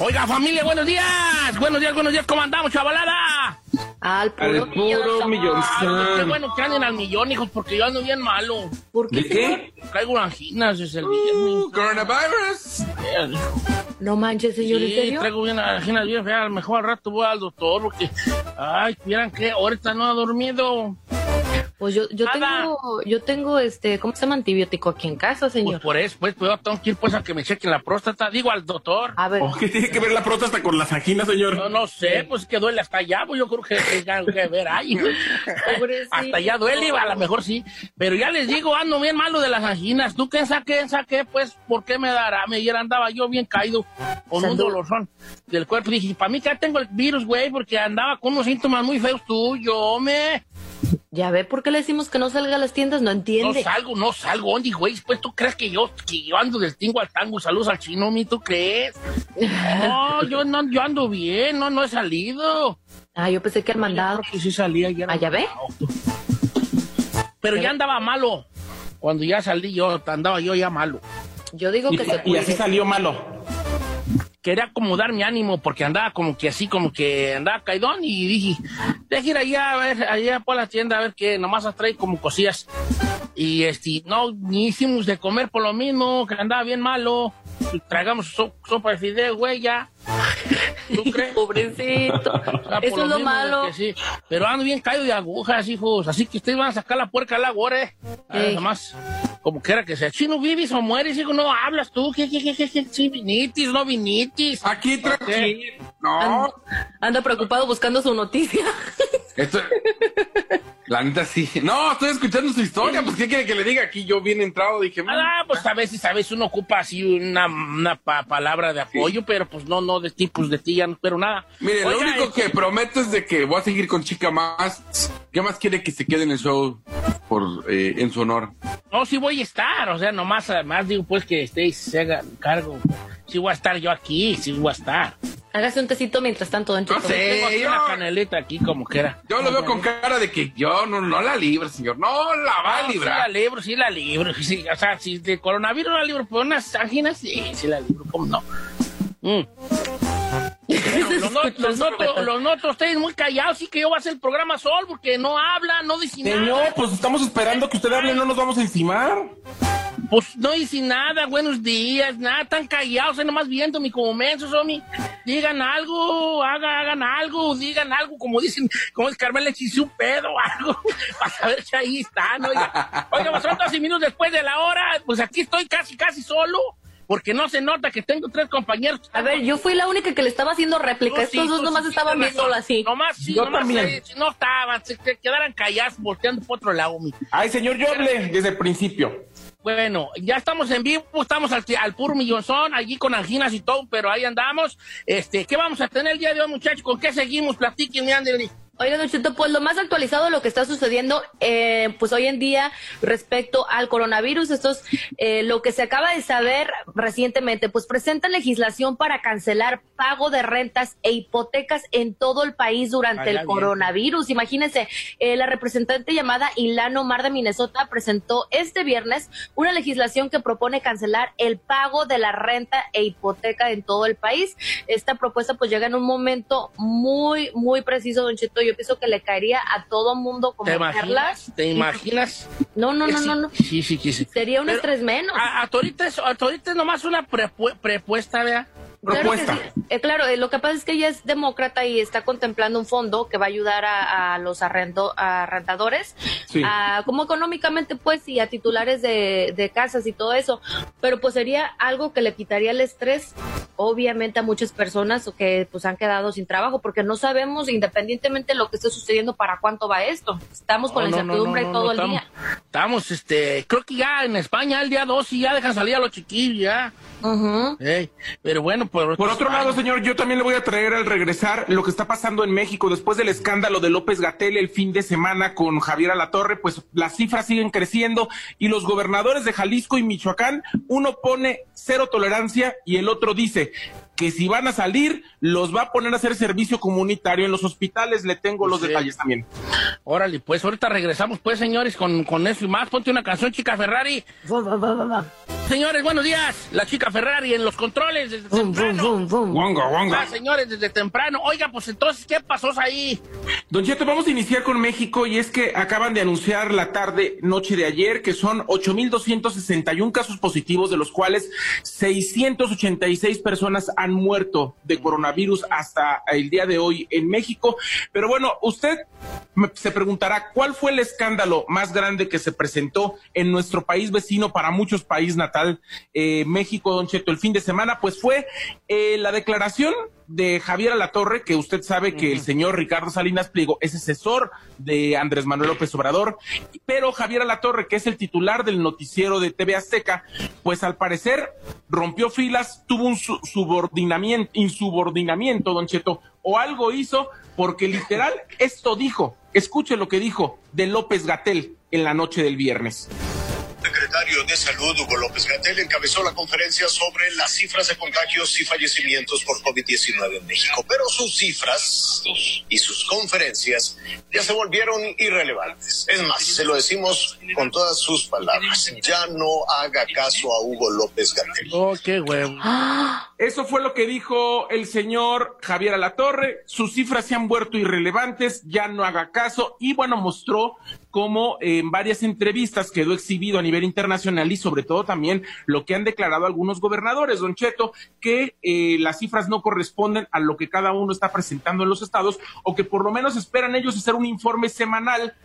Oiga, familia, buenos días. Buenos días, buenos días. ¿Cómo andamos, chavalada? Al puro, Al puro millón. Ah, qué bueno que anden al millón, hijos, porque yo ando bien malo. ¿Por qué, ¿De qué? Traigo anginas desde el Uh, viernes. coronavirus. No manches, señor, ¿en Sí, serio? traigo bien anginas bien feas. Mejor al rato voy al doctor porque... Ay, vieran que ahorita no ha dormido. Pues yo, yo Nada. tengo, yo tengo este, ¿cómo se llama antibiótico aquí en casa, Pues señor? por eso, pues, pues yo tengo que ir pues a que me chequen la próstata. Digo al doctor. A ver, Oh, ¿Qué tiene que ver la próstata con las anginas, señor? No, no sé, pues que duele hasta allá, pues yo creo que tengan que ver ahí. Hasta allá duele, a lo mejor sí. Pero ya les digo, ando bien malo de las anginas. ¿Tú qué saqué, saqué? Pues, ¿por qué me dará? Me ayer andaba yo bien caído, con un Sandu- dolorzón del cuerpo. Dije, para mí que ya tengo el virus, güey, porque andaba con unos síntomas muy feos tú, yo me... ya ve por qué le decimos que no salga a las tiendas, no No entiende. salgo, no salgo, Ondi, güey. Pues tú crees que yo, que yo ando del tingo al tango. Saludos al chino, ¿mi tú crees? No, yo no, yo ando bien, no, no he salido. ah, yo pensé que el mandado. Yo creo que sí salía ayer. Ah, ¿ya ve? Pero ya andaba malo. Cuando ya salí yo, andaba yo ya malo. Yo digo Y, que se y así salió malo. Quería acomodar mi ánimo porque andaba como que así, como que andaba caidón y dije, deja ir allá a ver, allá por la tienda a ver que nomás trae como cosillas. Y este, no, ni hicimos de comer por lo mismo, que andaba bien malo. Tragamos so- sopa de fideo, güey, ya. ¿Tú crees? Pobrecito. Ah, Eso es lo malo. sí. Pero ando bien caído de agujas, hijos. Así que ustedes van a sacar la puerca al agua, ¿eh? Nada más. Como quiera que sea. Si no vives o mueres, hijo, no hablas tú. ¿Qué, qué, qué, qué, qué? Sí, vinitis, no vinitis. Aquí tranquilo. No, Ando, ando preocupado buscando su noticia. esto. La neta sí. No, estoy escuchando su historia. Pues, ¿qué quiere que le diga? Aquí yo bien entrado dije, "Mm, Ah, pues a veces, a veces uno ocupa así una, una pa- palabra de apoyo, pero pues no, no de tipos de ti, ya no espero nada. Mire, lo único este, que prometo es de que voy a seguir con Chica Más. ¿Qué más quiere que se quede en el show por, eh, en su honor? No, sí voy a estar, o sea, nomás, más digo pues que estéis, se hagan cargo. Sí voy a estar yo aquí, sí voy a estar. Hágase un tecito mientras tanto, don Cheto. No sé. Tengo aquí yo- una canelita aquí como quiera. Yo lo veo con cara de que yo no, no la libro, señor. No la va a No, Sí la librar. libro, sí la libro. Sí, o sea, si de coronavirus la libro, pero unas anginas, sí, sí la libro, ¿cómo no? Mm. Bueno, lo, no- lo noto, lo noto, ustedes muy callados, sí que yo voy a hacer el programa sol, porque no habla, no dice nada. Señor, pues estamos esperando que usted hable, no nos vamos a encimar. Pues no dice nada, buenos días, nada, tan callados, ahí nomás viéndome como mensos, homie. Digan algo, haga, hagan algo, digan algo, como dicen, como es Carmela, le hice un pedo o algo, para saber si ahí están, oiga. Oiga, pues son 12 minutos después de la hora, pues aquí estoy casi, casi solo, porque no se nota que tengo tres compañeros. A ver, yo fui la única que le estaba haciendo réplica. Tú sí, Estos dos tú nomás sí estaban viéndolo así. Nomás sí, Yo nomás también. no estaban, se que- quedaran callados, volteando por otro lado, mi. Ay, señor, yo hablé desde el principio. Bueno, ya estamos en vivo, estamos al, al puro millonzón, allí con anginas y todo, pero ahí andamos. Este, ¿qué vamos a tener el día de hoy, muchachos? ¿Con qué seguimos? Platiquen, Andy. Oiga, Don Cheto, pues lo más actualizado de lo que está sucediendo, eh, pues hoy en día respecto al coronavirus, esto es eh, lo que se acaba de saber recientemente, pues presentan legislación para cancelar pago de rentas e hipotecas en todo el país durante el bien. coronavirus. Imagínense, eh, la representante llamada Ilano Mar de Minnesota presentó este viernes una legislación que propone cancelar el pago de la renta e hipoteca en todo el país. Esta propuesta pues llega en un momento muy, muy preciso, Don Cheto. Yo pienso que le caería a todo mundo como ¿Te imaginas? ¿Te imaginas? No, no, no, no, no. Sí, sí, sí. Sería un estrés menos. A, ahorita es, a ahorita es nomás una prepu- prepuesta, vea. Claro sí. Eh, claro, eh, lo que pasa es que ella es demócrata y está contemplando un fondo que va a ayudar a, a los arrendo, a arrendadores, Sí. a, como económicamente pues y a titulares de, de casas y todo eso. Pero pues sería algo que le quitaría el estrés, obviamente a muchas personas que pues han quedado sin trabajo porque no sabemos independientemente de lo que esté sucediendo para cuánto va esto. Estamos con No, la incertidumbre no, no, todo el día. Estamos, este, creo que ya en España el día 2 y ya dejan salir a los chiquillos, ya. Pero bueno, por, Por otro lado, señor, yo también le voy a traer al regresar lo que está pasando en México después del escándalo de López Gatel el fin de semana con Javier Alatorre, pues las cifras siguen creciendo y los gobernadores de Jalisco y Michoacán, uno pone cero tolerancia y el otro dice que si van a salir, los va a poner a hacer servicio comunitario en los hospitales. Le tengo los Sí. detalles también. Órale, pues ahorita regresamos, pues, señores, con, con eso y más. Ponte una canción, chica Ferrari. Señores, buenos días. La chica Ferrari en los controles desde temprano. Wonga, wonga. Ah, señores, desde temprano. Oiga, pues entonces, ¿qué pasó ahí? Don Cheto, vamos a iniciar con México y es que acaban de anunciar la tarde, noche de ayer, que son 8.261 casos positivos, de los cuales 686 personas han muerto de coronavirus hasta el día de hoy en México. Pero bueno, usted se preguntará, ¿cuál fue el escándalo más grande que se presentó en nuestro país vecino para muchos país natal, eh, México, Don Cheto, el fin de semana? Pues fue eh, la declaración de Javier Alatorre, que usted sabe que el señor Ricardo Salinas Pliego es asesor de Andrés Manuel López Obrador, pero Javier Alatorre, que es el titular del noticiero de TV Azteca, pues al parecer rompió filas, tuvo un su- subordinamiento, insubordinamiento, don Cheto, o algo hizo, porque literal esto dijo, escuche lo que dijo de López Gatel en la noche del viernes. Secretario de Salud, Hugo López Gatel, encabezó la conferencia sobre las cifras de contagios y fallecimientos por COVID-19 en México. Pero sus cifras y sus conferencias ya se volvieron irrelevantes. Es más, se lo decimos con todas sus palabras. Ya no haga caso a Hugo López Gatel. Oh, qué huevo. Eso fue lo que dijo el señor Javier Alatorre. Sus cifras se han vuelto irrelevantes, ya no haga caso. Y bueno, mostró cómo en varias entrevistas quedó exhibido a nivel internacional y sobre todo también lo que han declarado algunos gobernadores, don Cheto, que eh, las cifras no corresponden a lo que cada uno está presentando en los estados o que por lo menos esperan ellos hacer un informe semanal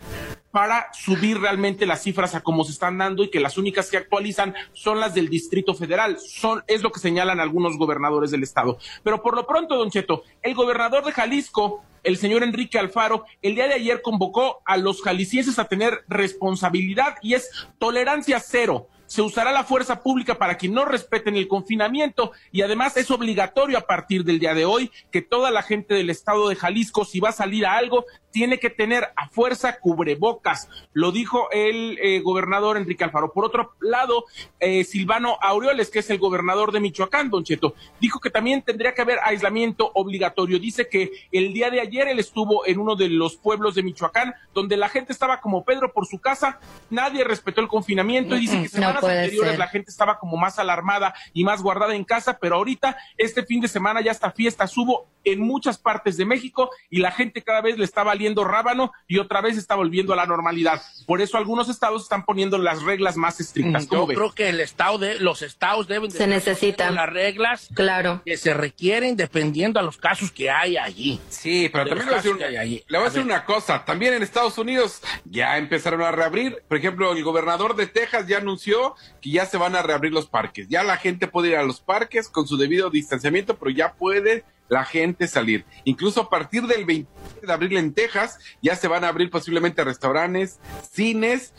para subir realmente las cifras a cómo se están dando y que las únicas que actualizan son las del Distrito Federal. Son, es lo que señalan algunos gobernadores del estado. Pero por lo pronto, don Cheto, el gobernador de Jalisco, el señor Enrique Alfaro, el día de ayer convocó a los jaliscienses a tener responsabilidad y es tolerancia cero. Se usará la fuerza pública para que no respeten el confinamiento y además es obligatorio a partir del día de hoy que toda la gente del estado de Jalisco, si va a salir a algo, tiene que tener a fuerza cubrebocas. Lo dijo el eh, gobernador Enrique Alfaro. Por otro lado, eh, Silvano Aureoles, que es el gobernador de Michoacán, Don Cheto, dijo que también tendría que haber aislamiento obligatorio. Dice que el día de ayer él estuvo en uno de los pueblos de Michoacán, donde la gente estaba como Pedro por su casa, nadie respetó el confinamiento y dice que semanas puede anteriores ser. la gente estaba como más alarmada y más guardada en casa, pero ahorita este fin de semana ya esta fiesta hubo en muchas partes de México y la gente cada vez le está valiendo rábano y otra vez está volviendo a la normalidad. Por eso algunos estados están poniendo las reglas más estrictas. ¿Cómo Yo ve? creo que el estado de, los estados deben de Se necesita. las reglas Claro. que se requieren dependiendo a los casos que hay allí. Sí, pero De también los le voy a decir, casos que hay allí. le voy a A decir una cosa. También en Estados Unidos ya empezaron a reabrir. Por ejemplo, el gobernador de Texas ya anunció que ya se van a reabrir los parques. Ya la gente puede ir a los parques con su debido distanciamiento, pero ya puede la gente salir. Incluso a partir del 20 de abril en Texas ya se van a abrir posiblemente restaurantes, cines,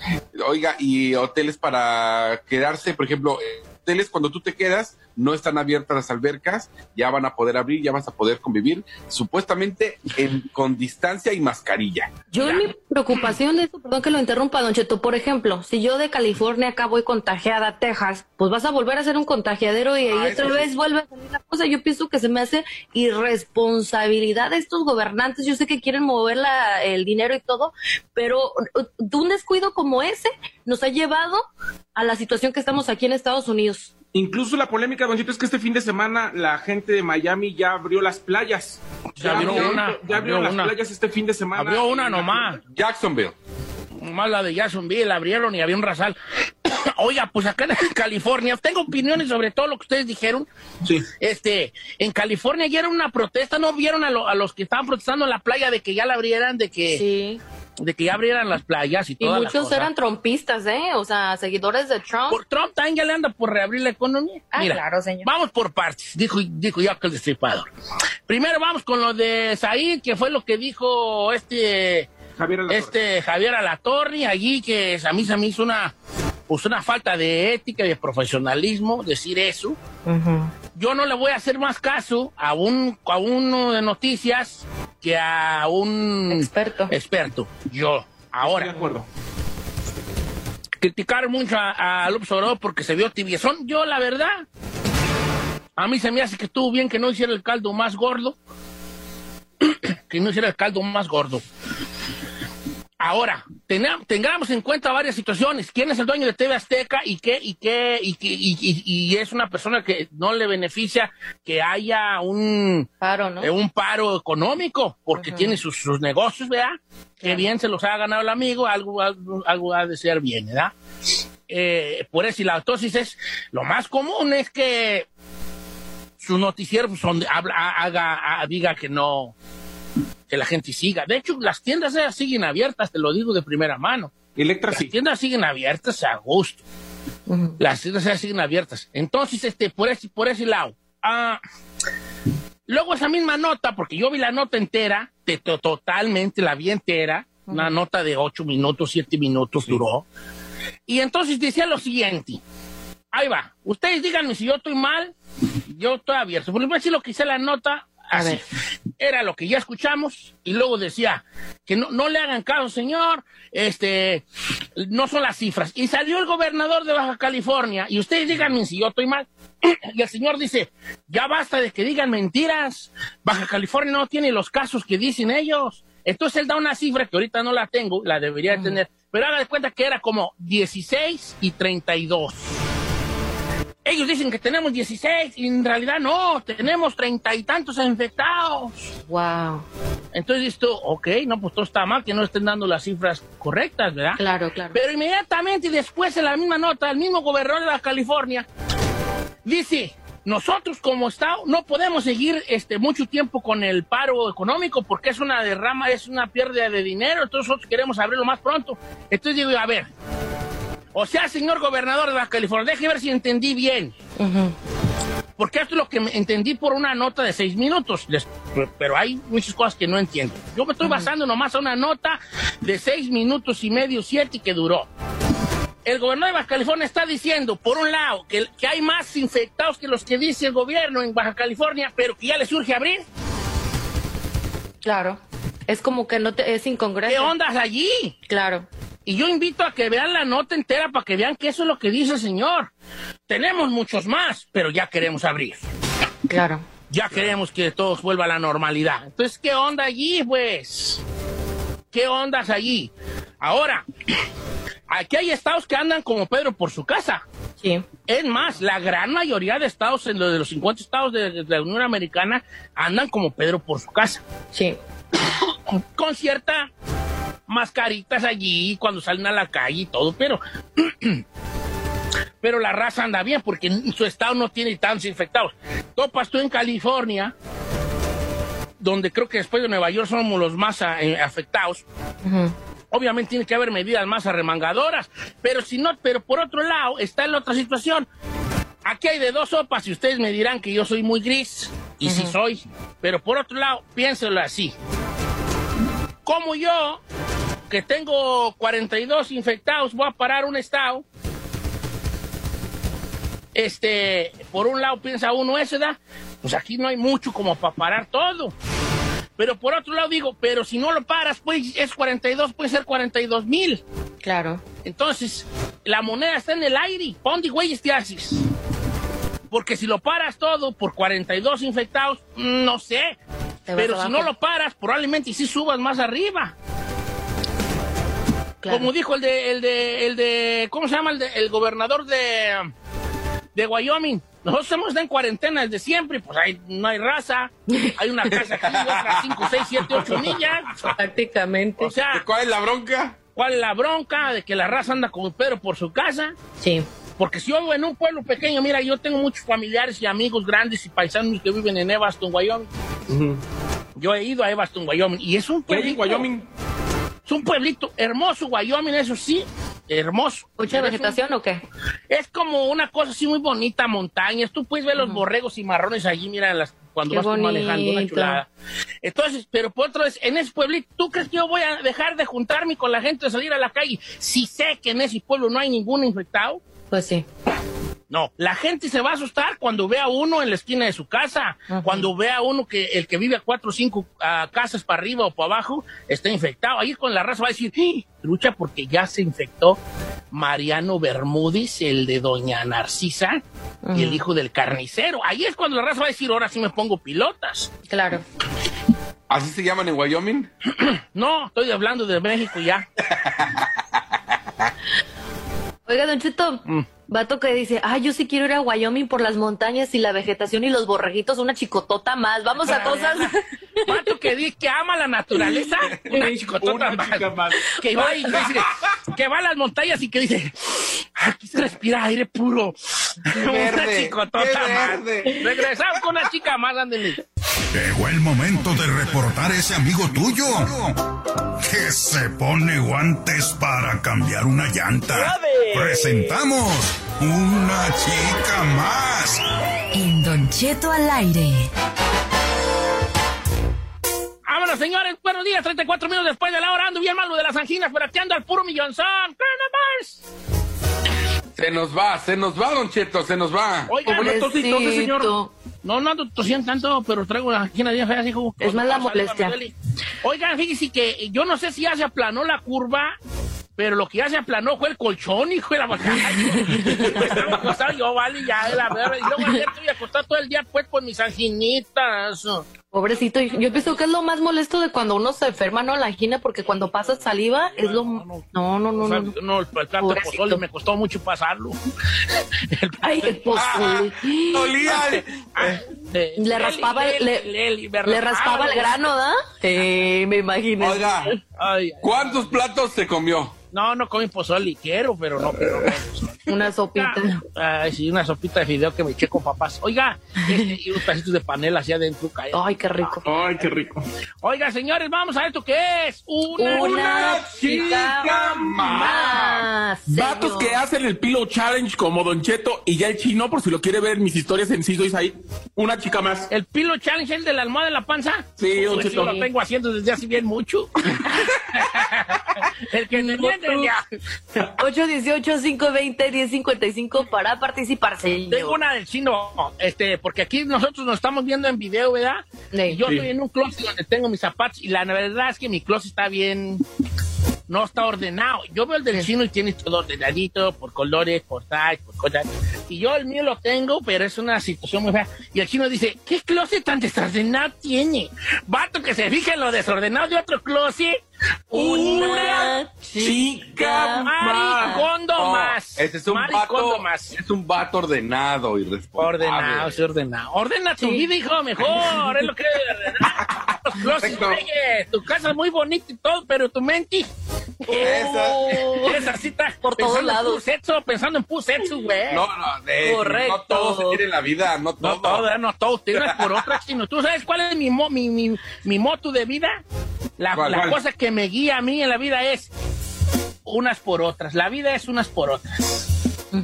oiga, y hoteles para quedarse. Por ejemplo, hoteles cuando tú te quedas no están abiertas las albercas, ya van a poder abrir, ya vas a poder convivir, supuestamente en- con distancia y mascarilla. Yo en mi preocupación de esto, perdón que lo interrumpa, Don Cheto, por ejemplo, si yo de California acá voy contagiada a Texas, pues vas a volver a ser un contagiadero y ahí Ah, otra eso sí. vez vuelve a salir la cosa. Yo pienso que se me hace irresponsabilidad de estos gobernantes. Yo sé que quieren mover la- el dinero y todo, pero uh, un descuido como ese nos ha llevado a la situación que estamos aquí en Estados Unidos. Incluso la polémica, Don Chito, es que este fin de semana la gente de Miami ya abrió las playas. Ya abrió una, ya abrió abrió las una. playas este fin de semana. Abrió una nomás. Jacksonville. Más la de Jacksonville, abrieron y había un rasal. Oiga, pues acá en California, tengo opiniones sobre todo lo que ustedes dijeron. Sí. Este, en California ya era una protesta, ¿no vieron a, lo- a los que estaban protestando en la playa de que ya la abrieran, de que, Sí. De que ya abrieran las playas y Y todas las muchos eran trompistas, ¿eh? O sea, seguidores de Trump. Por Trump también ya le anda por reabrir la economía. Ah, Mira, claro, señor. Vamos por partes, dijo, dijo yo que el destripador. Primero vamos con lo de Said, que fue lo que dijo este, Javier Alatorre. este Javier Alatorre, allí que a mí se me hizo una, pues una falta de ética y de profesionalismo decir eso. Yo no le voy a hacer más caso a un a uno de noticias que a un Experto. experto. Yo. Estoy Ahora, de acuerdo. criticaron mucho a, a López Obrador porque se vio tibiezón. Yo, la verdad, a mí se me hace que estuvo bien que no hiciera el caldo más gordo. que no hiciera el caldo más gordo. Ahora, tengamos en cuenta varias situaciones. ¿Quién es el dueño de TV Azteca y qué, y qué, y, qué- y- y- y es una persona que no le beneficia que haya un, Paro, ¿no? eh, un paro económico, porque tiene sus, sus negocios, ¿verdad? Que Claro. bien se los ha ganado el amigo, algo, algo, algo ha de ser bien, ¿verdad? Eh, por ese lado. Entonces, es, lo más común es que su noticiero pues, habla, haga, ha- diga que no, que la gente siga. De hecho, las tiendas esas siguen abiertas, te lo digo de primera mano. Electra Las sí. tiendas siguen abiertas a gusto. Las tiendas esas siguen abiertas. Entonces, este, por ese, por ese lado. Ah, luego esa misma nota, porque yo vi la nota entera, de to- totalmente la vi entera, una nota de ocho minutos, siete minutos duró. Y entonces decía lo siguiente. Ahí va. Ustedes díganme si yo estoy mal. Yo estoy abierto. Por ejemplo, lo que hice la nota, A ver. Era lo que ya escuchamos. Y luego decía que no, no le hagan caso, señor. Este, no son las cifras. Y salió el gobernador de Baja California. Y ustedes díganme si yo estoy mal. Y el señor dice, ya basta de que digan mentiras. Baja California no tiene los casos que dicen ellos. Entonces él da una cifra que ahorita no la tengo, la debería de tener. Pero haga de cuenta que era como 16 y 32. Ellos dicen que tenemos 16 y en realidad no, tenemos treinta y tantos infectados. Wow. Entonces esto, ok, no, pues todo está mal que no estén dando las cifras correctas, ¿verdad? Claro, claro. Pero inmediatamente después en la misma nota, el mismo gobernador de la California dice, nosotros como Estado no podemos seguir este, mucho tiempo con el paro económico porque es una derrama, es una pérdida de dinero, entonces nosotros queremos abrirlo más pronto. Entonces digo, a ver, o sea, señor gobernador de la California, déjeme ver si entendí bien. Ujú. Porque esto es lo que entendí por una nota de seis minutos, Les- pero hay muchas cosas que no entiendo. Yo me estoy basando nomás a una nota de seis minutos y medio, siete, que duró. El gobernador de Baja California está diciendo, por un lado, que, que hay más infectados que los que dice el gobierno en Baja California, pero que ya le surge abrir. Claro. Es como que no te, es incongruente. ¿Qué ondas allí? Claro. Y yo invito a que vean la nota entera para que vean que eso es lo que dice el señor. Tenemos muchos más, pero ya queremos abrir. Claro. Ya queremos que todo vuelva a la normalidad. Entonces, ¿qué onda allí, pues? ¿Qué ondas allí? Ahora, aquí hay estados que andan como Pedro por su casa. Sí. Es más, la gran mayoría de estados, en lo de los 50 estados de, de la Unión Americana, andan como Pedro por su casa. Sí. Con cierta mascaritas allí cuando salen a la calle y todo, pero... Pero la raza anda bien porque en su estado no tiene tantos infectados. Topas tú en California, donde creo que después de Nueva York somos los más eh, afectados. Obviamente tiene que haber medidas más arremangadoras, pero si no, pero por otro lado está en la otra situación. Aquí hay de dos sopas y ustedes me dirán que yo soy muy gris, y sí soy, pero por otro lado, piénselo así. Como yo, que tengo 42 infectados, voy a parar un estado. Este, por un lado piensa uno eso, ¿da? Pues aquí no hay mucho como para parar todo. Pero por otro lado digo, pero si no lo paras, pues es 42, puede ser 42 mil. Claro. Entonces, la moneda está en el aire. ¿Pon de güeyes te haces? Porque si lo paras todo por 42 infectados, mm, no sé. Pero si no lo paras, probablemente sí subas más arriba. Claro. Como dijo el de, el de, el de, ¿cómo se llama? El, de, el gobernador de, de Wyoming. Nosotros estamos en cuarentena desde siempre, pues ahí no hay raza. Hay una casa aquí, otra 5, 6, 7, 8 millas. Prácticamente. O sea, ¿Cuál es la bronca? ¿cuál es la bronca de que la raza anda como Pedro por su casa? sí. Porque si yo vivo en un pueblo pequeño, mira, yo tengo muchos familiares y amigos grandes y paisanos que viven en Evanston, Wyoming. Yo he ido a Evanston, Wyoming, y es un ¿Qué hay en pueblito. Wyoming? Es un pueblito hermoso, Wyoming, eso sí, hermoso. ¿Mucha es un- vegetación o qué? Es como una cosa así muy bonita, montañas. Tú puedes ver los borregos y marrones allí, mira, las, cuando Qué vas manejando, una chulada. Entonces, pero por otra vez, en ese pueblito, ¿tú crees que yo voy a dejar de juntarme con la gente, de salir a la calle, si sé que en ese pueblo no hay ningún infectado? Pues sí. No, la gente se va a asustar cuando vea a uno en la esquina de su casa, Ajá. cuando vea a uno que el que vive a cuatro o cinco ah, casas para arriba o para abajo está infectado. Ahí con la raza va a decir, "¡Ah! lucha porque ya se infectó Mariano Bermúdez, el de Doña Narcisa y el hijo del carnicero. Ahí es cuando la raza va a decir, ahora sí me pongo pilotas. Claro. ¿Así se llaman en Wyoming? No, estoy hablando de México ya. Oiga, Don Cheto, Mm. Vato que dice, ay, yo sí quiero ir a Wyoming por las montañas y la vegetación y los borreguitos, una chicotota más. Vamos a cosas. Vato que dice que ama la naturaleza. Una chicotota Una más. chica más. Que va, y dice, que va a las montañas y que dice, aquí se respira aire puro. una chicotota más. Regresamos con una chica más, ándale. Llegó el momento de reportar ese amigo tuyo que se pone guantes para cambiar una llanta. Presentamos una chica más. En Don Cheto al aire. Vámonos, señores. Buenos días, 34 minutos después de la hora. Ando bien malo de las anginas, pero ando al puro millonzón. Coronavirus. Se nos va, se nos va, Don Cheto, se nos va. Oigan, Como una tos y tose, señor. No, no ando tosiendo tanto, pero traigo una angina bien fea, hijo. Es más la molestia. Oigan, fíjense que yo no sé si ya se aplanó la curva, pero lo que ya se aplanó fue el colchón, hijo de la. Estaba acostado yo, vale, ya, de la verdad. Y luego ayer estoy acostado todo el día, pues, con mis anginitas. Pobrecito, yo pienso que es lo más molesto de cuando uno se enferma, ¿no? La angina, porque cuando pasa saliva es lo... No, no, no, O sea, no. no, el plato de pozole me costó mucho pasarlo. El- Ay, el pozole. Dolía. de- Le raspaba, Leli, le, le raspaba el grano, ¿da? Eh, me imagino. Oiga, Ay, ay. ¿cuántos platos se comió? No, no comí pozole, quiero, pero no, pero no. Una sopita. Ay, sí, una sopita de fideo que me eché con papás. Oiga, este, y unos pedacitos de panela así adentro. Ay, qué rico. Ay, qué rico. Oiga, señores, vamos a ver esto qué es. Una, Una chica chica más. Vatos que hacen el Pillow Challenge como Don Cheto y ya el chino, por si lo quiere ver, mis historias en sí, sois ahí. Una chica más. ¿El pilo challenge, el de la almohada en la panza? Sí, don Pues Cheto. yo lo tengo haciendo desde hace bien mucho. el que me entiende ya. 818-520-1055 para participar, señor. Tengo una del chino, este, porque aquí nosotros nos estamos viendo en video, ¿verdad? Yo estoy en un closet donde tengo mis zapatos y la verdad es que mi closet está bien, no está ordenado. Yo veo el del chino y tiene todo ordenadito, por colores, por tal, por cosas. Y yo el mío lo tengo, pero es una situación muy fea. Y el chino dice, ¿qué closet tan desordenado tiene? Vato que se fije en lo desordenado de otro closet. Una chica maricondo No, más. Ese es un Maricondo vato, más. es un vato ordenado y responsable. Ordenado, sí, ordenado. Ordena tu Sí. vida, hijo, mejor. Es lo que. Los tu casa es muy bonita y todo, pero tu mente. Oh. Esa sí está Por todos pensando en lados. sexo, pensando en puro sexo, güey. No, no, de- Correcto. no todo se tiene en la vida, no todo. No todo, ¿verdad? no todo, usted unas por otras, sino tú sabes cuál es mi, mo- mi, mi, mi moto de vida. La, ¿Cuál, la cuál? cosa que me guía a mí en la vida es unas por otras. La vida es unas por otras.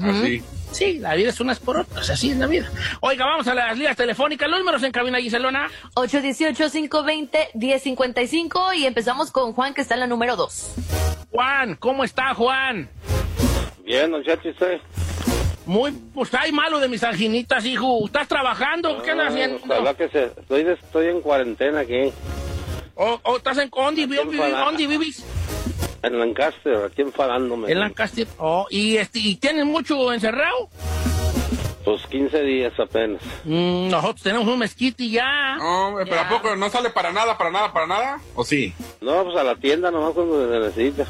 Así. Sí, la vida es unas por otras, así es la vida. Oiga, vamos a las líneas telefónicas, los números en cabina Giselona. 818-520-1055 y empezamos con Juan, que está en la número 2. Juan, ¿cómo está Juan? Bien, don Cheto, ¿y usted? Muy, pues hay malo de mis anginitas, hijo. ¿Estás trabajando? ¿Qué andas haciendo? Ojalá que se... Estoy en cuarentena aquí, ¿O, o estás en ¿Dónde dónde vives? en Lancaster, aquí enfadándome. En Lancaster. Oh, ¿y, este, ¿y tienes mucho encerrado? Pues 15 días apenas. Mm, nosotros tenemos un mezquite y ya. No, pero Ya. ¿a poco no sale para nada, para nada, para nada? ¿O sí? No, pues a la tienda nomás cuando se necesita.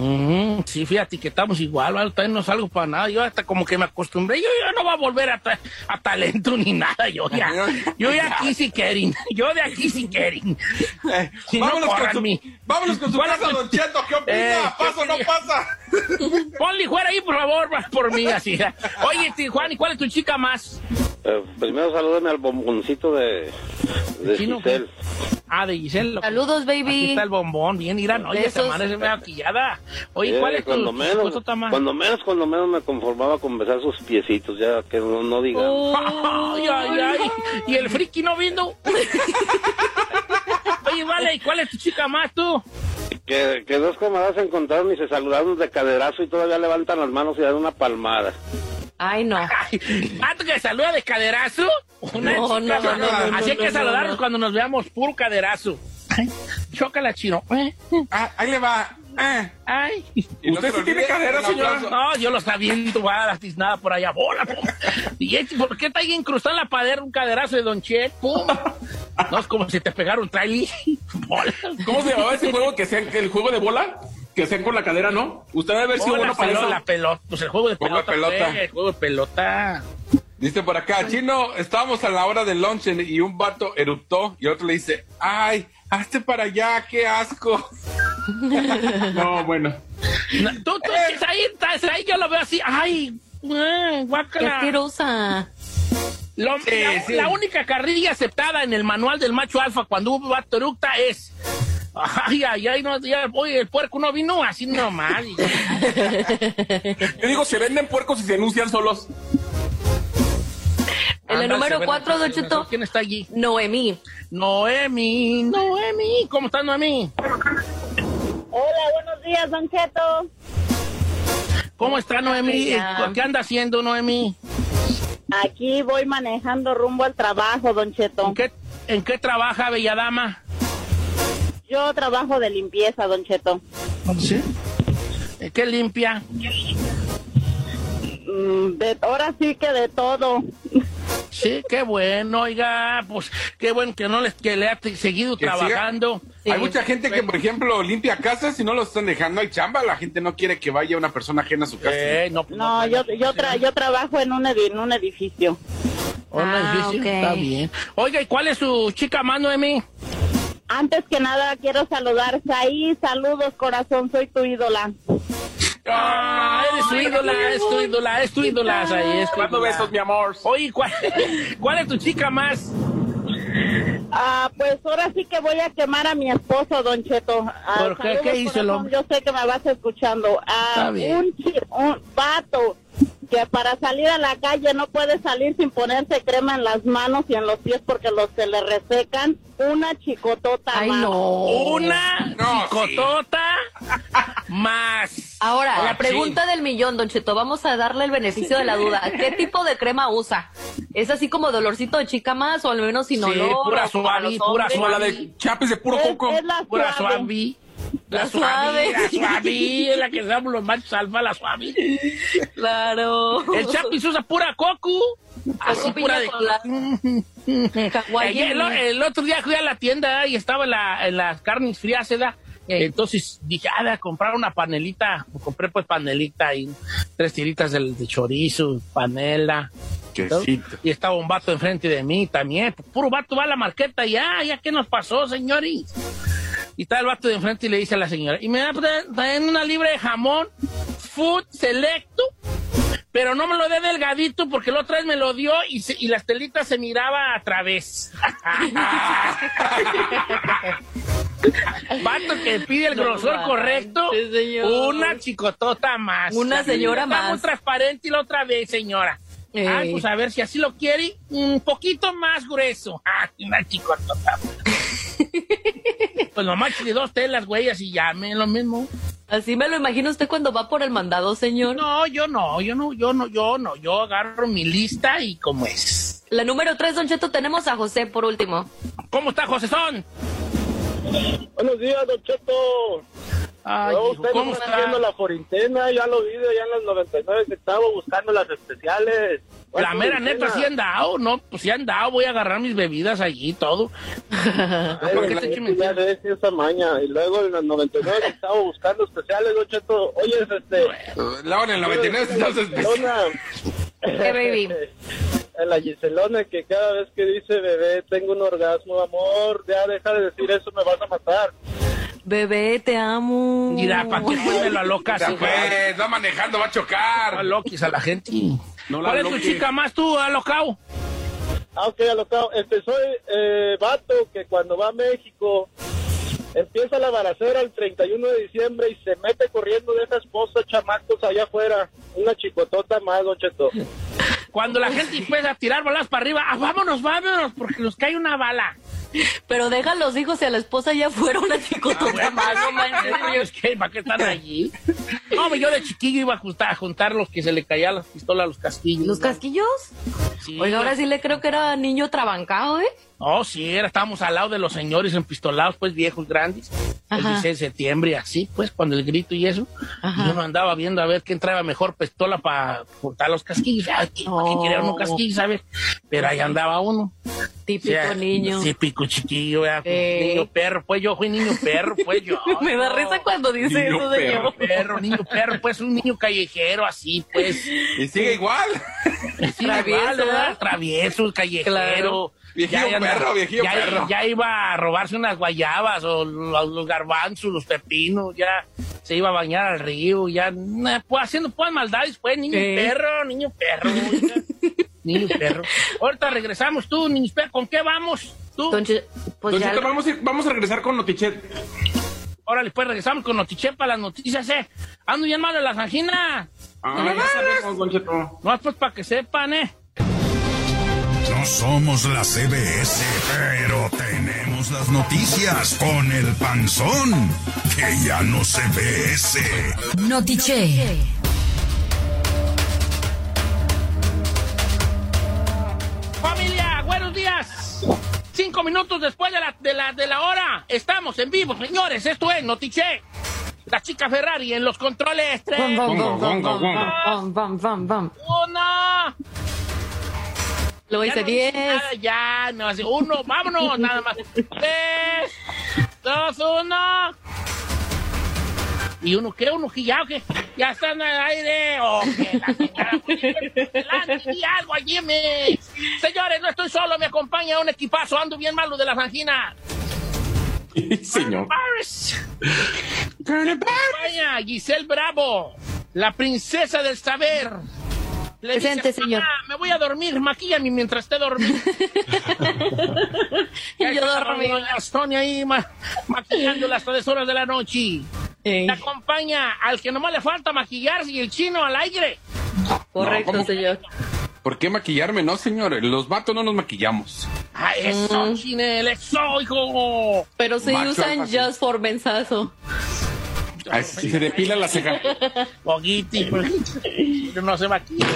Mm, sí, fíjate que estamos igual, ¿vale? todavía no salgo para nada. Yo hasta como que me acostumbré. Yo ya no voy a volver a, ta- a talento ni nada. Yo ya, yo ya aquí sí quieren. Yo de aquí sí quieren. Eh, Si no, vámonos, corran con su, vámonos con su ¿Cuál es casa, Don Cheto. ¿Qué opina? Eh, ¿qué ¿Pasa o no pasa? Ponle fuera ahí, por favor, por mí, así. Oye, este, Juan, ¿y cuál es tu chica más? Eh, primero salúdeme al bomboncito de, de Chino, Giselle. Ah, de Giselle. Saludos, Aquí baby. está el bombón, bien, mira, no, ya se Besos. amanece medio maquillada. Oye, Eh, ¿cuál es tu, cuando tu menos, más? cuando menos, cuando menos me conformaba con besar sus piecitos, ya que no, no digan. Ay, ay, ay. ¿Y el friki no vino? Oye, vale, ¿y cuál es tu chica más tú? Que, que dos camaradas se encontraron y se saludaron de caderazo y todavía levantan las manos y dan una palmada. Ay, no. ¿Vato que saluda de caderazo? Una No, chica, no, no, no, Así hay no, que no, saludarnos no. cuando nos veamos, puro caderazo. Chócala, chino. Eh, Ah, ahí le va. Eh. Ay. Y no ¿Usted se sí le tiene cadera, señora? No, yo lo sabía viendo, va a nada por allá. ¡Bola! pum. ¿Y este, por qué está ahí incrustado en la padera un caderazo de Don Chet? ¡Pum! No es como si te pegaron trailer. bolas. ¿Cómo se llamaba ese juego que hacían, el juego de bola? Que hacían con la cadera, ¿no? Usted debe haber sido bueno para pelota, eso. la pelota. Pues el juego de pelota. pelota. fue, el juego de pelota. Dice por acá, Chino, estábamos a la hora del lunch y un vato eruptó y otro le dice, ay, hazte para allá, qué asco. No, bueno. No, Tú, tú, Eh. es ahí, ahí, yo lo veo así. Ay, eh, Qué guácala. asquerosa. Lo- Sí, la, sí. la única carrilla aceptada en el manual del macho alfa cuando hubo vato eructa es. Ay, ay, ay, no, ya, oye, el puerco no vino así nomás. y- Yo digo, se venden puercos y se anuncian solos. En el Anda, número se ven- cuatro, Don se ven- Cheto. ¿Quién está allí? Noemí. Noemi, Noemi. ¿Cómo estás, Noemi? Hola, buenos días, Don Cheto. ¿Cómo está, Noemi? bella. ¿Qué anda haciendo, Noemi? Aquí voy manejando rumbo al trabajo, Don Cheto. ¿En qué, en qué trabaja, bella dama? Yo trabajo de limpieza, Don Cheto. ¿Sí? ¿En qué limpia? Mm, de, ahora sí que de todo. Sí, qué bueno, oiga, pues qué bueno que no les que le ha seguido Que trabajando. Sí. Hay mucha gente que, por ejemplo, limpia casas y no lo están dejando, hay chamba, la gente no quiere que vaya una persona ajena a su casa. Eh, no, No, yo, yo, tra- yo trabajo en un, edi- en un edificio. Un Ah, edificio, ok. Está bien. Oiga, ¿y cuál es su chica más, Noemi? Antes que nada, quiero saludar. Ahí, saludos, corazón, soy tu ídola. Ah, eres su ídola, es tu ídola, es tu ídola. ahí, es tu Mando ídola. besos, mi amor. Oye, ¿cuál, ¿cuál es tu chica más? Ah, pues ahora sí que voy a quemar a mi esposo, Don Cheto. Ah, ¿Por qué? ¿Qué hizo el hombre? Yo sé que me vas escuchando. Ah, Está bien. un, un vato que para salir a la calle no puede salir sin ponerse crema en las manos y en los pies porque los se le resecan. Una chicotota Ay, más. no. Una No, chicotota más. Ahora, Ah, la pregunta del millón, Don Cheto, vamos a darle el beneficio de la duda. ¿Qué tipo de crema usa? ¿Es así como dolorcito de chica más o al menos sin Sí, olor? pura suave, pura? Como la de chapes de puro Es, coco. es la Pura suave. suave. La, La suave, suave. la suave, es la que usamos los machos alfa, la suave. Claro. El Chapis usa pura coco. Así pura de... el, el otro día fui a la tienda y estaba en, la, en las carnes frías, ¿verdad? Ey. Entonces dije, ah, voy a comprar una panelita. Compré pues panelita y tres tiritas de, de chorizo, panela. Quesito. Y estaba un vato enfrente de mí también. Puro vato va a la marqueta y ya, ya, ¿qué nos pasó, señores? Y está el vato de enfrente y le dice a la señora, y me da traen una libre de jamón, food selecto, pero no me lo dé delgadito porque la otra vez me lo dio y, se- y las telitas se miraba a través. Vato que pide el No grosor correcto, una chicotota más. Una señora Está muy más. transparente y la otra vez, señora. Ey. Ay, pues a ver si así lo quiere, un poquito más grueso. Ah, una chicotota. pues nomás de dos telas, güey, así llame lo mismo. Así me lo imagina usted cuando va por el mandado, señor. No, yo no, yo no, yo no, yo no, yo agarro mi lista y como es. La número tres, Don Cheto, tenemos a José por último. ¿Cómo está, José Son? Buenos días, Don Cheto. Ay, No, hijo, usted ¿cómo no está haciendo la forintena, ya lo vi ya en los 99 centavos buscando las especiales. La ¿Cuál mera neta, sí han dado, ¿no? Pues sí han dado, voy a agarrar mis bebidas allí y todo. Ay, ¿Por qué la te ya ves esa maña. Y luego en los 99 centavos buscando especiales, Don Cheto. Oye, este... Luego en el 99 entonces... Giselona, ¿Qué, baby? en la Giselona que cada vez que dice bebé tengo un orgasmo, amor, ya deja de decir eso, me vas a matar. Bebé, te amo. Mira, ¿para qué cuéntelo a locas? Ya pues, va manejando, va a A chocar. loquis a la gente. No la ¿Cuál es tu chica más tú, alocao? Ah, ok, alocado. Este, soy eh, vato que cuando va a México empieza la balacera el 31 de diciembre y se mete corriendo de esa esposa chamacos allá afuera. Una chicotota más, Don Cheto. Cuando la gente empieza a tirar balas para arriba, ah, vámonos, vámonos, porque nos cae una bala. Pero deja a los hijos y a la esposa ya fuera una chicotota Bueno, más, no manches. es que, ¿Para qué están allí? No, yo de chiquillo iba a juntar, a juntar los que se le caían las pistolas a los casquillos. ¿Los casquillos? Sí, Oiga, ahora sí le creo que era niño trabancado, ¿eh? Oh, sí, era, estábamos al lado de los señores empistolados, pues viejos, grandes. El Ajá. 16 de septiembre, así, pues, cuando el grito y eso. Ajá. Y yo no andaba viendo a ver quién traía mejor pistola para juntar los casquillos. Ay, ¿quién, No. quién quería uno casquillo, sabes? Pero ahí andaba uno. Típico O sea, niño. Típico chiquillo. Eh. niño perro, pues yo fui niño perro, pues yo. Me da no. risa cuando dice Niño eso, señor. perro. Perro, niño perro, pues un niño callejero, así, pues. Y sigue igual. Sí, Travieso, igual. ¿verdad? Travieso, callejero. Claro. Viejillo anda- perro, viejillo ya, perro. Ya iba a robarse unas guayabas o los, los garbanzos, los pepinos, ya se iba a bañar al río, ya pues, haciendo pues maldades, pues, niño Sí. perro, niño perro. niño perro. Ahorita regresamos tú, niño perro, ¿con qué vamos? Tú. Entonces, pues Don ya. Vamos, a ir- vamos a regresar con Notichet. Órale, pues regresamos con Notiche para las noticias, eh. Ando bien malo de las anginas. Ah, ya sabemos, Don Cheto. No, pues para que sepan, eh. No somos la CBS, pero tenemos las noticias con el panzón, que ya no se ve ese. Notiche. Familia, buenos días. Cinco minutos después de la, de la, de la hora. Estamos en vivo, señores. Esto es Notiche. La chica Ferrari en los controles. Tres, Bam, bam, Gongo, bam, gongo, no dice 10. nada, ya, no hace uno. Vámonos, nada más. Tres, dos, uno. ¿Y uno qué? ¿Uno que ya o qué? ¿Ya están al aire? ¿O qué? La di algo allí, me. Señores, no estoy solo, me acompaña un equipazo. Ando bien malo de la angina. Señor. Paris. Acompaña Giselle Bravo, la princesa del saber. Le dice, Presente, señor. "Mamá, me voy a dormir, maquíllame mientras esté dormido. Y yo dormí. Doña Sonia ahí ma- maquillándola hasta las horas de la noche. Ey, Le acompaña al que nomás le falta maquillarse y el chino al aire. correcto, señor. ¿Por qué maquillarme? No, señor. Los vatos no nos maquillamos. Ah, eso, chinel, eso, hijo. Pero sí Macho usan. Just for mensazo. Ay, sí. Se depila la ceja. Poquiti, pero no se maquilla.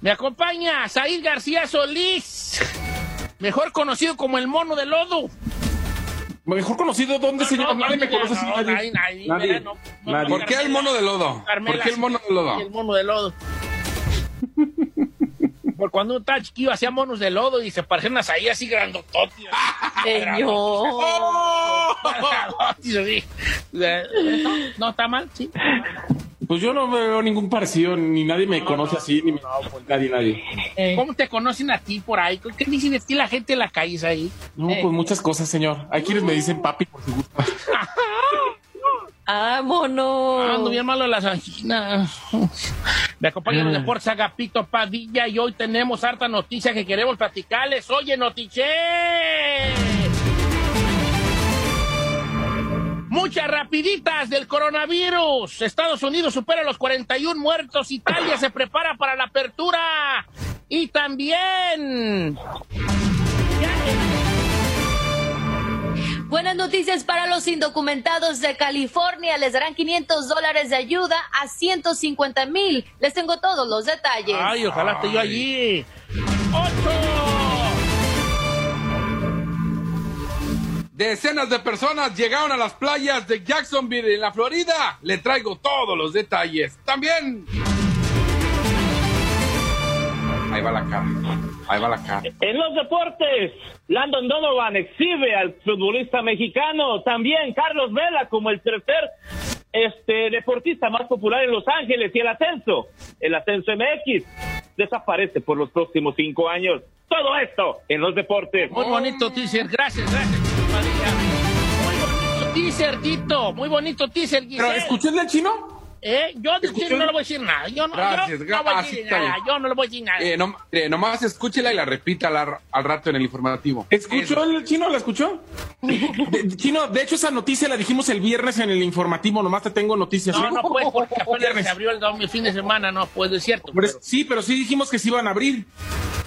Me acompaña Said García Solís, mejor conocido como el mono de lodo. Mejor conocido, ¿dónde, señor? No, nadie me no, conoce así. no, Nadie. nadie, Nadie. mira, no, no, Nadie. ¿Por qué el mono de lodo? Carmela, ¿Por qué el mono de lodo? El mono de lodo. Por cuando uno estaba chiquillo hacía monos de lodo y se parecían a Said así grandototes. Señor. Sí. No, no está mal, sí. Pues yo no veo ningún parecido, ni nadie me conoce así, ni me... nadie, nadie. ¿Cómo te conocen a ti por ahí? ¿Qué dice de ti la gente en la calle ahí? No, pues muchas cosas, señor. Hay quienes me dicen papi por si gusta. Vámonos. Ando bien malo las anginas. Me acompañan los deportes Agapito Padilla y hoy tenemos harta noticia que queremos platicarles. Oye, Notiche. Muchas rapiditas del coronavirus. Estados Unidos supera los 41 muertos. Italia se prepara para la apertura. Y también... Buenas noticias para los indocumentados de California. Les darán 500 dólares de ayuda a 150 mil. Les tengo todos los detalles. Ay, ojalá esté yo allí. ¡Ocho! Decenas de personas llegaron a las playas de Jacksonville en la Florida. Le traigo todos los detalles. También. Ahí va la cara. Ahí va la cara. En los deportes, Landon Donovan exhibe al futbolista mexicano. También Carlos Vela como el tercer este, deportista más popular en Los Ángeles. Y el ascenso, el ascenso MX, desaparece por los próximos cinco años. Todo esto en los deportes. Muy bonito teaser, gracias, gracias. Padilla. Muy bonito teaser, Tito. Muy bonito teaser, ¿Pero escuchó el del chino? ¿Eh? Yo de no le voy a decir nada. Yo no, Gracias, yo no voy a decir nada. bien. Yo no le voy a decir nada. Eh, no, eh, nomás escúchela y la repita al, al rato en el informativo. ¿Escuchó el chino? ¿La escuchó? De- chino, de hecho, esa noticia la dijimos el viernes en el informativo. Nomás te tengo noticias. no, no puedes porque apenas se abrió el, el fin de semana. No puede, es cierto. Pero, Sí, pero sí dijimos que se iban a abrir.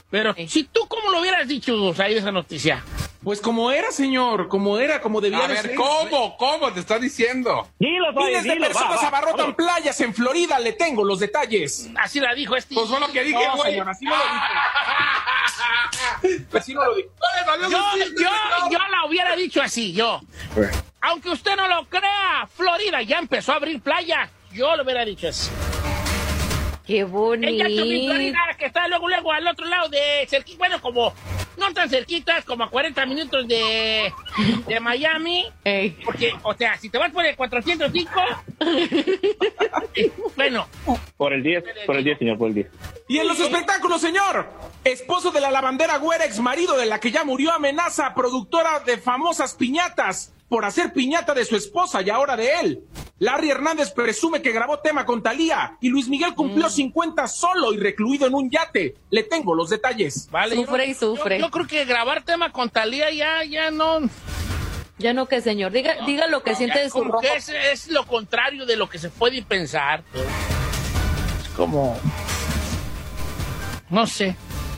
pero si tú, ¿cómo lo hubieras dicho, ahí esa noticia? Pues como era, señor, como era, como debía A de ver, ser. ¿cómo? ¿Cómo te está diciendo? Dilo, Freddy, Miles de dilo, personas va, va, abarrotan vamos. playas en Florida, le tengo los detalles. Así la dijo este. Pues fue lo que dije, No, güey. señor, así no lo dijo. Así no lo dijo. Yo, yo, yo la hubiera dicho así, yo. Aunque usted no lo crea, Florida ya empezó a abrir playas. Yo lo hubiera dicho así. Qué bonito. Florida, que está luego, luego al otro lado de cerquita, bueno, como no tan cerquitas, como a 40 minutos de, de Miami. Ey. Porque, o sea, si te vas por el 405, bueno, Por el 10, por el 10, señor, por el 10. Y en los espectáculos, señor. Esposo de la lavandera güera, ex marido de la que ya murió, amenaza, productora de famosas piñatas por hacer piñata de su esposa y ahora de él. Larry Hernández presume que grabó tema con Talía y Luis Miguel cumplió 50 solo y recluido en un yate. Le tengo los detalles. vale. Sufre no- y sufre. Yo, yo creo que grabar tema con Talía ya, ya no. Ya no que señor, diga, diga lo que siente ya de su rojo. que es, es lo contrario de lo que se puede pensar. Es como. No sé.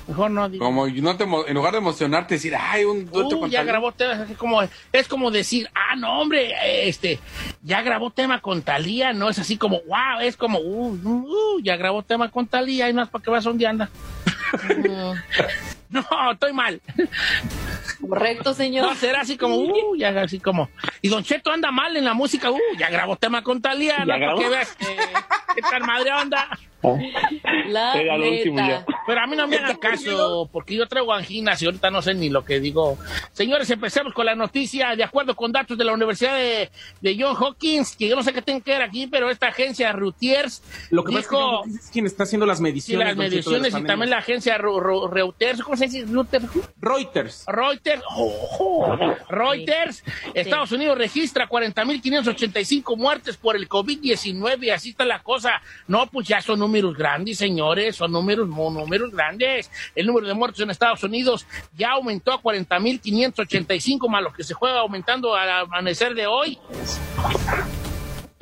Mejor no digo. Como no te, emo- en lugar de emocionarte, decir, ay, un dueto Uh, con ya Talía. grabó temas, así como, es como decir, ah, no, hombre, este, ya grabó tema con Talía, no es así como, wow, es como, uh, uh, ya grabó tema con Talía, y más para que veas dónde anda. no, estoy mal. Correcto, señor. No, será así como, uh, ya así como. Y Don Cheto anda mal en la música, uh, ya grabó tema con Talía, ¿Ya no, para que veas eh, qué tan madre onda. La Era lo último ya. Pero a mí no me hagan caso, porque yo traigo anginas y ahorita no sé ni lo que digo. Señores, empecemos con la noticia. De acuerdo con datos de la Universidad de, de John Hopkins, que yo no sé qué tiene que ver aquí, pero esta agencia Reuters Lo que pasa es que dijo es quien está haciendo las sí, mediciones. las Cheto, y también la agencia Reuters, ¿cómo se dice? Reuters. Reuters. Reuters, oh, oh, Reuters, Estados Unidos registra 40.585 muertes por el COVID-19, así está la cosa. No, pues ya son números grandes, señores, son números, números grandes. El número de muertos en Estados Unidos ya aumentó a 40.585, más lo que se juega aumentando al amanecer de hoy.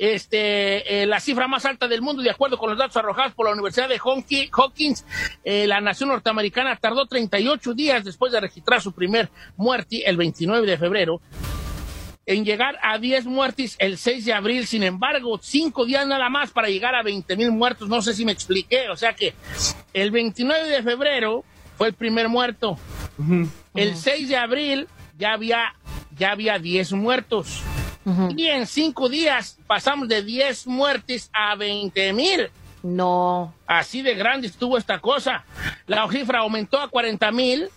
Este, eh, la cifra más alta del mundo, de acuerdo con los datos arrojados por la Universidad de Hawkins, eh, la nación norteamericana tardó 38 días después de registrar su primer muerte el 29 de febrero en llegar a 10 muertes el 6 de abril. Sin embargo, cinco días nada más para llegar a 20 mil muertos. No sé si me expliqué. O sea que el 29 de febrero fue el primer muerto. El 6 de abril ya había, ya había 10 muertos. Y en cinco días pasamos de 10 muertes a 20 mil. No. Así de grande estuvo esta cosa. La cifra aumentó a 40 mil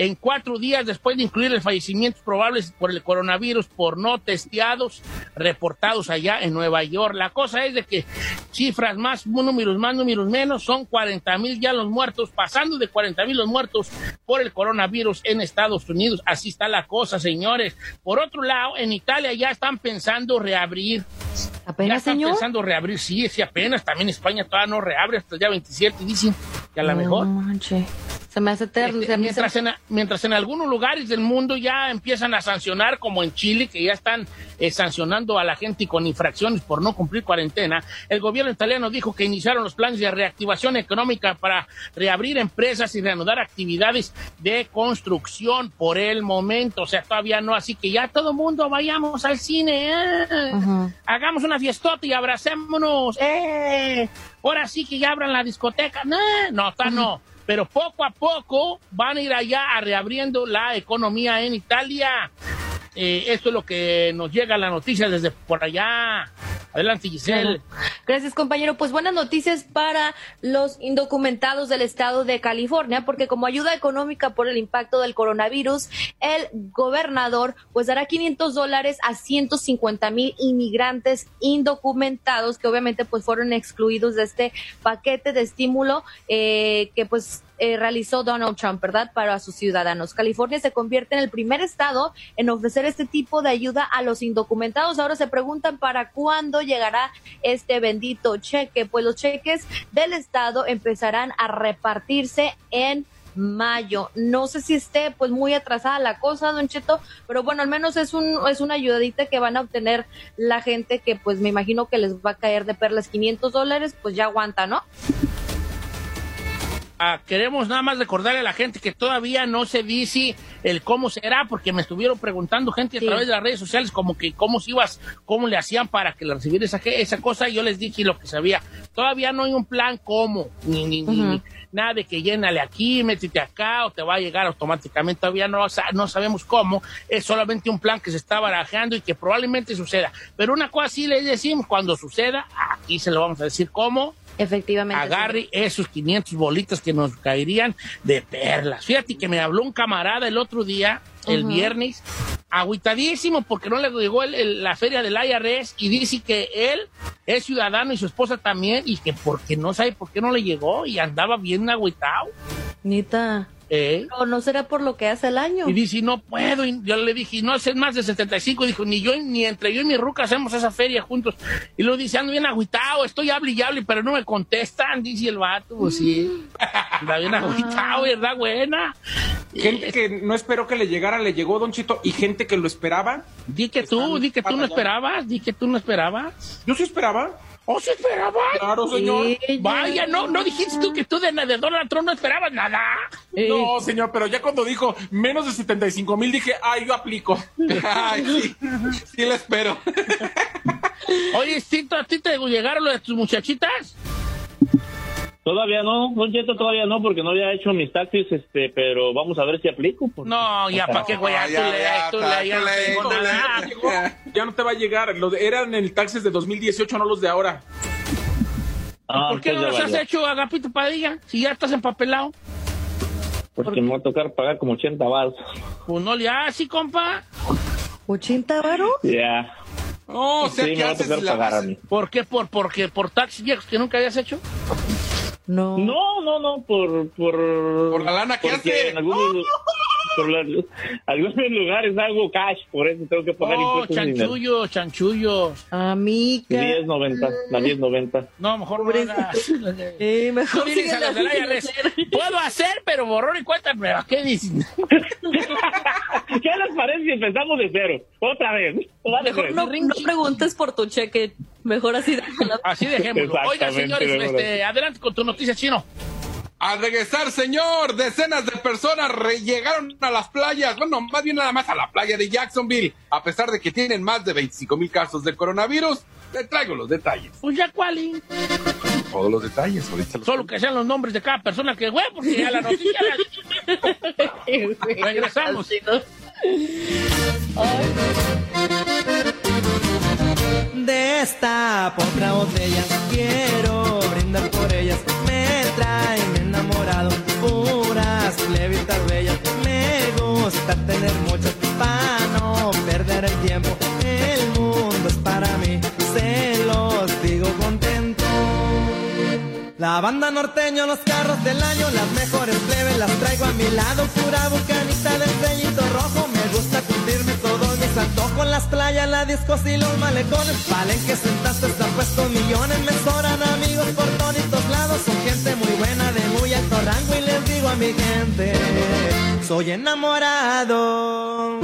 en cuatro días después de incluir los fallecimientos probables por el coronavirus por no testeados reportados allá en Nueva York. La cosa es de que cifras más, números más, números menos, son 40 mil ya los muertos, pasando de 40 mil los muertos por el coronavirus en Estados Unidos. Así está la cosa, señores. Por otro lado, en Italia ya están pensando reabrir ya ¿Apenas, están señor? pensando reabrir, sí, sí, apenas. También España todavía no reabre hasta el día 27, dicen que a lo mejor. No manche. Se me hace eterno. Este, se mientras, en, mientras en algunos lugares del mundo ya empiezan a sancionar, como en Chile, que ya están eh, sancionando a la gente con infracciones por no cumplir cuarentena, el gobierno italiano dijo que iniciaron los planes de reactivación económica para reabrir empresas y reanudar actividades de construcción por el momento. O sea, todavía no, así que ya todo mundo vayamos al cine. ¿eh? Hagamos una fiestota y abracémonos. ¡Eh! Ahora sí que ya abran la discoteca. No, no, está no. Pero poco a poco van a ir allá a reabriendo la economía en Italia. Eh, esto es lo que nos llega la noticia desde por allá. Adelante, Giselle. Gracias, compañero. Pues buenas noticias para los indocumentados del estado de California, porque como ayuda económica por el impacto del coronavirus, el gobernador pues dará 500 dólares a 150 mil inmigrantes indocumentados que obviamente pues fueron excluidos de este paquete de estímulo eh, que pues eh, realizó Donald Trump, ¿verdad? Para sus ciudadanos. California se convierte en el primer estado en ofrecer este tipo de ayuda a los indocumentados. Ahora se preguntan para cuándo llegará este bendito cheque. Pues los cheques del estado empezarán a repartirse en mayo. No sé si esté pues muy atrasada la cosa, Don Cheto, pero bueno, al menos es un es una ayudadita que van a obtener la gente que pues me imagino que les va a caer de perlas 500 dólares, pues ya aguanta, ¿no? Ah, queremos nada más recordarle a la gente que todavía no se dice el cómo será, porque me estuvieron preguntando gente a través de las redes sociales como que cómo se ibas, cómo le hacían para que le recibiera esa, esa cosa, y yo les dije lo que sabía. Todavía no hay un plan cómo, ni, ni, Ujú. ni nada de que llénale aquí, métete acá, o te va a llegar automáticamente. Todavía no, no sabemos cómo. Es solamente un plan que se está barajando y que probablemente suceda. Pero una cosa sí les decimos, cuando suceda, aquí se lo vamos a decir cómo Efectivamente. agarre esos 500 bolitas que nos caerían de perlas. Fíjate que me habló un camarada el otro día, el viernes, agüitadísimo porque no le llegó el- el- la feria del IRS y dice que él es ciudadano y su esposa también y que porque no sabe por qué no le llegó y andaba bien agüitado. Nita. ¿Eh? ¿O no será por lo que hace el año? Y dice, no puedo. Y yo le dije, no es más de 75. Dijo, ni yo, ni entre yo y mi ruca hacemos esa feria juntos. Y luego dice, ando bien agüitado, estoy hable y hable, pero no me contestan, dice el vato. Pues sí, anda bien agüitado, ¿verdad, buena? Gente que no esperó que le llegara, le llegó Don Chito, y gente que lo esperaba. Di que tú, di que tú no esperabas, di que tú no esperabas. Yo sí esperaba. ¿Oh, sí esperabas? Claro, señor. Sí. Vaya, no, no dijiste tú que tú de, de Donald Trump no esperabas nada. No, señor, pero ya cuando dijo menos de 75 mil, dije, ay, yo aplico. Ay, sí, sí la espero. Oye, Tito, ¿a ti te llegaron lo de tus muchachitas? Todavía no, Don Cheto, todavía no, porque no había hecho mis taxis, este, pero vamos a ver si aplico. porque- No, ya, ¿para qué, güey? Ya, no ya, tengo ya, nada. ya. Ya no te va a llegar. Lo de- eran el taxes de 2018, no los de ahora. Ah, ¿Por qué no los ya has hecho, Agapito Padilla? Si ya estás empapelado. Porque me va a tocar pagar como 80 baros. Pues no le haces, compa. ¿80 varos? Ya. No, o sea, sí, que me va a haces tocar la... pagar a mí. ¿Por qué? ¿Por, porque, ¿Por taxis viejos que nunca habías hecho? No. No, no, no, por... Por, Por la lana que hace. En algunos, por la- algunos lugares hago cash, por eso tengo que pagar Oh, impuestos chanchullos, chanchullos. Amiga. 10.90, la 10.90. No, mejor no hagas. Eh, mejor Tú dices a los IRS, Puedo hacer, pero borrón y cuenta nueva. ¿Qué dicen? ¿Qué les parece si empezamos de cero? Otra vez. Otra Mejor no, no preguntes por tu cheque. Mejor así déjala. Así dejémoslo. Oiga, señores, este, adelante con tu noticia, chino. Al regresar, señor, decenas de personas llegaron a las playas, bueno, más bien nada más a la playa de Jacksonville, a pesar de que tienen más de 25 mil casos de coronavirus. Le traigo los detalles. Pues ya, ¿cuál? Todos los detalles, ahorita los Solo que sean los nombres de cada persona que fue, porque ya la noticia la... Regresamos. Destapo otra botella, quiero brindar por ellas. Me traen enamorado, puras plebitas bellas. Me gusta tener muchas para no perder el tiempo. El mundo es para mí, se los digo contento. La banda norteño, los carros del año, las mejores plebes las traigo a mi lado. Pura bucanita del sellito rojo, me gusta cumplirme todos mis antojos. Las playas, las discos y los malecones, valen que sentaste está puesto millones. Me sobran amigos por todos lados, son gente muy mi gente, soy enamorado.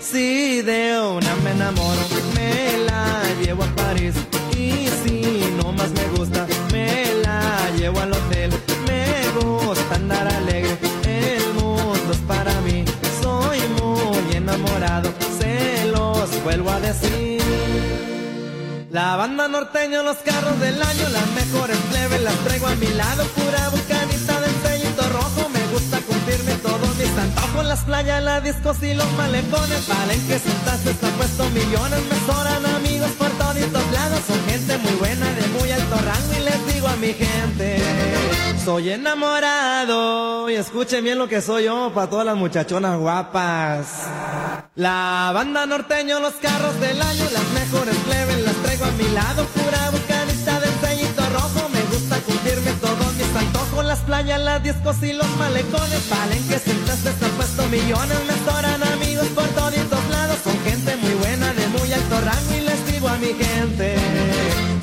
Si de una me enamoro, me la llevo a París. Y si no más me gusta, me la llevo al hotel. La banda norteño, los carros del año, las mejores plebes las traigo a mi lado. Pura bucanita del sellito rojo, me gusta cumplirme todos mis antojos. Las playas, las discos y los malecones, valen que sentaste, está puesto millones. Me sobran amigos por todos lados, son gente muy buena de muy alto rango. Y les digo a mi gente, soy enamorado. Y escuchen bien lo que soy yo para todas las muchachonas guapas. La banda norteño, los carros del año, las mejores plebes las traigo a mi lado. Pura bucanita cumplirme todos mis antojos. Las playas, las discos y los malecones, que sentaste, están puesto millones. Me sobran amigos por todos lados, son gente muy buena de muy alto rango. Y les digo a mi gente,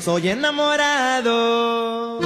soy enamorado.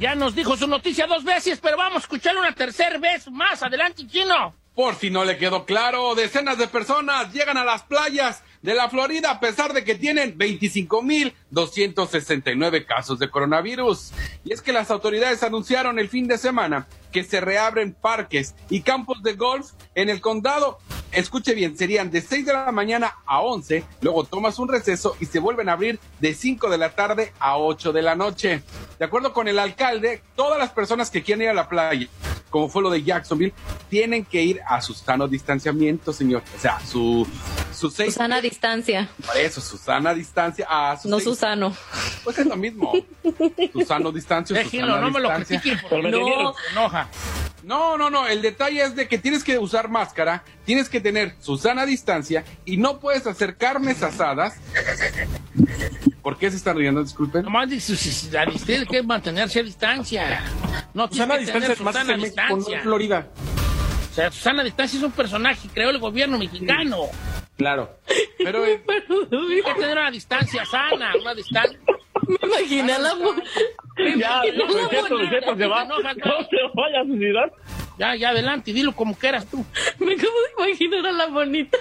Ya nos dijo su noticia dos veces, pero vamos a escucharla una tercera vez más. Adelante, chino. Por si no le quedó claro, decenas de personas llegan a las playas de la Florida a pesar de que tienen 25.269 casos de coronavirus. Y es que las autoridades anunciaron el fin de semana que se reabren parques y campos de golf en el condado. Escuche bien, serían de 6 de la mañana a 11, luego tomas un receso y se vuelven a abrir de 5 de la tarde a 8 de la noche. De acuerdo con el alcalde, todas las personas que quieran ir a la playa, como fue lo de Jacksonville, tienen que ir a su sano distanciamiento, señor. O sea, su, su seis Susana distancia, por eso, Susana distancia. A sus no seis- Susano. Pues es lo mismo. Susano distancia. Susana no me lo critiquen No. no. No, no, no. El detalle es de que tienes que usar máscara, tienes que tener Susana distancia y no puedes hacer carnes asadas. ¿Por qué se están riendo? Disculpen. Nomás hay que mantenerse a distancia. No Susana tiene que tener distancia es más Susana en México, no distancia. en Florida. O sea, Susana Distancia es un personaje, creó el gobierno mexicano. Claro. Pero eh, Hay que tener una distancia sana, una distancia. Me imaginé la mu- Ya, me imaginé a Don la Cheto, Ya, ya, adelante, dilo como quieras tú. Me acabo de imaginar a la bonita.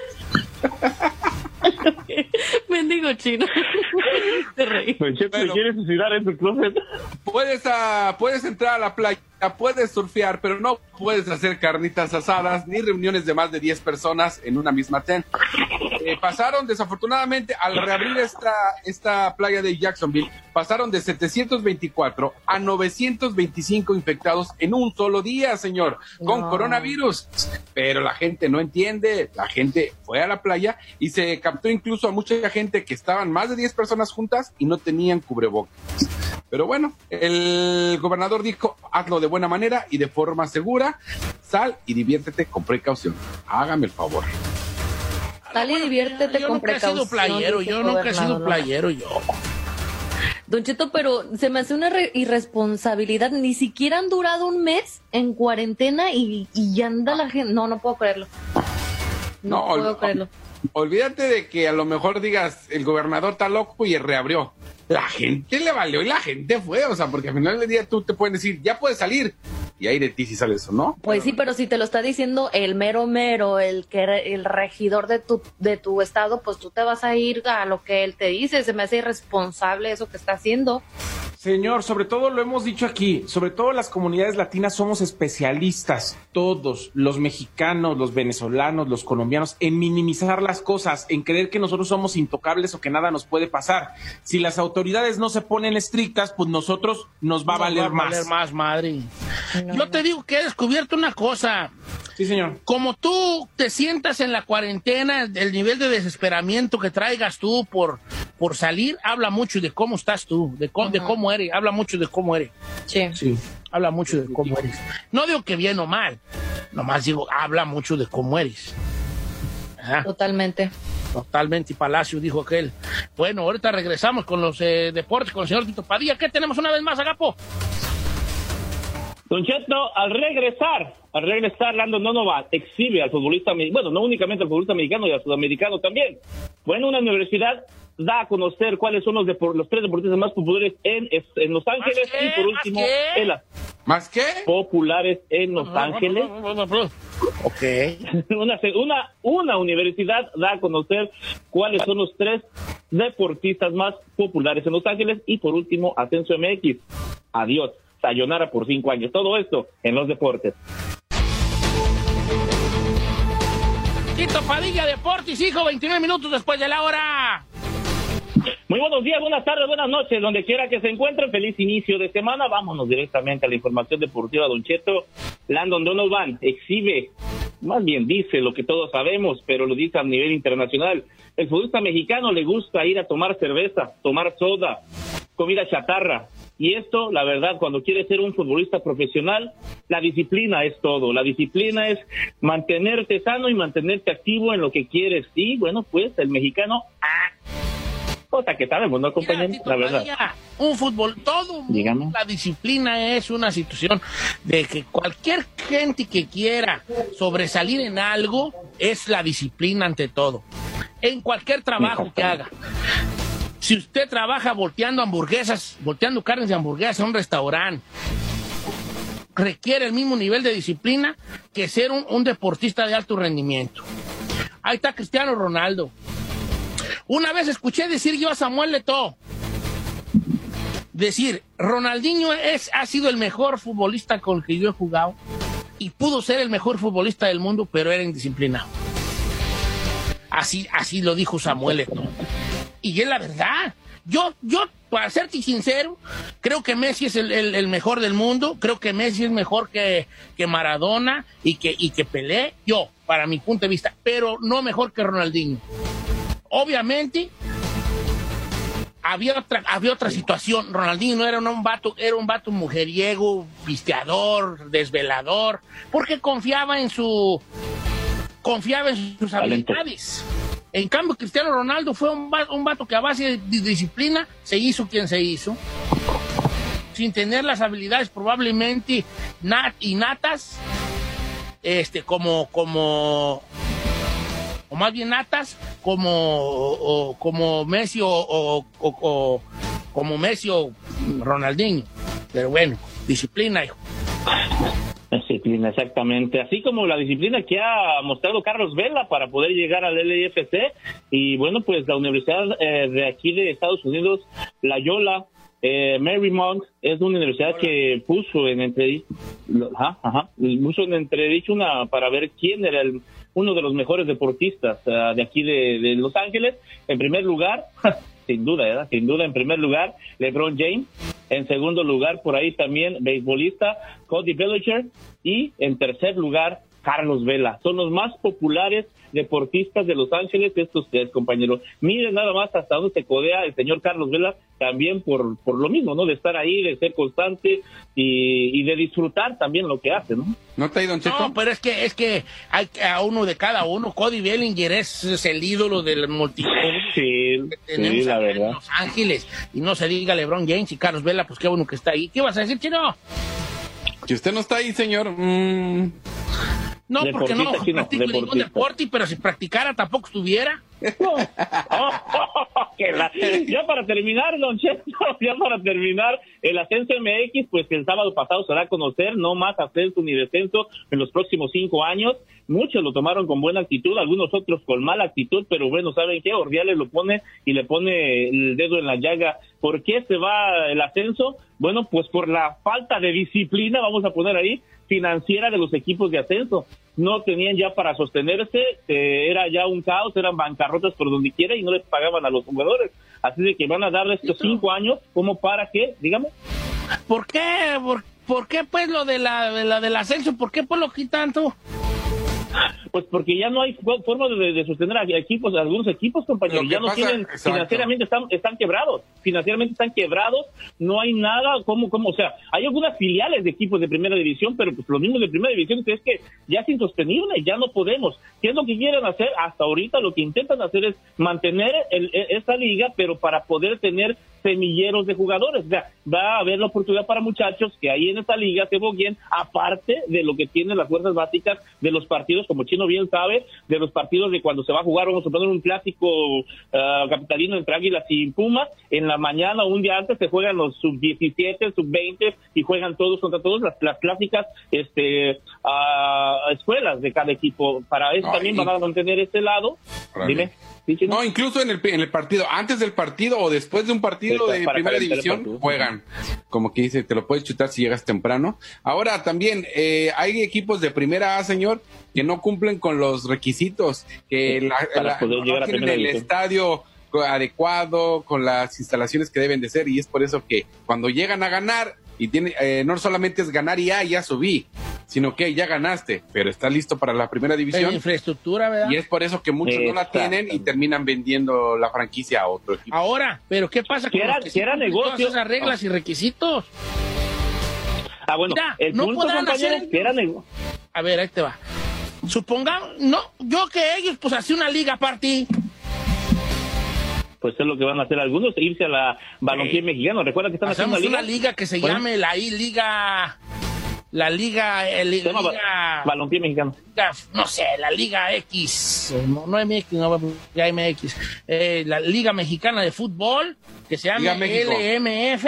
Mendigo chino. Te reí. Don Cheto, ¿se Bueno. quiere suicidar en su closet? puedes, ah, puedes entrar a la playa, puedes surfear, pero no puedes hacer carnitas asadas ni reuniones de más de 10 personas en una misma tent. Eh, pasaron, desafortunadamente, al reabrir esta, esta playa de Jacksonville, pasaron de 724 a 925 infectados en un solo día, señor, con No. coronavirus. Pero la gente no entiende, la gente fue a la playa y se captó incluso a mucha gente que estaban más de 10 personas juntas y no tenían cubrebocas. Pero bueno, el gobernador dijo, hazlo de buena manera y de forma segura, sal y diviértete con precaución. Hágame el favor. Sal y diviértete yo con nunca he precaución. sido playero, yo nunca he sido playero, yo. Don Cheto, pero se me hace una re- irresponsabilidad. Ni siquiera han durado un mes en cuarentena y, y ya anda la gente. No, no puedo creerlo. No, No, puedo no. creerlo. Olvídate de que a lo mejor digas, el gobernador está loco y reabrió. La gente le valió y la gente fue, o sea, porque al final del día tú te pueden decir, ya puedes salir. Y ahí de ti si sale eso, ¿no? Pues sí, pero si te lo está diciendo el mero mero, el que re- el regidor de tu de tu estado, pues tú te vas a ir a lo que él te dice. Se me hace irresponsable eso que está haciendo. Señor, sobre todo lo hemos dicho aquí, sobre todo las comunidades latinas somos especialistas, todos, los mexicanos, los venezolanos, los colombianos, en minimizar las cosas, en creer que nosotros somos intocables o que nada nos puede pasar. Si las autoridades no se ponen estrictas, pues nosotros nos va a Nos valer más. valer más, madre. Yo te digo que he descubierto una cosa. Sí, señor. Como tú te sientas en la cuarentena, el nivel de desesperamiento que traigas tú por, por salir, habla mucho de cómo estás tú, de, cómo- de cómo eres, habla mucho de cómo eres. Sí. Sí. Habla mucho de cómo eres. No digo que bien o mal, nomás digo, habla mucho de cómo eres. Ajá, Totalmente. totalmente. Y Palacio dijo aquel. Bueno, ahorita regresamos con los eh, deportes con el señor Tito Padilla. ¿Qué tenemos una vez más, Agapo? Don Cheto, al regresar, al regresar, Landon Donovan exhibe al futbolista, bueno, no únicamente al futbolista mexicano y al sudamericano también. Bueno, una universidad da a conocer cuáles son los, depor- los tres deportistas más populares en, en Los Ángeles qué? y por ¿Más último, qué? en las ¿Más qué? populares en Los Ángeles. Ok. una, una, una universidad da a conocer cuáles son los tres deportistas más populares en Los Ángeles y por último Ascenso MX. Adiós. Sayonara por cinco años. Todo esto en los deportes. Tito Padilla, Deportes, hijo, 29 minutos después de la hora. Muy buenos días, buenas tardes, buenas noches, donde quiera que se encuentren. Feliz inicio de semana. Vámonos directamente a la información deportiva, Don Cheto. Landon Donovan exhibe, más bien dice lo que todos sabemos, pero lo dice a nivel internacional. El futbolista mexicano le gusta ir a tomar cerveza, tomar soda, comida chatarra. Y esto, la verdad, cuando quieres ser un futbolista profesional, la disciplina es todo. La disciplina es mantenerte sano y mantenerte activo en lo que quieres. Y bueno, pues el mexicano, ah, cosa que sabemos, ¿no, compañero? La verdad. Un fútbol, todo Dígame. la disciplina es una situación de que cualquier gente que quiera sobresalir en algo es la disciplina ante todo. En cualquier trabajo que haga. Si usted trabaja volteando hamburguesas, volteando carnes de hamburguesas en un restaurante, requiere el mismo nivel de disciplina que ser un, deportista de alto rendimiento. Ahí está Cristiano Ronaldo. Una vez escuché decir yo a Samuel Leto, decir, Ronaldinho es, ha sido el mejor futbolista con el que yo he jugado y pudo ser el mejor futbolista del mundo, pero era indisciplinado. Así, así lo dijo Samuel Eto'o. Y es la verdad. Yo, yo, para serte sincero, creo que Messi es el, el- el mejor del mundo. Creo que Messi es mejor que, que Maradona y que, y que Pelé. Yo, para mi punto de vista. Pero no mejor que Ronaldinho. Obviamente, había otra, había otra situación. Ronaldinho no era un vato, era un vato mujeriego, pisteador, desvelador, porque confiaba en su confiaba en sus Talento. habilidades. En cambio, Cristiano Ronaldo fue un, un vato que a base de, disciplina se hizo quien se hizo, sin tener las habilidades probablemente nat, innatas, este, como, como, o más bien natas, como, como Messi o- como Messi o Ronaldinho. Pero bueno, disciplina, hijo. Disciplina, exactamente. Así como la disciplina que ha mostrado Carlos Vela para poder llegar al LIFC. Y bueno, pues la Universidad eh, de aquí de Estados Unidos, la Yola, eh, Marymount, es una universidad que puso en entredicho, ajá, ajá, puso en entredicho una, para ver quién era el, uno de los mejores deportistas ah, de aquí de, de Los Ángeles. En primer lugar, sin duda, ¿verdad? Sin duda, en primer lugar, LeBron James. En segundo lugar, por ahí también, beisbolista Cody Bellinger. Y en tercer lugar, Carlos Vela. Son los más populares deportistas de Los Ángeles, estos tres compañeros. Miren nada más hasta dónde se codea el señor Carlos Vela, también por, por lo mismo, ¿no? De estar ahí, de ser constante y, y de disfrutar también lo que hace, ¿no? ¿No te ha ido, Don Cheto? No, pero es que es que hay que- a uno de cada uno. Cody Bellinger es, es el ídolo del multitud Sí, la en verdad. Los Ángeles. Y no se diga LeBron James y Carlos Vela, pues qué bueno que está ahí. ¿Qué vas a decir, Chino? Que usted no está ahí, señor. Mm. No, porque no practico ningún deporte, pero si practicara tampoco estuviera. Ya para terminar, Don Cheto, ya para terminar, el ascenso MX, pues el sábado pasado se da a conocer, no más ascenso ni descenso en los próximos cinco años. Muchos lo tomaron con buena actitud, algunos otros con mala actitud, pero bueno, ¿saben qué? Ordiales lo pone y le pone el dedo en la llaga. ¿Por qué se va el ascenso? Bueno, pues por la falta de disciplina, vamos a poner ahí, financiera de los equipos de ascenso. No tenían ya para sostenerse, eh, era ya un caos, eran bancarrotas por donde quiera y no les pagaban a los jugadores. Así de que van a darle estos cinco años como para que, digamos, ¿Por qué? ¿Por, por qué pues lo de la, de la del ascenso? ¿Por qué pues lo quitan tú? pues porque ya no hay fo- forma de, de sostener a equipos, a algunos equipos, compañeros, que ya no pasa- tienen, exacto. financieramente están, están quebrados, financieramente están quebrados, no hay nada, como, como, o sea, hay algunas filiales de equipos de primera división, pero pues los mismos de primera división es que ya es insostenible, ya no podemos. ¿Qué es lo que quieren hacer? Hasta ahorita lo que intentan hacer es mantener el- e- esta liga, pero para poder tener semilleros de jugadores. O sea, va a haber la oportunidad para muchachos que ahí en esta liga se bogueen, aparte de lo que tienen las fuerzas básicas de los partidos, como Chino bien sabe, de los partidos de cuando se va a jugar, vamos a poner un clásico ah, capitalino entre Águilas y Pumas, en la mañana o un día antes se juegan los sub-17, sub-20 y juegan todos contra todos las, las clásicas este, ah, escuelas de cada equipo. Para eso también van a mantener este lado. Dime. No, incluso en el, en el partido, antes del partido o después de un partido Sí, de primera división, juegan. Como que dice, te lo puedes chutar si llegas temprano. Ahora también eh, hay equipos de primera A, señor, que no cumplen con los requisitos, que la, Para la- poder no a el estadio adecuado, con las instalaciones que deben de ser, y es por eso que cuando llegan a ganar, y tiene, eh, no solamente es ganar y ya, ya subí, sino que ya ganaste, pero está listo para la primera división. infraestructura, ¿verdad? Y es por eso que muchos no la tienen y terminan vendiendo la franquicia a otro equipo. Ahora, pero ¿qué pasa con Que los sí todas negocio. esas reglas y requisitos? Ah, bueno, Mira, el no punto, hacer- que era nego- A ver, ahí te va. Supongamos, no, yo que ellos, pues así una liga aparte. pues es lo que van a hacer algunos, irse a la balompié mexicano. Recuerda que están haciendo Hacemos una una liga. liga que se Bueno. llame la I Liga la Liga, eh, li- Se llama Liga, Balompié mexicano. Liga, no sé, la Liga X, eh, no, no MX, no, ya MX, eh, la Liga Mexicana de Fútbol, que se llama. LMF,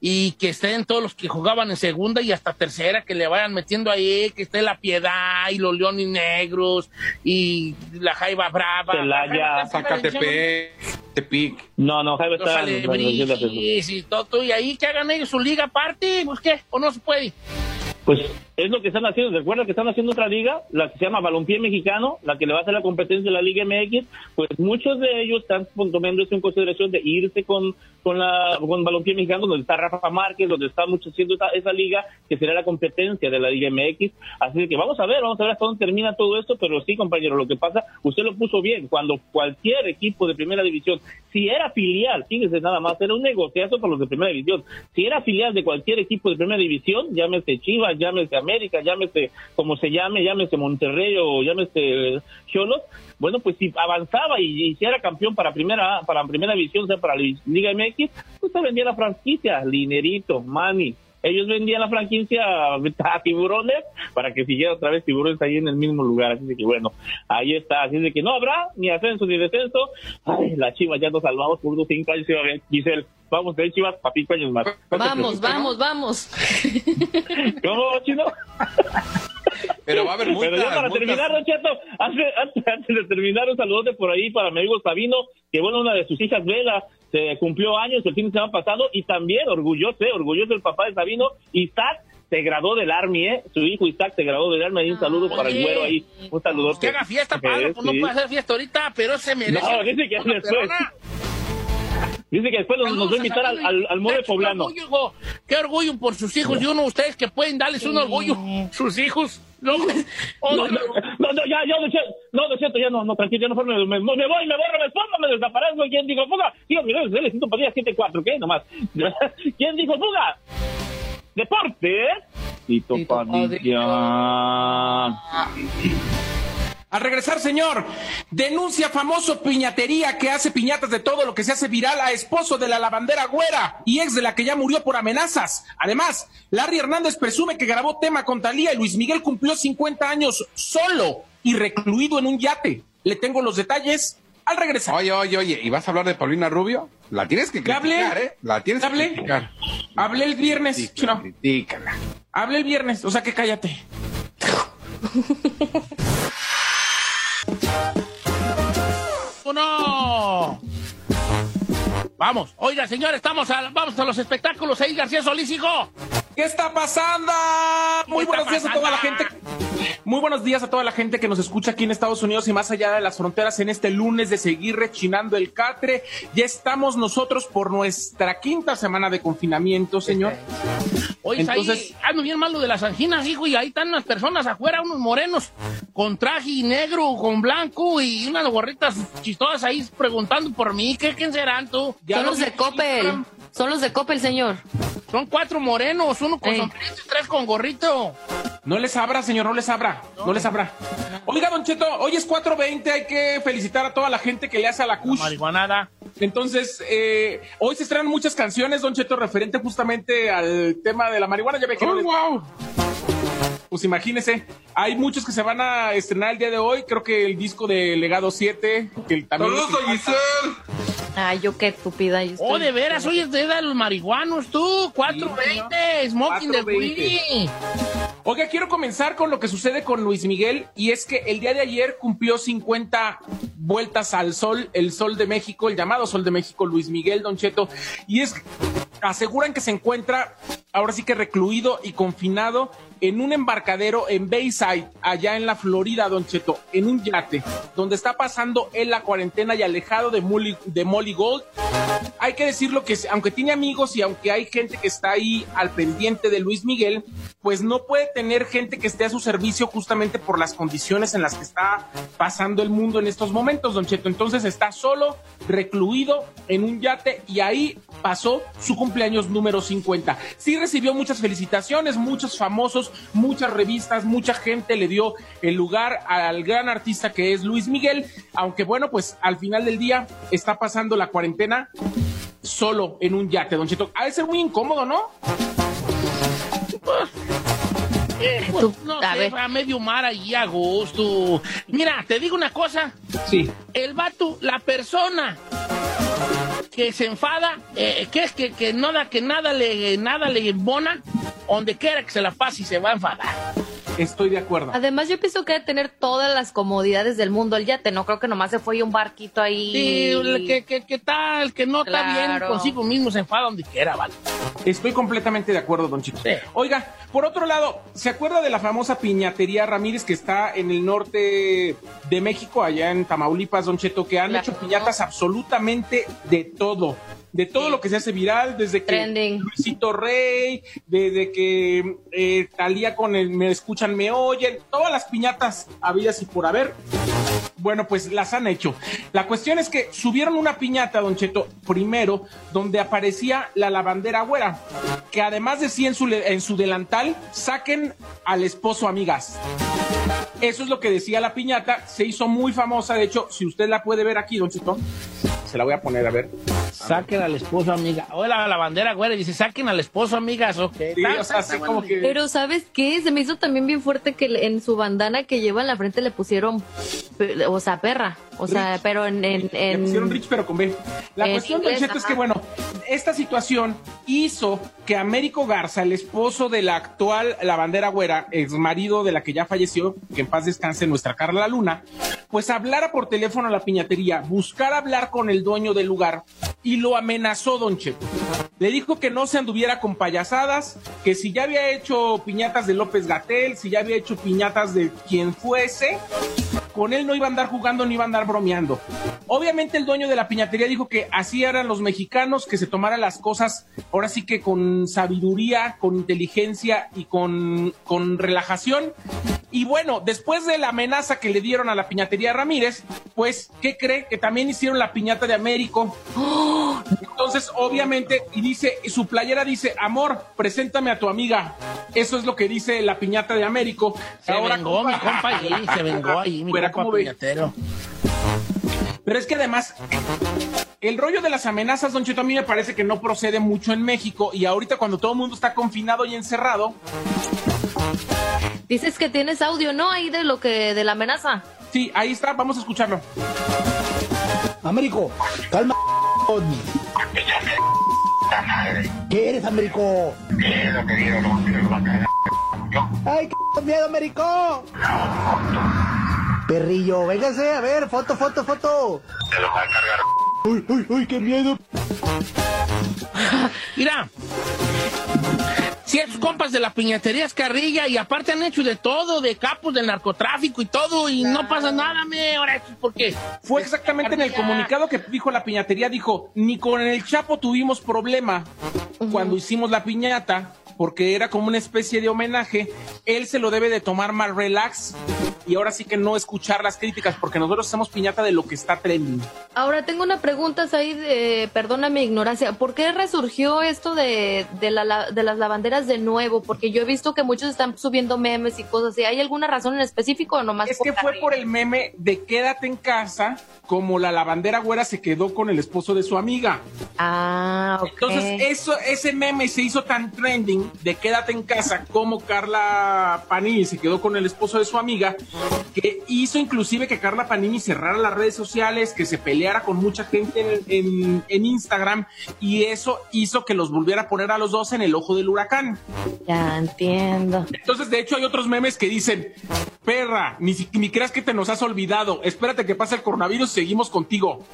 y que estén todos los que jugaban en segunda y hasta tercera, que le vayan metiendo ahí, que esté la Piedad y los Leones Negros y la Jaiba Brava. Jaiba división, Zacatepec, Tepic. No, no, Los está. Alebrijes y todo, y ahí que hagan ellos su liga aparte, pues qué, o no se puede. Pues es lo que están haciendo. Recuerda que están haciendo otra liga, la que se llama Balompié Mexicano, la que le va a hacer la competencia de la Liga MX. Pues muchos de ellos están tomando eso en consideración de irse con, con, la, con Balompié Mexicano, donde está Rafa Márquez, donde está mucho haciendo esa, esa liga, que será la competencia de la Liga MX. Así que vamos a ver, vamos a ver hasta dónde termina todo esto. Pero sí, compañero, lo que pasa, usted lo puso bien. Cuando cualquier equipo de primera división, si era filial, fíjese nada más, era un negociazo para los de primera división. Si era filial de cualquier equipo de primera división, llámese Chivas, llámese América, llámese como se llame, llámese Monterrey o llámese Cholos, bueno, pues si avanzaba y, y si era campeón para primera para primera división, o sea, para la Liga MX, pues se vendía la franquicia, Linerito, Manny. Ellos vendían la franquicia a, tiburones para que siguiera otra vez tiburones ahí en el mismo lugar. Así de que bueno, ahí está. Así de que no habrá ni ascenso ni descenso. Ay, la Chivas ya nos salvamos por unos cinco años. Giselle, vamos a ver Chivas para cinco años más. Vamos, vamos, vamos. ¿Cómo, chino? Pero va a haber multas. Pero ya para multas. terminar, Don Cheto, antes, antes- antes de terminar, un saludote por ahí para mi amigo Sabino, que bueno, una de sus hijas, Vela, se cumplió años el fin de semana pasado y también orgulloso, eh, orgulloso el papá de Sabino, Isaac se graduó del Army, ¿eh? Su hijo Isaac se graduó del Army, ahí un saludo para el güero ahí, un saludote. Que haga fiesta, Pablo, Eh, pues no sí. puede hacer fiesta ahorita, pero se merece. No, dice que después. Dice que después nos, nos va a invitar al, al, al mole Qué poblano. orgullo, hijo. Qué orgullo por sus hijos y uno de ustedes que pueden darles un orgullo. Sus hijos. No, No, no, no, no, ya, ya, no, Don Cheto, ya no, no, tranquilo, ya no, me, me, me voy, me borro, me espondo, me desaparezco. ¿Quién dijo fuga? Digo, mi nombre es Elecito Padilla 74, ¿qué? Nomás. ¿Quién dijo fuga? Deporte. Tito Padilla. Al regresar, señor, denuncia famoso piñatería que hace piñatas de todo lo que se hace viral a esposo de la lavandera güera y ex de la que ya murió por amenazas. Además, Larry Hernández presume que grabó tema con Talía y Luis Miguel cumplió 50 años solo y recluido en un yate. Le tengo los detalles al regresar. Oye, oye, oye, ¿y vas a hablar de Paulina Rubio? La tienes que criticar, ¿eh? La tienes que criticar. Hablé el viernes. Chino. Critícala. Hablé el viernes, o sea que cállate. Vamos, oiga, señor, estamos a, vamos a los espectáculos. Ahí, García Solís, hijo. ¿Qué está pasando? Muy buenos días a toda la gente. Muy buenos días a toda la gente que nos escucha aquí en Estados Unidos y más allá de las fronteras en este lunes de seguir rechinando el catre. Ya estamos nosotros por nuestra quinta semana de confinamiento, señor. Oye, Entonces- ahí ando bien mal lo de las anginas, hijo, y ahí están unas personas afuera, unos morenos, con traje negro, con blanco y unas gorritas chistosas ahí preguntando por mí. ¿Qué, quién serán tú? Ya Son lo los de Coppel. Son los de Coppel, señor. Son cuatro morenos, uno con Ey. sombrerito y tres con gorrito. No les abra, señor, no les abra. No les abra. Oiga, Don Cheto, hoy es 4.20, hay que felicitar a toda la gente que le hace a la Kush. Marihuanada. Entonces, eh, hoy se estrenan muchas canciones, Don Cheto, referente justamente al tema de la marihuana. Ya ve que no Oh, les- wow. Pues imagínese, hay muchos que se van a estrenar el día de hoy. Creo que el disco de Legado 7, que el- también. Saludos a. Giselle. Ay, yo qué estúpida. yo Oh, de veras, hoy es de de los marihuanos, tú. 420, smoking the 420. weed. Oiga, quiero comenzar con lo que sucede con Luis Miguel y es que el día de ayer cumplió 50 vueltas al sol, el sol de México, el llamado sol de México, Luis Miguel Don Cheto, y es aseguran que se encuentra ahora sí que recluido y confinado en un embarcadero en Bayside, allá en la Florida, Don Cheto, en un yate, donde está pasando él la cuarentena y alejado de Molly, de Molly Gold. Hay que decirlo que aunque tiene amigos y aunque hay gente que está ahí al pendiente de Luis Miguel, pues no puede tener gente que esté a su servicio justamente por las condiciones en las que está pasando el mundo en estos momentos, Don Cheto. Entonces está solo, recluido en un yate y ahí pasó su cumpleaños número 50. Sí recibió muchas felicitaciones, muchos famosos, muchas revistas, mucha gente le dio el lugar al gran artista que es Luis Miguel, aunque bueno, pues al final del día está pasando la cuarentena solo en un yate, Don Cheto. Ha de ser muy incómodo, ¿no? Eh, pues, no a sé, ver. a medio mar allí a gusto. Mira, te digo una cosa. Sí. El vato, la persona que se enfada, eh, que es que, que nada, que nada le, nada le embona, donde quiera que se la pase y se va a enfadar. Estoy de acuerdo. Además, yo pienso que debe tener todas las comodidades del mundo el yate. No creo que nomás se fue un barquito ahí. Sí, el que, que, el que no está bien consigo mismo se enfada donde quiera, vale. Estoy completamente de acuerdo, don Chico. Oiga, por otro lado, ¿se acuerda de la famosa piñatería Ramírez que está en el norte de México, allá en Tamaulipas, don Cheto, que han Claro. hecho piñatas absolutamente de todo? De todo lo que se hace viral, desde que Trending. Luisito Rey, desde que eh, Talía con el Me Escuchan, Me Oyen, todas las piñatas habidas y por haber. Bueno, pues las han hecho. La cuestión es que subieron una piñata, Don Cheto, primero, donde aparecía la lavandera güera, que además decía en su, en su delantal, saquen al esposo, amigas. Eso es lo que decía la piñata, se hizo muy famosa, de hecho, si usted la puede ver aquí, Don Cheto, se la voy a poner a ver. Saquen al esposo, amiga. Hola, la bandera, güey, dice, saquen al esposo, amigas, ok. Sí, Está- o sea, está así como que... Pero ¿sabes qué? Se me hizo también bien fuerte que en su bandana que lleva en la frente le pusieron, o sea, perra. O sea, Rich. pero en... en, Le pusieron Rich, pero con B. La en cuestión, Don inglés, Cheto, es que, bueno, esta situación hizo que Américo Garza, el esposo de la actual lavandera güera, ex marido de la que ya falleció, que en paz descanse nuestra Carla Luna, pues hablara por teléfono a la piñatería, buscara hablar con el dueño del lugar y lo amenazó, Don Cheto. Le dijo que no se anduviera con payasadas, que si ya había hecho piñatas de López Gatel, si ya había hecho piñatas de quien fuese, con él no iba a andar jugando ni iba a andar bromeando. Obviamente el dueño de la piñatería dijo que así eran los mexicanos, que se tomaran las cosas ahora sí que con sabiduría, con inteligencia y con, con relajación. Y bueno, después de la amenaza que le dieron a la piñatería Ramírez, pues, ¿qué cree? Que también hicieron la piñata de Américo. Entonces, obviamente, y dice, y su playera dice, amor, preséntame a tu amiga. Eso es lo que dice la piñata de Américo. Se vengó, mi compa, allí, se vengó allí, mi Fuera, compa piñatero. Pero es que además, el rollo de las amenazas, Don Cheto, a mí me parece que no procede mucho en México. Y ahorita cuando todo el mundo está confinado y encerrado, Dices que tienes audio, ¿no? Ahí de lo que... de la amenaza. sí, ahí está, vamos a escucharlo. Américo, calma. ¿Qué eres, Américo? ¡Ay, qué miedo, Américo! Perrillo, véngase, a ver, foto, foto, foto. Uy, uy, uy, qué miedo. Mira, si esos compas de la piñatería es carrilla y aparte han hecho de todo, de capos del narcotráfico y todo, y no pasa nada, me. Ahora, ¿por qué? Fue exactamente en el comunicado que dijo la piñatería, dijo, ni con el Chapo tuvimos problema cuando hicimos la piñata, porque era como una especie de homenaje, él se lo debe de tomar más relax y ahora sí que no escuchar las críticas, porque nosotros hacemos piñata de lo que está trending. Ahora tengo una pregunta, ahí de, perdona mi ignorancia, ¿por qué resurgió esto de, de, la- de las lavanderas de nuevo? Porque yo he visto que muchos están subiendo memes y cosas así. ¿Hay alguna razón en específico o nomás Es que fue por el meme de quédate en casa, como la lavandera güera se quedó con el esposo de su amiga. Ah, ok. Entonces, eso, ese meme se hizo tan trending de quédate en casa como Carla Panini se quedó con el esposo de su amiga, que hizo inclusive que Carla Panini cerrara las redes sociales, que se peleara con mucha gente en, en- en Instagram, y eso hizo que los volviera a poner a los dos en el ojo del huracán. Ya entiendo. Entonces, de hecho, hay otros memes que dicen, perra, ni, ni creas que te nos has olvidado, espérate que pase el coronavirus, seguimos contigo.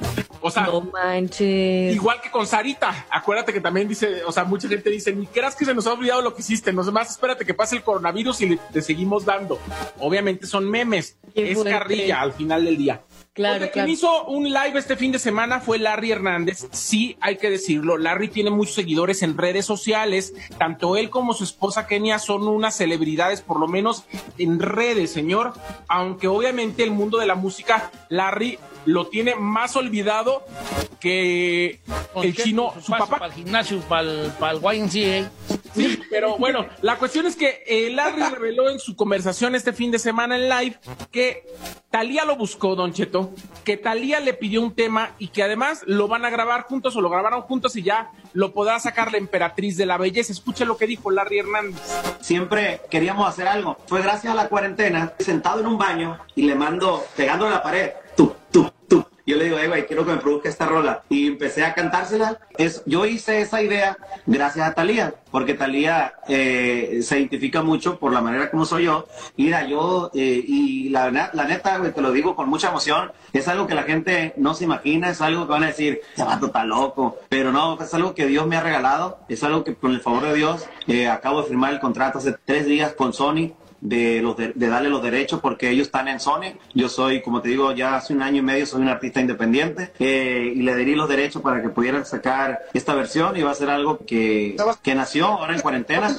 O sea, No manches. Igual que con Sarita, acuérdate que también dice, o sea, mucha gente dice, ni creas que se nos ha olvidado lo que hiciste, no más espérate que pase el coronavirus y le, te seguimos dando. Obviamente son memes, Qué es fuerte. carrilla al final del día. Claro. Quien hizo un live este fin de semana fue Larry Hernández. Sí, hay que decirlo. Larry tiene muchos seguidores en redes sociales. Tanto él como su esposa Kenia son unas celebridades, por lo menos en redes, señor. Aunque obviamente el mundo de la música, Larry lo tiene más olvidado que el chino, su papá. Para el gimnasio, para el, para el YMCA. Sí, Pero bueno, la cuestión es que eh, Larry reveló en su conversación este fin de semana en live que Talía lo buscó, Don Cheto, que Talía le pidió un tema y que además lo van a grabar juntos o lo grabaron juntos y ya lo podrá sacar la emperatriz de la belleza. Escuche lo que dijo Larry Hernández. Siempre queríamos hacer algo. Fue gracias a la cuarentena, sentado en un baño y le mando, pegando a la pared, tú, tú, tú. Yo le digo, hey, güey, quiero que me produzca esta rola. Y empecé a cantársela. Es, yo hice esa idea gracias a Talía, porque Talía eh, se identifica mucho por la manera como soy yo. Mira, yo, eh, y la, la neta, güey, te lo digo con mucha emoción, es algo que la gente no se imagina, es algo que van a decir, este vato está loco. Pero no, es algo que Dios me ha regalado, es algo que con el favor de Dios, eh, acabo de firmar el contrato hace tres días con Sony de, los de, de darle los derechos porque ellos están en Sony. Yo soy, como te digo, ya hace un año y medio soy un artista independiente eh, y le di los derechos para que pudieran sacar esta versión y va a ser algo que, que nació ahora en cuarentena.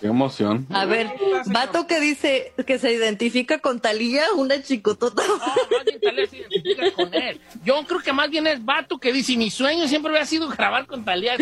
Qué emoción. A ver, vato que dice que se identifica con Talía, una chicotota. No, más bien Talía se identifica con él. Yo creo que más bien es vato que dice, mi sueño siempre había sido grabar con Talía.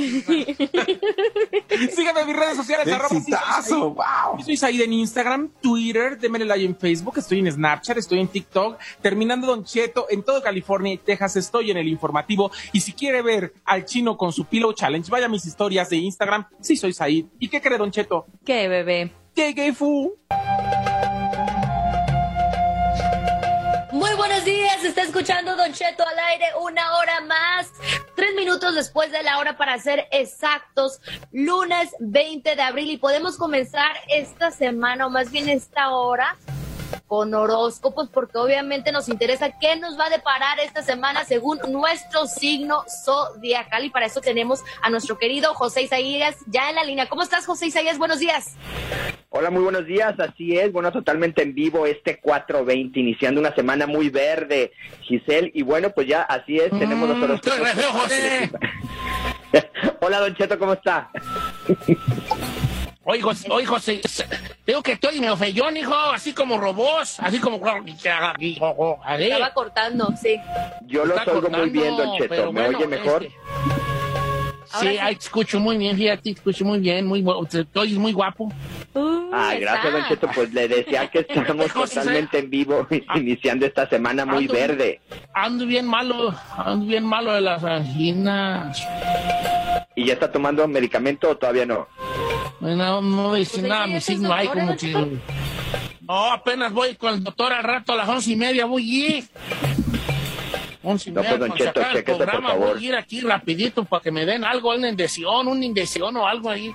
Síganme en mis redes sociales. ¡Qué arroba exitazo! Yo soy Said en Instagram, Twitter, démele like en Facebook, estoy en Snapchat, estoy en TikTok, terminando Don Cheto, en todo California y Texas estoy en el informativo. Y si quiere ver al chino con su Pillow Challenge, vaya a mis historias de Instagram. Sí, soy Said. ¿Y qué cree Don Cheto? ¿Qué, bebé? ¿Qué, qué, fu? Muy buenos días, está escuchando Don Cheto al aire una hora más, tres minutos después de la hora para ser exactos, lunes 20 de abril y podemos comenzar esta semana o más bien esta hora con horóscopos porque obviamente nos interesa qué nos va a deparar esta semana según nuestro signo zodiacal y para eso tenemos a nuestro querido José Isaías ya en la línea. ¿Cómo estás José Isaías? Buenos días. Hola, muy buenos días. Así es, bueno, totalmente en vivo este 420, iniciando una semana muy verde, Giselle. Y bueno, pues ya así es, tenemos los horóscopos. re feo, José. Hola, Don Cheto, ¿cómo está? Oye, José, oye, José, tengo que estoy medio feyón, hijo, así como robots, así como... Estaba cortando, sí. Yo los Está oigo muy bien, Don Cheto. pero ¿Me bueno, oye mejor? este, Sí, te escucho muy bien, fíjate, te escucho muy bien, muy oyes muy guapo. Ay, gracias, Don Cheto. Pues le decía que estamos totalmente en vivo, iniciando esta semana muy Ando- verde. Ando bien malo, ando bien malo de las anginas. ¿Y ya está tomando medicamento o todavía no? No, no dice nada, mi signo ahí como que... No, apenas voy con el doctor al rato a las once y media, voy. Once y No, media, pues, don cuando se Cheto, acabe el chéquese, por programa, favor. voy a ir aquí rapidito para que me den algo, una indecisión, una indecisión o algo ahí.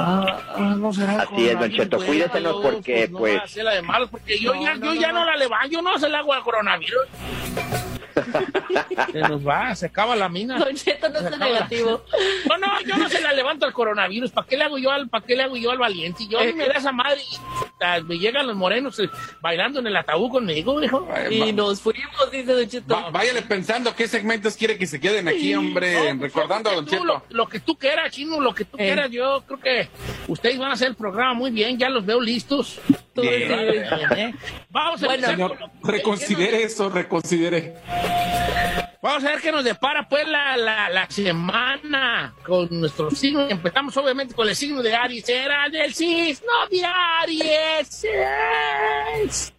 Ah, ah, no será Así es, Don Cheto, cuídesenos yo, porque, no pues- ser la de malos, porque yo ya, yo ya no la levanto, yo no se la hago al coronavirus. Se nos va, se acaba la mina. Don Cheto no Se es acaba la- negativo. No, no, yo no se la levanto al coronavirus. ¿Para qué le hago yo al, para qué le hago yo al valiente? Yo me da esa madre y me llegan los morenos eh, bailando en el ataúd conmigo, hijo. Y nos fuimos, dice Don Cheto. Va- váyale pensando qué segmentos quiere que se queden aquí, hombre, No, pues, recordando a lo Don que tú- Cheto. Lo, lo que tú quieras, chino, lo que tú quieras. Yo creo que ustedes van a hacer el programa muy bien, ya los veo listos. Bien. ¿eh? Vamos a empezar Señor, con lo- reconsidere eso, reconsidere. Vamos a ver qué nos depara pues la, la, la semana con nuestro signo. Empezamos obviamente con el signo de Aries. Era del signo de Aries.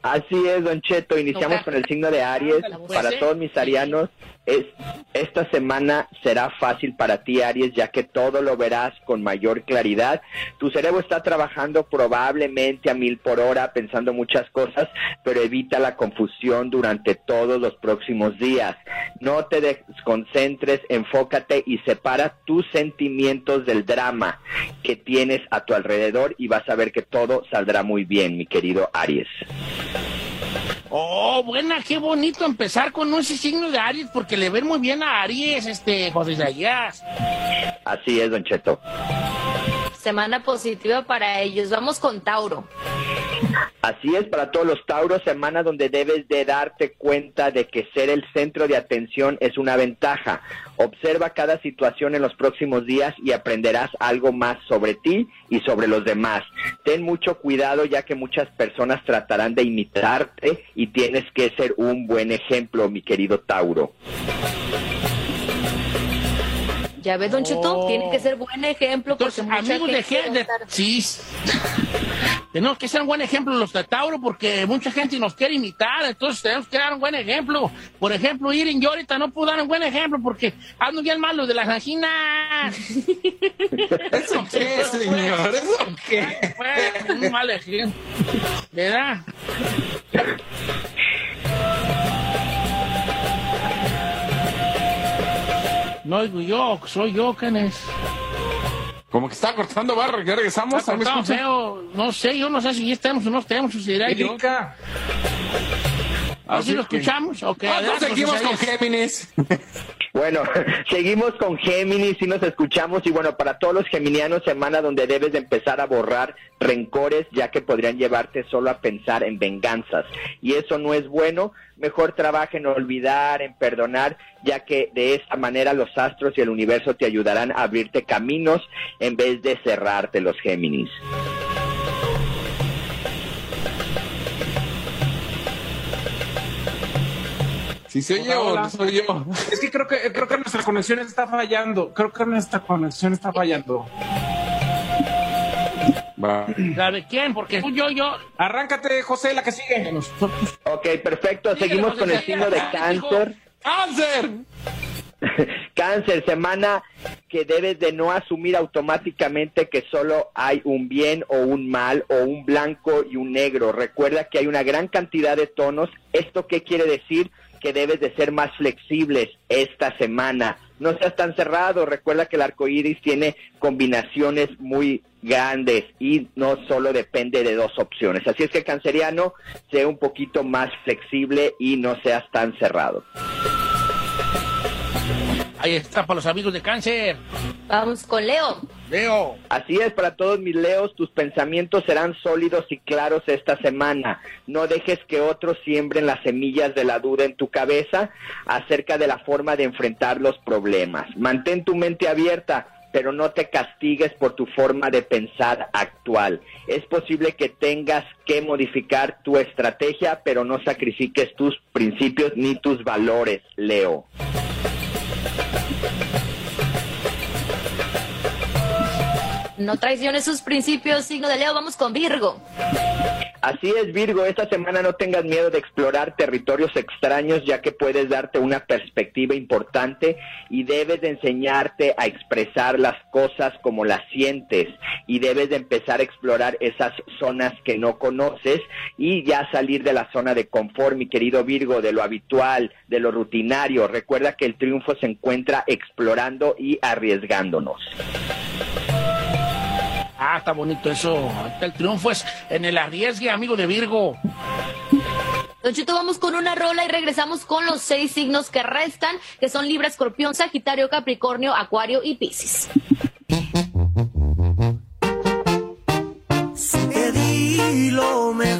Así es, Don Cheto. Iniciamos con el signo de Aries. Pues, Para ¿eh? todos mis arianos, es, esta semana será fácil para ti, Aries, ya que todo lo verás con mayor claridad. Tu cerebro está trabajando probablemente a mil por hora, pensando muchas cosas, pero evita la confusión durante todos los próximos días. No te desconcentres, enfócate y separa tus sentimientos del drama que tienes a tu alrededor y vas a ver que todo saldrá muy bien, mi querido Aries. Oh, buena, qué bonito empezar con ese signo de Aries porque le ven muy bien a Aries, este, José Isaías. Así es, Don Cheto. Semana positiva para ellos. Vamos con Tauro. Así es para todos los Tauros, semana donde debes de darte cuenta de que ser el centro de atención es una ventaja. Observa cada situación en los próximos días y aprenderás algo más sobre ti y sobre los demás. Ten mucho cuidado ya que muchas personas tratarán de imitarte y tienes que ser un buen ejemplo, mi querido Tauro. Ya ves, Don Cheto, Oh. tiene que ser buen ejemplo porque Entonces, mucha amigos de, gente sí. Tenemos que ser un buen ejemplo los de Tauro porque mucha gente nos quiere imitar, entonces tenemos que dar un buen ejemplo. Por ejemplo, Irin, yo ahorita no puedo dar un buen ejemplo porque ando bien malo de las anginas. ¿Eso qué, señor? ¿Eso qué? Fue un mal ejemplo. ¿Verdad? No oigo yo, soy yo, ¿quién es? Como que está cortando barro, ya regresamos. Está ¿Ahí me cortado feo. No sé, yo no sé si ya estamos o no estamos, o si dirá yo. Erika. ¿Así lo escuchamos? Ok, Ah, seguimos con. Géminis. Bueno, seguimos con Géminis y nos escuchamos y bueno, para todos los geminianos, semana donde debes de empezar a borrar rencores ya que podrían llevarte solo a pensar en venganzas y eso no es bueno, mejor trabaja en olvidar, en perdonar, ya que de esta manera los astros y el universo te ayudarán a abrirte caminos en vez de cerrarte los Géminis. Si se oye Hola, o hola. no soy yo. Es que creo que creo que nuestra conexión está fallando. Creo que nuestra conexión está fallando. Va. ¿La de quién? Porque yo, yo. Arráncate, José, la que sigue. Ok, perfecto, seguimos con el signo de cáncer. ¡Cáncer! Cáncer, semana que debes de no asumir automáticamente que solo hay un bien o un mal o un blanco y un negro. Recuerda que hay una gran cantidad de tonos. ¿Esto qué quiere decir? Que debes de ser más flexibles esta semana. No seas tan cerrado. Recuerda que el arco iris tiene combinaciones muy grandes y no solo depende de dos opciones. Así es que, canceriano, sea un poquito más flexible y no seas tan cerrado. Ahí está para los amigos de cáncer. Vamos con Leo. Leo. Así es, para todos mis leos, tus pensamientos serán sólidos y claros esta semana. No dejes que otros siembren las semillas de la duda en tu cabeza acerca de la forma de enfrentar los problemas. Mantén tu mente abierta, pero no te castigues por tu forma de pensar actual. Es posible que tengas que modificar tu estrategia, pero no sacrifiques tus principios ni tus valores, Leo. No traiciones sus principios, signo de Leo. Vamos con Virgo. Así es, Virgo, esta semana no tengas miedo de explorar territorios extraños, ya que puedes darte una perspectiva importante y debes de enseñarte a expresar las cosas como las sientes y debes de empezar a explorar esas zonas que no conoces y ya salir de la zona de confort, mi querido Virgo, de lo habitual, de lo rutinario. Recuerda que el triunfo se encuentra explorando y arriesgándonos. Ah, está bonito eso. El triunfo es en el arriesgue, amigo de Virgo. Don Chito, vamos con una rola y regresamos con los seis signos que restan, que son Libra, Escorpión, Sagitario, Capricornio, Acuario y Piscis. Te di lo mejor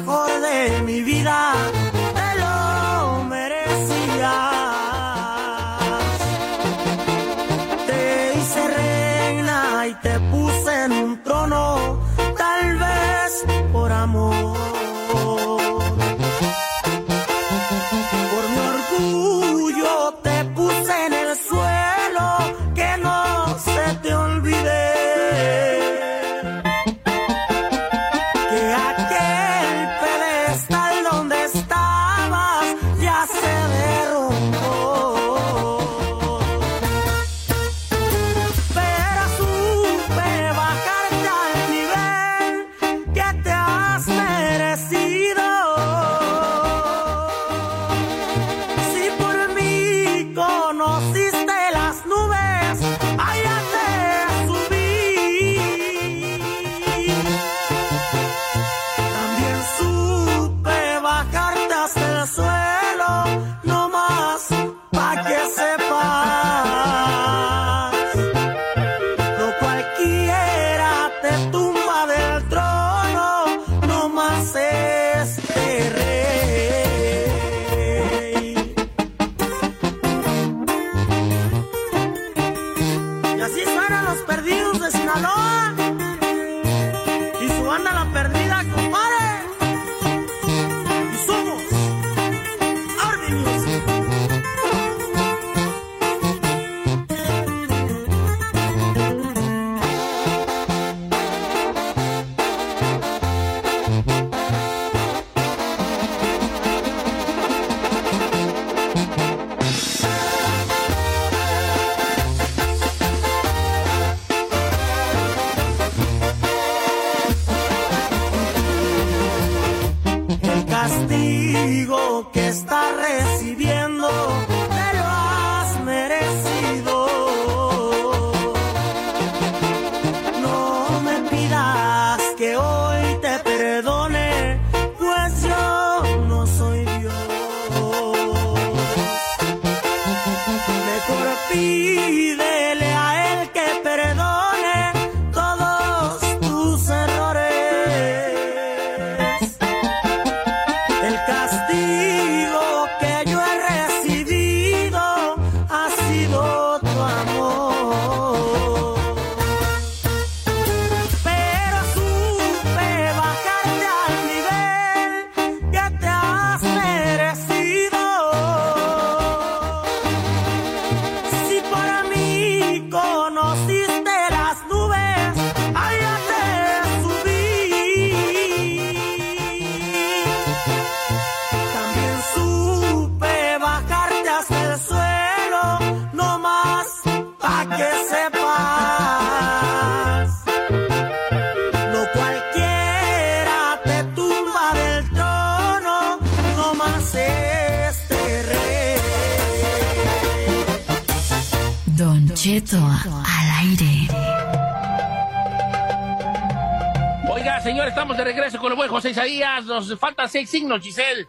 Nos faltan seis signos, Giselle.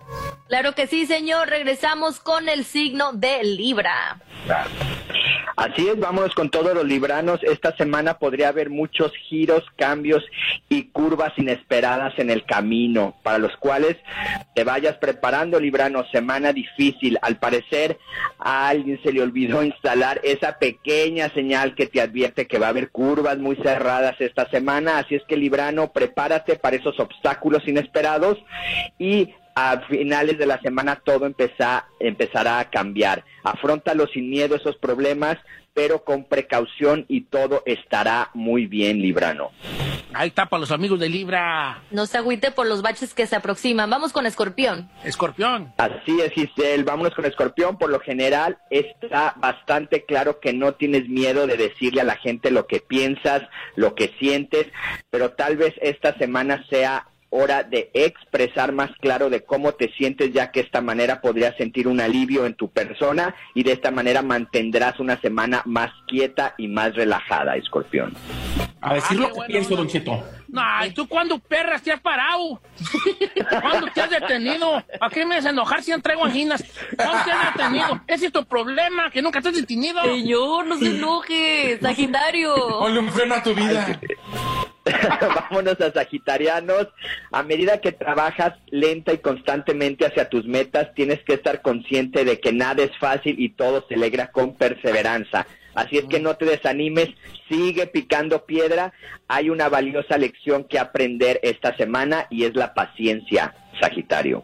Claro que sí, señor. Regresamos con el signo de Libra. Así es, vámonos con todos los libranos. Esta semana podría haber muchos giros, cambios y curvas inesperadas en el camino, para los cuales te vayas preparando, librano. Semana difícil. Al parecer, a alguien se le olvidó instalar esa pequeña señal que te advierte que va a haber curvas muy cerradas esta semana. Así es que, librano, prepárate para esos obstáculos inesperados y a finales de la semana todo empezará a cambiar. Afrontalo sin miedo esos problemas, pero con precaución y todo estará muy bien, Librano. Ahí está para los amigos de Libra. No se agüite por los baches que se aproximan. Vamos con Escorpión. Escorpión. Así es, Giselle. Vámonos con Escorpión. Por lo general, está bastante claro que no tienes miedo de decirle a la gente lo que piensas, lo que sientes, pero tal vez esta semana sea hora de expresar más claro de cómo te sientes, ya que esta manera podrías sentir un alivio en tu persona y de esta manera mantendrás una semana más quieta y más relajada, Escorpión. A decir Ah, lo qué que bueno, pienso. Don Cheto. No, ¿y tú cuándo perras te has parado? ¿Cuándo te has detenido? ¿Para qué me haces enojar si no traigo anginas? ¿Cuándo te has detenido? Ese es tu problema, que nunca te has detenido. Señor, no se enoje. Sagitario. Ponle un freno a tu vida. Vámonos a Sagitarianos. A medida que trabajas lenta y constantemente hacia tus metas, tienes que estar consciente de que nada es fácil y todo se alegra con perseverancia. Así es que no te desanimes, sigue picando piedra. Hay una valiosa lección que aprender esta semana y es la paciencia, Sagitario.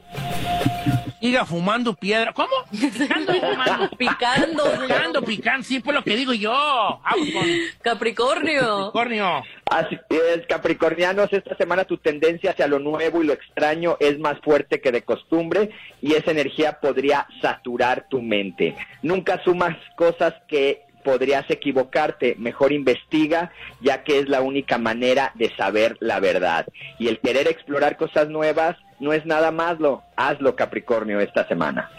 Siga fumando piedra. ¿Cómo? Picando y fumando. Picando. Picando, picando. Sí, pues lo que digo yo. Con Capricornio. Capricornio. Así es, Capricornianos, esta semana tu tendencia hacia lo nuevo y lo extraño es más fuerte que de costumbre y esa energía podría saturar tu mente. Nunca sumas cosas que podrías equivocarte, mejor investiga, ya que es la única manera de saber la verdad. Y el querer explorar cosas nuevas no es nada más lo, hazlo Capricornio esta semana.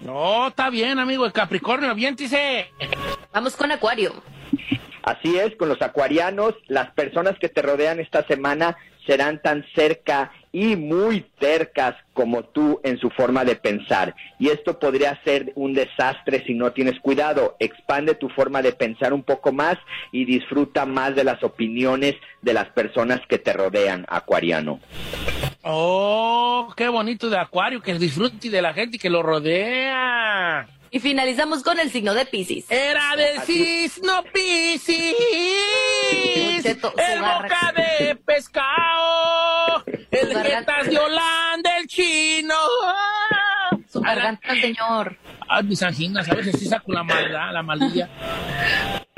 No, está bien, amigo de Capricornio. Aviéntese. Vamos con Acuario. Así es, con los acuarianos, las personas que te rodean esta semana serán tan cerca y muy cercas como tú en su forma de pensar. Y esto podría ser un desastre si no tienes cuidado. Expande tu forma de pensar un poco más y disfruta más de las opiniones de las personas que te rodean, acuariano. Oh, qué bonito de Acuario, que disfrute de la gente que lo rodea. Y finalizamos con el signo de Pisces. Era del cisno su el boca de pescado, el de Holanda, el chino. Su garganta, señor. Ah, mis anginas, a veces sí saco la maldad, la maldilla.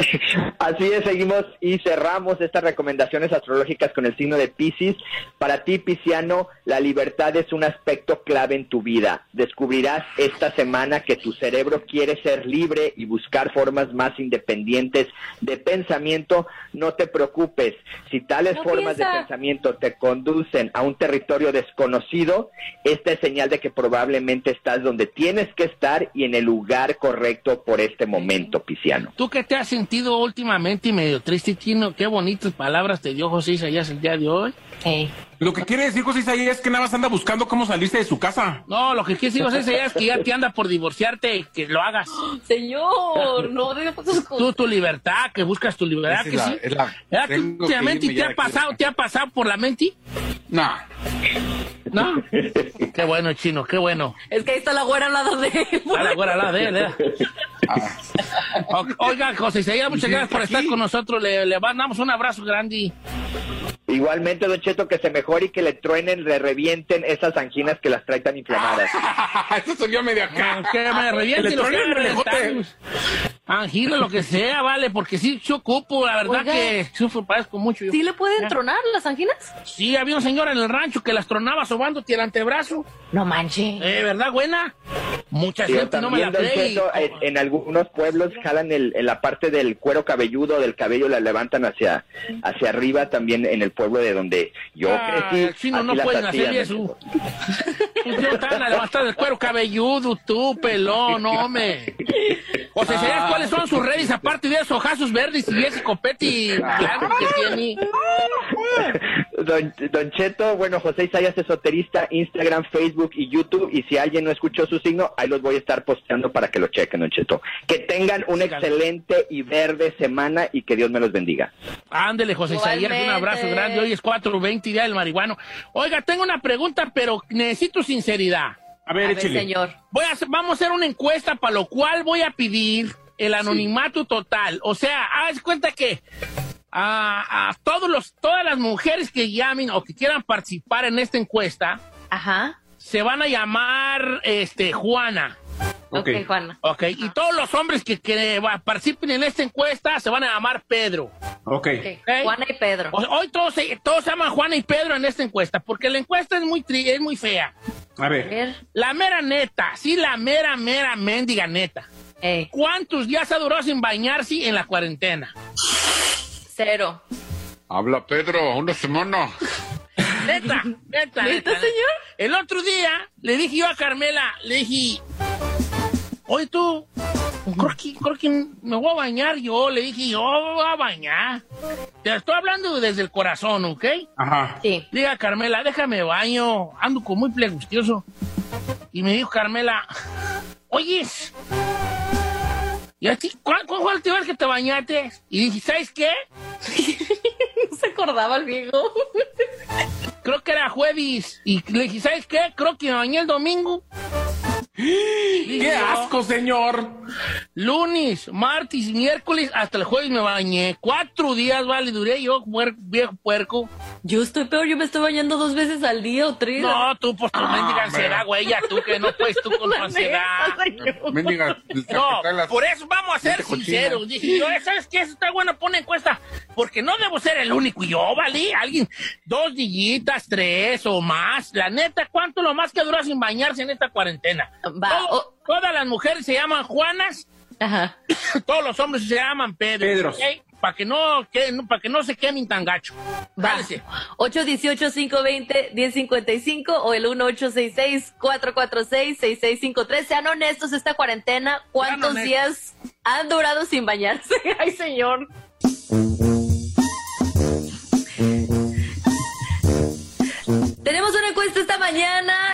Así es, seguimos y cerramos estas recomendaciones astrológicas con el signo de Pisces. Para ti, Pisciano, la libertad es un aspecto clave en tu vida. Descubrirás esta semana que tu cerebro quiere ser libre y buscar formas más independientes de pensamiento. No te preocupes. Si tales No formas de pensamiento te conducen a un territorio desconocido, esta es señal de que probablemente estás donde tienes que estar y en el lugar correcto por este momento, Pisciano. ¿Tú qué te has sentido últimamente medio triste, Chino? Qué bonitas palabras te dio José Isaías el día de hoy. Lo que quiere decir José Isaías es que nada más anda buscando cómo salirse de su casa. No, lo que quiere decir José Isaías es que ya te anda por divorciarte, que lo hagas. Señor, no esas cosas. Tú, tu libertad, que buscas tu libertad, que la- sí. es la- ¿Verdad que últimamente te ha de aquí. pasado, te ha pasado por la mente? No. No. qué bueno, Chino, qué bueno. Es que ahí está la güera al lado de él. A la güera, a la de él, ¿eh? Ah. Oiga, José Isaías, muchas gracias por estar con nosotros. Le, le mandamos un abrazo grande. Igualmente, Don Cheto, que se mejore y que le truenen, le revienten esas anginas que las trae tan inflamadas. Eso salió medio acá. Que me reviente Le los rejote. Angina, lo que sea, vale, porque sí, yo ocupo, la verdad Oiga. que sufro, padezco mucho. yo. ¿Sí le pueden tronar las anginas? Sí, había una señora en el rancho que las tronaba sobándote el antebrazo. No manche. Eh, ¿verdad, buena? Mucha Digo, gente no me la cree. y- en, en algunos pueblos jalan el, en la parte del cuero cabelludo, del cabello, la levantan hacia, hacia arriba, también en el pueblo de donde yo Ah, crecí. el chino no pueden hacer eso. Yo tan a levantar el cuero cabelludo, tú, pelón, no me. José Isaías, ¿cuáles son sus redes aparte de esos ojazos verdes y ese copete blanco que tiene? Don, Don Cheto, bueno, José Isaías Esoterista, Instagram, Facebook y YouTube. Y si alguien no escuchó su signo, ahí los voy a estar posteando para que lo chequen, Don Cheto. Que tengan una excelente y verde semana y que Dios me los bendiga. Ándele, José Isaías, un Igualmente. abrazo grande. Hoy es 4.20, día del marihuano. Oiga, tengo una pregunta, pero necesito sinceridad. A ver, A ver, échele. señor. Voy a hacer- vamos a hacer una encuesta, para lo cual voy a pedir el anonimato total. O sea, haz cuenta que a, a todos los, todas las mujeres que llamen o que quieran participar en esta encuesta, Ajá. se van a llamar este Juana. Ok, Juana. Ok, y todos los hombres que, que participen en esta encuesta se van a llamar Pedro. Ok. Ok, Juana y Pedro. O- hoy todos, se- todos se llaman Juana y Pedro en esta encuesta, porque la encuesta es muy, tri- es muy fea. A A ver. ver. La mera neta, sí, la mera, mera, mendiga neta. Ey, ¿Cuántos días ha durado sin bañarse en la cuarentena? cero. Habla Pedro, una semana. Neta, neta, ¿Neta, señor? El otro día le dije yo a Carmela, le dije, oye tú, creo que, creo que me voy a bañar yo. Le dije, yo me voy a bañar. Te estoy hablando desde el corazón, ¿ok? Ajá. Sí. Diga Carmela, déjame baño, ando como muy plegustioso. Y me dijo Carmela, oyes, ¿y a ti cuál, cuál fue la última vez que te bañaste? Y dije, ¿sabes qué? No se acordaba el viejo. Creo que era jueves. Y le dije, ¿sabes qué? Creo que me bañé el domingo. ¡Qué asco, señor! Lunes, martes, miércoles, hasta el jueves me bañé. Cuatro días, vale, duré yo, puer- viejo puerco. Yo estoy peor, yo me estoy bañando dos veces al día o tres. No, tú, pues tu mendiga hombre. ansiedad, güey, ya tú que no puedes tú con tu La ansiedad. Mendiga, No, por eso vamos a ser sinceros. Dije yo, ¿sabes qué? Eso está bueno, pone encuesta. Porque no debo ser el único. Y yo, ¿vale? Alguien, dos dillitas, tres o más. La neta, ¿cuánto lo más que duró sin bañarse en esta cuarentena? Va, Todo- o- Todas las mujeres se llaman Juanas, Ajá. todos los hombres se llaman Pedro. Pedros. Para que, no, que, para que no se quemen tan gacho. Va. Jálese. 818-520-1055 o el 1866-446-6653. Sean honestos, esta cuarentena, ¿cuántos días han durado sin bañarse? Ay, señor. Tenemos una encuesta esta mañana,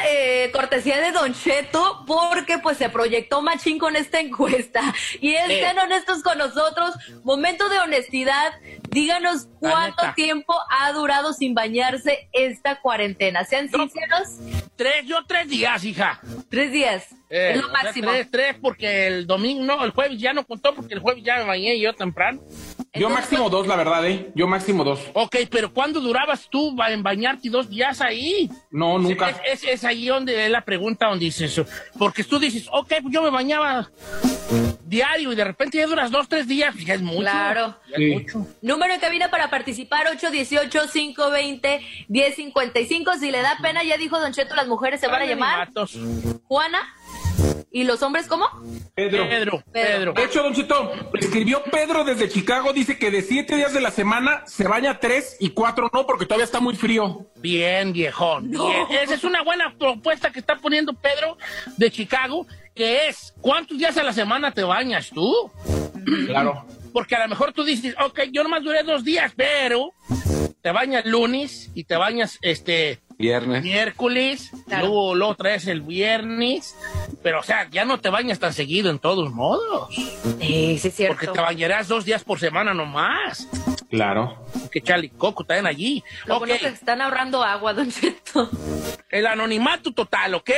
eh, cortesía de Don Cheto, porque pues se proyectó machín con esta encuesta. Y es, Eh. sean honestos con nosotros, momento de honestidad, díganos cuánto tiempo ha durado sin bañarse esta cuarentena. Sean Yo- sinceros, Tres, yo tres días, hija. tres días. Eh, es lo sea, máximo. tres, tres, porque el domingo, no, el jueves ya no contó porque el jueves ya me bañé yo temprano. Yo máximo dos, la verdad, ¿eh? Yo máximo dos. Ok, pero ¿cuándo durabas tú ba- en bañarte dos días ahí? No, nunca. Es, es- es ahí donde es la pregunta donde dices eso. Porque tú dices, ok, pues yo me bañaba diario y de repente ya duras dos, tres días, ya es mucho. Claro. Ya es mucho. Número en cabina para participar, 818-520-1055. Si le da pena, ya dijo Don Cheto, las mujeres se van a llamar. Juana. ¿Y los hombres cómo? Pedro. Pedro, Pedro. De hecho, Don Chito, escribió Pedro desde Chicago, dice que de siete días de la semana se baña tres y cuatro no, porque todavía está muy frío. Bien, viejón. Bien. Esa es una buena propuesta que está poniendo Pedro de Chicago, que es, ¿cuántos días a la semana te bañas tú? Claro. Porque a lo mejor tú dices, ok, yo nomás duré dos días, pero te bañas lunes y te bañas este Viernes. miércoles, luego lo traes el viernes, pero o sea, ya no te bañas tan seguido en todos modos. Sí, sí, es cierto. Porque te bañarás dos días por semana nomás. Claro. Que Charlie Coco también allí. Lo Ok, bueno es que están ahorrando agua, Don Cheto. el anonimato total, ¿ok?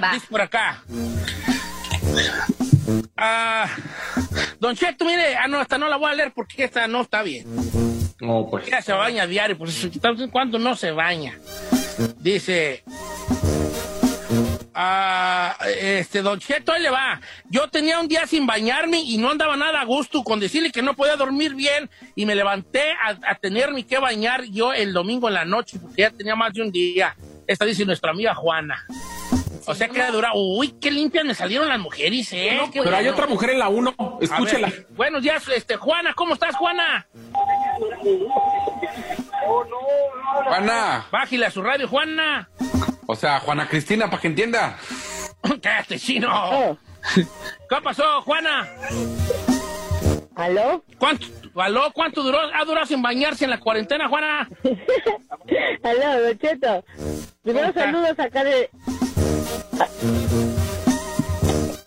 Va. Dice por acá. Ah, don Cheto, mire, ah, no, esta no la voy a leer porque esta no está bien. No, pues. Ella se baña a diario, pues cuando no se baña. Dice, ah, este, Don Cheto, ahí le va. Yo tenía un día sin bañarme y no andaba nada a gusto con decirle que no podía dormir bien y me levanté a, a tenerme que bañar yo el domingo en la noche porque ya tenía más de un día. Esta dice nuestra amiga Juana. O sea que dura. Uy, qué limpias me salieron las mujeres, ¿eh? Pero hay otra mujer en la uno, A escúchela. ver, buenos días, este, Juana, ¿cómo estás, Juana? Juana. Bájale a su radio, Juana. O sea, Juana Cristina, para que entienda. Cállate, chino. ¿Qué pasó, Juana? ¿Aló? ¿Cuánto, aló, ¿cuánto duró, ha durado sin bañarse en la cuarentena, Juana? Aló, Don Cheto. Primero saludos acá de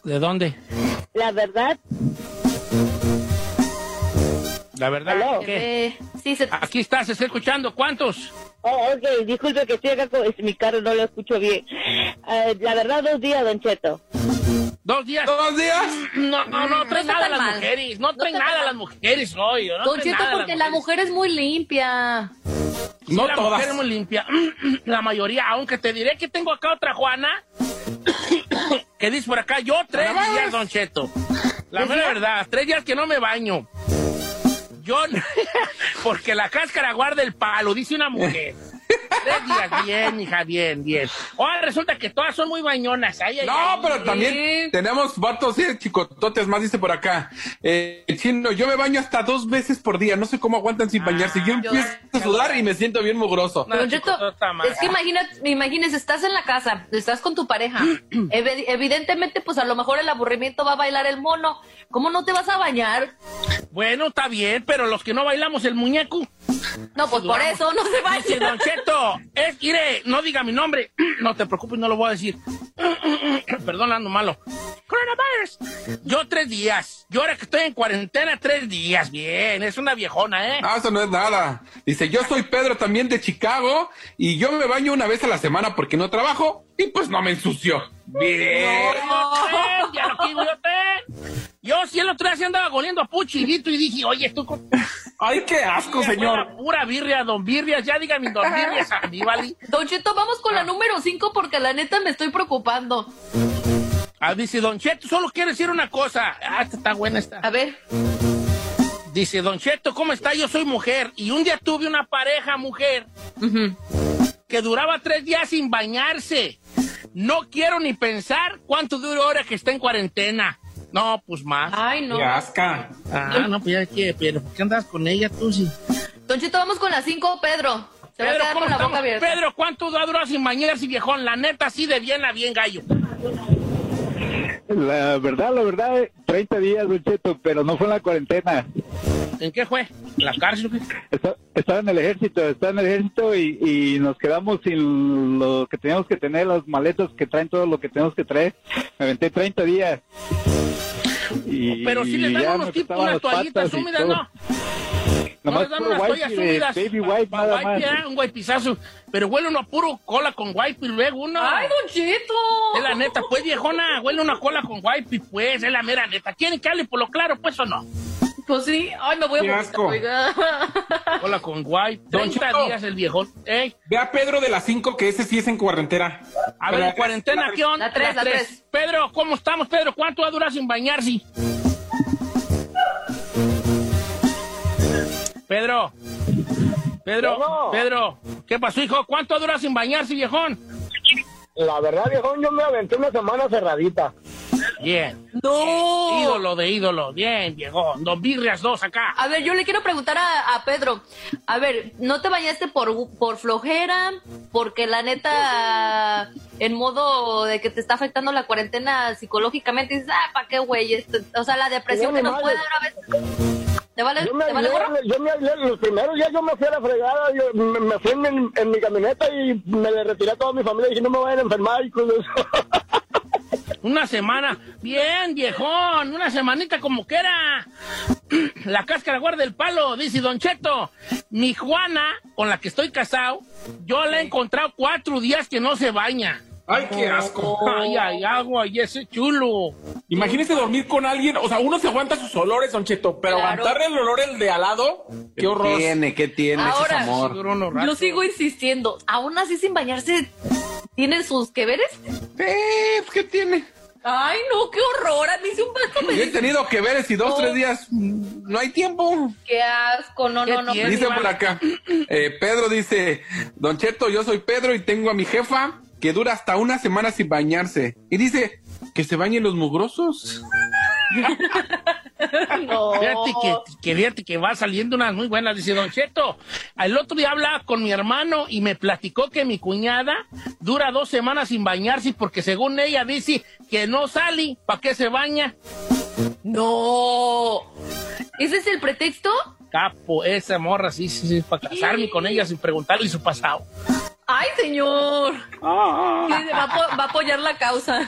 ¿De dónde? La Verdad. La verdad. Eh, sí, se... Aquí estás, se está escuchando. ¿Cuántos? Oh, ok, disculpe que estoy acá con es mi carro, no lo escucho bien. Eh, la verdad, dos días, Don Cheto. ¿Dos días? ¿Dos días? No, no, no, traen No nada las mal. mujeres. No No traen nada tan las mujeres hoy. No Don Cheto, porque la mujer es muy limpia. Sí, No la todas. mujer es muy limpia. La mayoría, aunque te diré que tengo acá otra Juana, que dice por acá, yo tres días. Don Cheto. La mera verdad, tres días que no me baño. Porque la cáscara guarda el palo, dice una mujer. Tres días, bien, hija, bien, bien. Ahora resulta que todas son muy bañonas. Ay, ay, No, ay. pero también tenemos vatos, sí, chicototes más, dice por acá. Eh, chino, yo me baño hasta dos veces por día. No sé cómo aguantan sin bañarse. Yo empiezo a sudar y me siento bien mugroso. No, chico, Cheto, es que imagínate, imagínese, estás en la casa, estás con tu pareja. Evi- evidentemente, pues a lo mejor el aburrimiento va a bailar el mono. ¿Cómo no te vas a bañar? Bueno, está bien, pero los que no bailamos el muñeco. No, pues por eso no se Dice, Don baña. Es, mire, no diga mi nombre. No te preocupes, no lo voy a decir. Perdón, ando malo. Coronavirus. Yo tres días. Yo ahora que estoy en cuarentena, tres días. Bien, es una viejona, ¿eh? Ah, eso no es nada. Dice, yo soy Pedro también de Chicago y yo me baño una vez a la semana porque no trabajo y pues no me ensucio. Bien. No, ya lo yo sí el otro día sí andaba goliendo a puchilito y dije, oye, esto con... Ay, qué asco, señor. Pura, pura birria, don birrias, ya dígame don birrias a mí, ¿vale? Don Cheto, vamos con la número 5 porque la neta me estoy preocupando. Ah, dice Don Cheto, solo quiero decir una cosa. Ah, esta está buena esta. A ver. Dice, Don Cheto, ¿cómo está? Yo soy mujer. Y un día tuve una pareja mujer que duraba tres días sin bañarse. No quiero ni pensar cuánto dura ahora que está en cuarentena. No, pues más. Ay, no. Asca. Ah, no, pues ya que, pero ¿por qué andas con ella tú sí? Don Cheto, vamos con la 5, Pedro. Se va a Pedro, quedar ¿cómo con la boca abierta. Pedro, ¿cuánto ha durado sin bañarse, viejón? La neta, así de bien a bien, gallo. La verdad, la verdad, 30 días, Don Cheto, pero no fue en la cuarentena. ¿En qué fue? ¿En la cárcel? Esta- Estaba en el ejército, estaba en el ejército y, y nos quedamos sin lo que teníamos que tener, las maletas que traen todo lo que tenemos que traer. Me aventé 30 días. Y Pero si le ya dan unos tipos, unas toallitas húmedas, todo. ¿No? No les dan puro unas wipe toallas de húmedas. baby wipe, nada wipe, más. ¿eh? Un guaypizazo. Pero huele uno a puro cola con wipe y luego uno. ¡Ay, Don Cheto! Es la neta, pues, viejona. Huele una cola con wipe, pues. Es la mera neta. ¿Quieren que hable por lo claro, pues, o no? Pues sí, ay, me voy a oiga. Hola con guay. Don 30 Cheto. días el viejo. Ey, Ve a Pedro de las 5, que ese sí es en cuarentena. a ver, en cuarentena, ¿qué onda? La tres, la tres. Pedro, ¿cómo estamos, Pedro? ¿Cuánto va a durar sin bañarse? Pedro. Pedro. Pedro, ¿qué pasó, hijo? ¿Cuánto dura sin bañarse, viejón? La verdad, viejón, yo me aventé una semana cerradita. Bien. No. Ídolo de ídolo. Bien, viejón. Dos birrias, dos acá. A ver, yo le quiero preguntar a, a Pedro. A ver, ¿no te bañaste por, por flojera? Porque la neta, en modo de que te está afectando la cuarentena psicológicamente, dices, ah, ¿para qué, güey? Este- o sea, la depresión que nos puede dar a veces. ¿Te vale, Yo me, ¿te vale aislé, gorro? yo me los primeros días yo me fui a la fregada, yo me, me fui en, mi- en mi camioneta y me le retiré a toda mi familia y dije no me vayan a enfermar y cosas. Una semana. Bien, viejón. Una semanita como que era. La cáscara guarda el palo, dice Don Cheto. Mi Juana, con la que estoy casado, yo la he encontrado cuatro días que no se baña. Ay, qué asco. Ay, ay, agua, y ese chulo. Imagínese dormir con alguien, o sea, uno se aguanta sus olores, Don Cheto, pero Claro. aguantarle el olor el de al lado, qué ¿Qué horror. tiene? ¿Qué tiene? Ese es Ahora, amor. Yo sigo insistiendo. Aún así, sin bañarse, ¿tienen sus que veres? Eh, ¿qué tiene? Ay, no, qué horror. A mí sí un vato me Yo he tenido que ver si dos, No. tres días mm, no hay tiempo. qué asco. No, ¿Qué no, no. tiene? Dice por acá, eh, Pedro dice, Don Cheto, yo soy Pedro y tengo a mi jefa que dura hasta una semana sin bañarse. Y dice, que se bañen los mugrosos. No. Fíjate que, que, fíjate que va saliendo unas muy buenas, dice Don Cheto. El otro día hablaba con mi hermano y me platicó que mi cuñada dura dos semanas sin bañarse porque según ella dice que no sale, ¿para qué se baña? No. ¿Ese es el pretexto? Capo, esa morra, sí, sí, sí, para casarme con ella sin preguntarle su pasado. Ay, señor. Sí, va, a apo- va a apoyar la causa.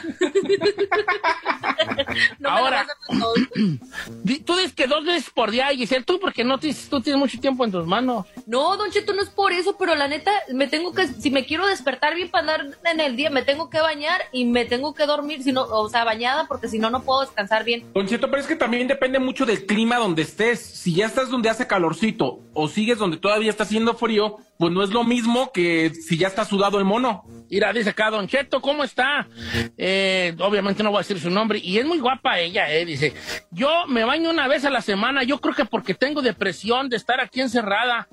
no Ahora. me la vas a hacer todo. Di- Tú dices que dos veces por día, Giselle, tú porque no tienes, tú tienes mucho tiempo en tus manos. No, Don Cheto, no es por eso, pero la neta, me tengo que, si me quiero despertar bien para andar en el día, me tengo que bañar y me tengo que dormir, si no, o sea, bañada, porque si no, no puedo descansar bien. Don Cheto, pero es que también depende mucho del clima donde estés. Si ya estás donde hace calorcito o sigues donde todavía está haciendo frío, pues no es lo mismo que si ya está sudado el mono. Mira, dice acá, Don Cheto, ¿cómo está? Eh, obviamente no voy a decir su nombre. Y es muy guapa ella, eh. Dice, yo me baño una vez a la semana. Yo creo que porque tengo depresión de estar aquí encerrada.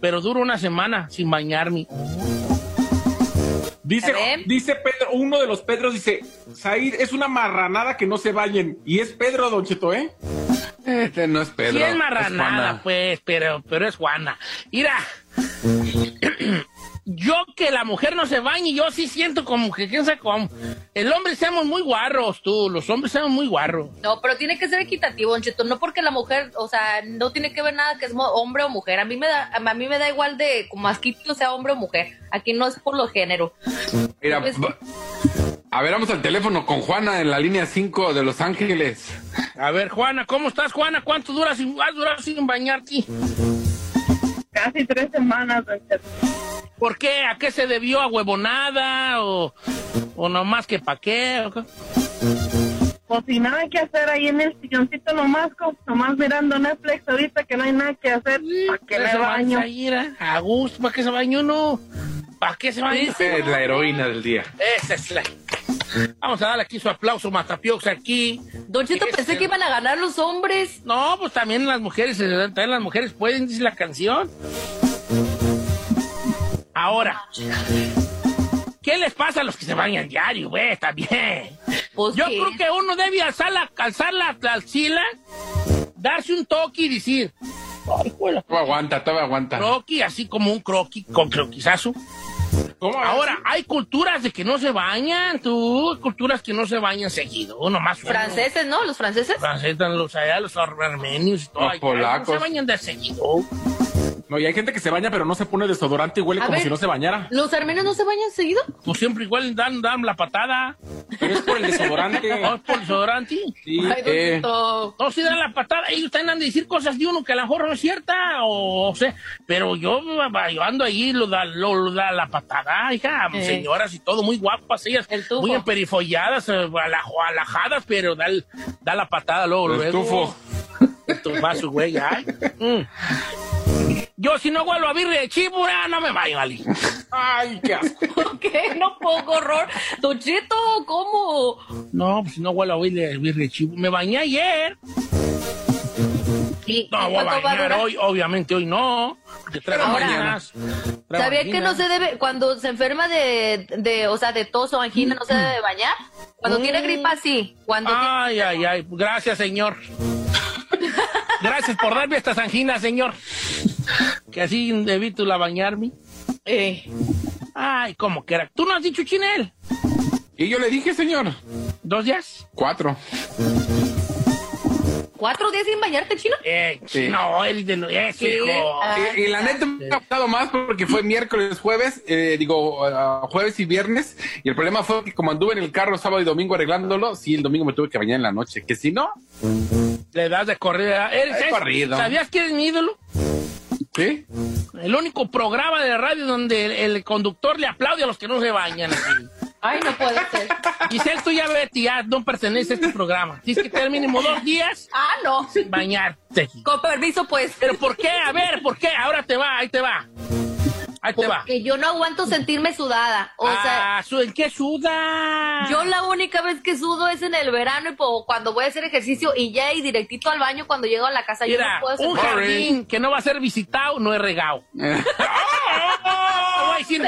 Pero duro una semana sin bañarme. Dice, dice Pedro, uno de los Pedros dice, Said, es una marranada que no se bañen. Y es Pedro, Don Cheto, ¿eh? Este no es Pedro. Sí es marranada, pues, pero, pero es Juana. Mira, yo que la mujer no se bañe, yo sí siento como que, quién sabe cómo. El hombre seamos muy guarros, tú, los hombres seamos muy guarros. No, pero tiene que ser equitativo, Don Cheto, no porque la mujer, o sea, no tiene que ver nada que es hombre o mujer. A mí me da, a mí me da igual de como asquito sea hombre o mujer. Aquí no es por lo género. Mira, Pues- va- a ver, vamos al teléfono con Juana en la línea 5 de Los Ángeles. A ver, Juana, ¿cómo estás, Juana? ¿Cuánto dura sin, has durado sin bañarte? Casi tres semanas, don Cheto. ¿Por qué? ¿A qué se debió? ¿A huevonada? ¿O, o nomás que pa' qué? Pues sin nada que hacer ahí en el silloncito nomás, nomás mirando Netflix ahorita que no hay nada que hacer. ¿Para qué me se baño? Ira? A gusto, ¿para qué se baña uno? ¿Para qué se baña? Es la heroína del día. Esa es la... Vamos a darle aquí su aplauso, Matapiox, aquí. Don Cheto, Ese- pensé que iban a ganar los hombres. No, pues también las mujeres, eh, también las mujeres pueden, dice la canción. Ahora, ¿qué les pasa a los que se bañan diario, güey? También. Pues Yo ¿qué? creo que uno debe alzar la, alzar la, la axila, darse un toque y decir, ay, juela, Todo aguanta, todo aguanta. croqui, así como un croqui, con croquizazo. ¿Cómo? Ahora, hay culturas de que no se bañan, tú, hay culturas que no se bañan seguido, uno más. Franceses, ¿no? Los franceses. franceses, los, allá, los armenios y todo. Los allá, polacos. No se bañan de seguido. No, y hay gente que se baña pero no se pone desodorante y huele A como ver. si no se bañara. ¿Los armenios no se bañan seguido? Pues siempre igual dan, dan la patada. Pero es por el desodorante. ¿No es por el desodorante? Sí. Ay, eh. No, si dan la patada. Ellos están dando a decir cosas de uno que a lo mejor no es cierta. O, sé. Pero yo, yo ando ahí, lo da, lo, lo da la patada, hija. Eh. Señoras y todo, muy guapas ellas. El tufo. Muy emperifolladas, eh, ala- alajadas, pero da, el- da la patada luego, El luego. estufo. Tu vaso, güey, ay. Mm. Yo si no vuelvo a birria de chivo, ya no me baño, Ali. Ay, qué asco. ¿Por qué? No pongo horror. Don Cheto, ¿cómo? No, pues si no vuelvo a birria birria de chivo. Me bañé ayer. ¿Y No, voy a cuánto va a bañar hoy, obviamente hoy no. Porque traigo Ahora, anginas. Traigo ¿Sabía que no se debe, cuando se enferma de, de, o sea, de tos o angina, no se debe bañar? Cuando tiene gripa, sí. Cuando Ay, ay, ay. Gracias, señor. Gracias por darme estas anginas, señor. Que así evito la bañarme. Eh. Ay, ¿cómo que era? ¿Tú no has dicho chinel? Y yo le dije, señor. ¿Dos días? Cuatro. ¿Cuatro días sin bañarte, chino? Eh, Sí. No, él de Sí. hijo. Ah. Y, y la neta me ha gustado más porque fue miércoles, jueves, eh, digo, ah, jueves y viernes. Y el problema fue que como anduve en el carro sábado y domingo arreglándolo, sí, el domingo me tuve que bañar en la noche. Que si no, Le das de corrida. ¿Eres, He es- corrido. ¿Sabías que eres mi ídolo? ¿sí? El único programa de radio donde el, el conductor le aplaude a los que no se bañan. así. Ay, no puede ser. Giselle, tú ya vete, ya no perteneces a este programa. Tienes que tener mínimo dos días Ah, no. sin bañarte. Con permiso, pues. ¿Pero por qué? A ver, ¿por qué? Ahora te va, ahí te va. Ahí te va. Porque yo no aguanto sentirme sudada. O sea, Ah, ¿en qué suda? yo la única vez que sudo es en el verano y po- cuando voy a hacer ejercicio y ya y directito al baño cuando llego a la casa. yo no puedo un jardín que no va a ser visitado no es regado. Eh, voy a decir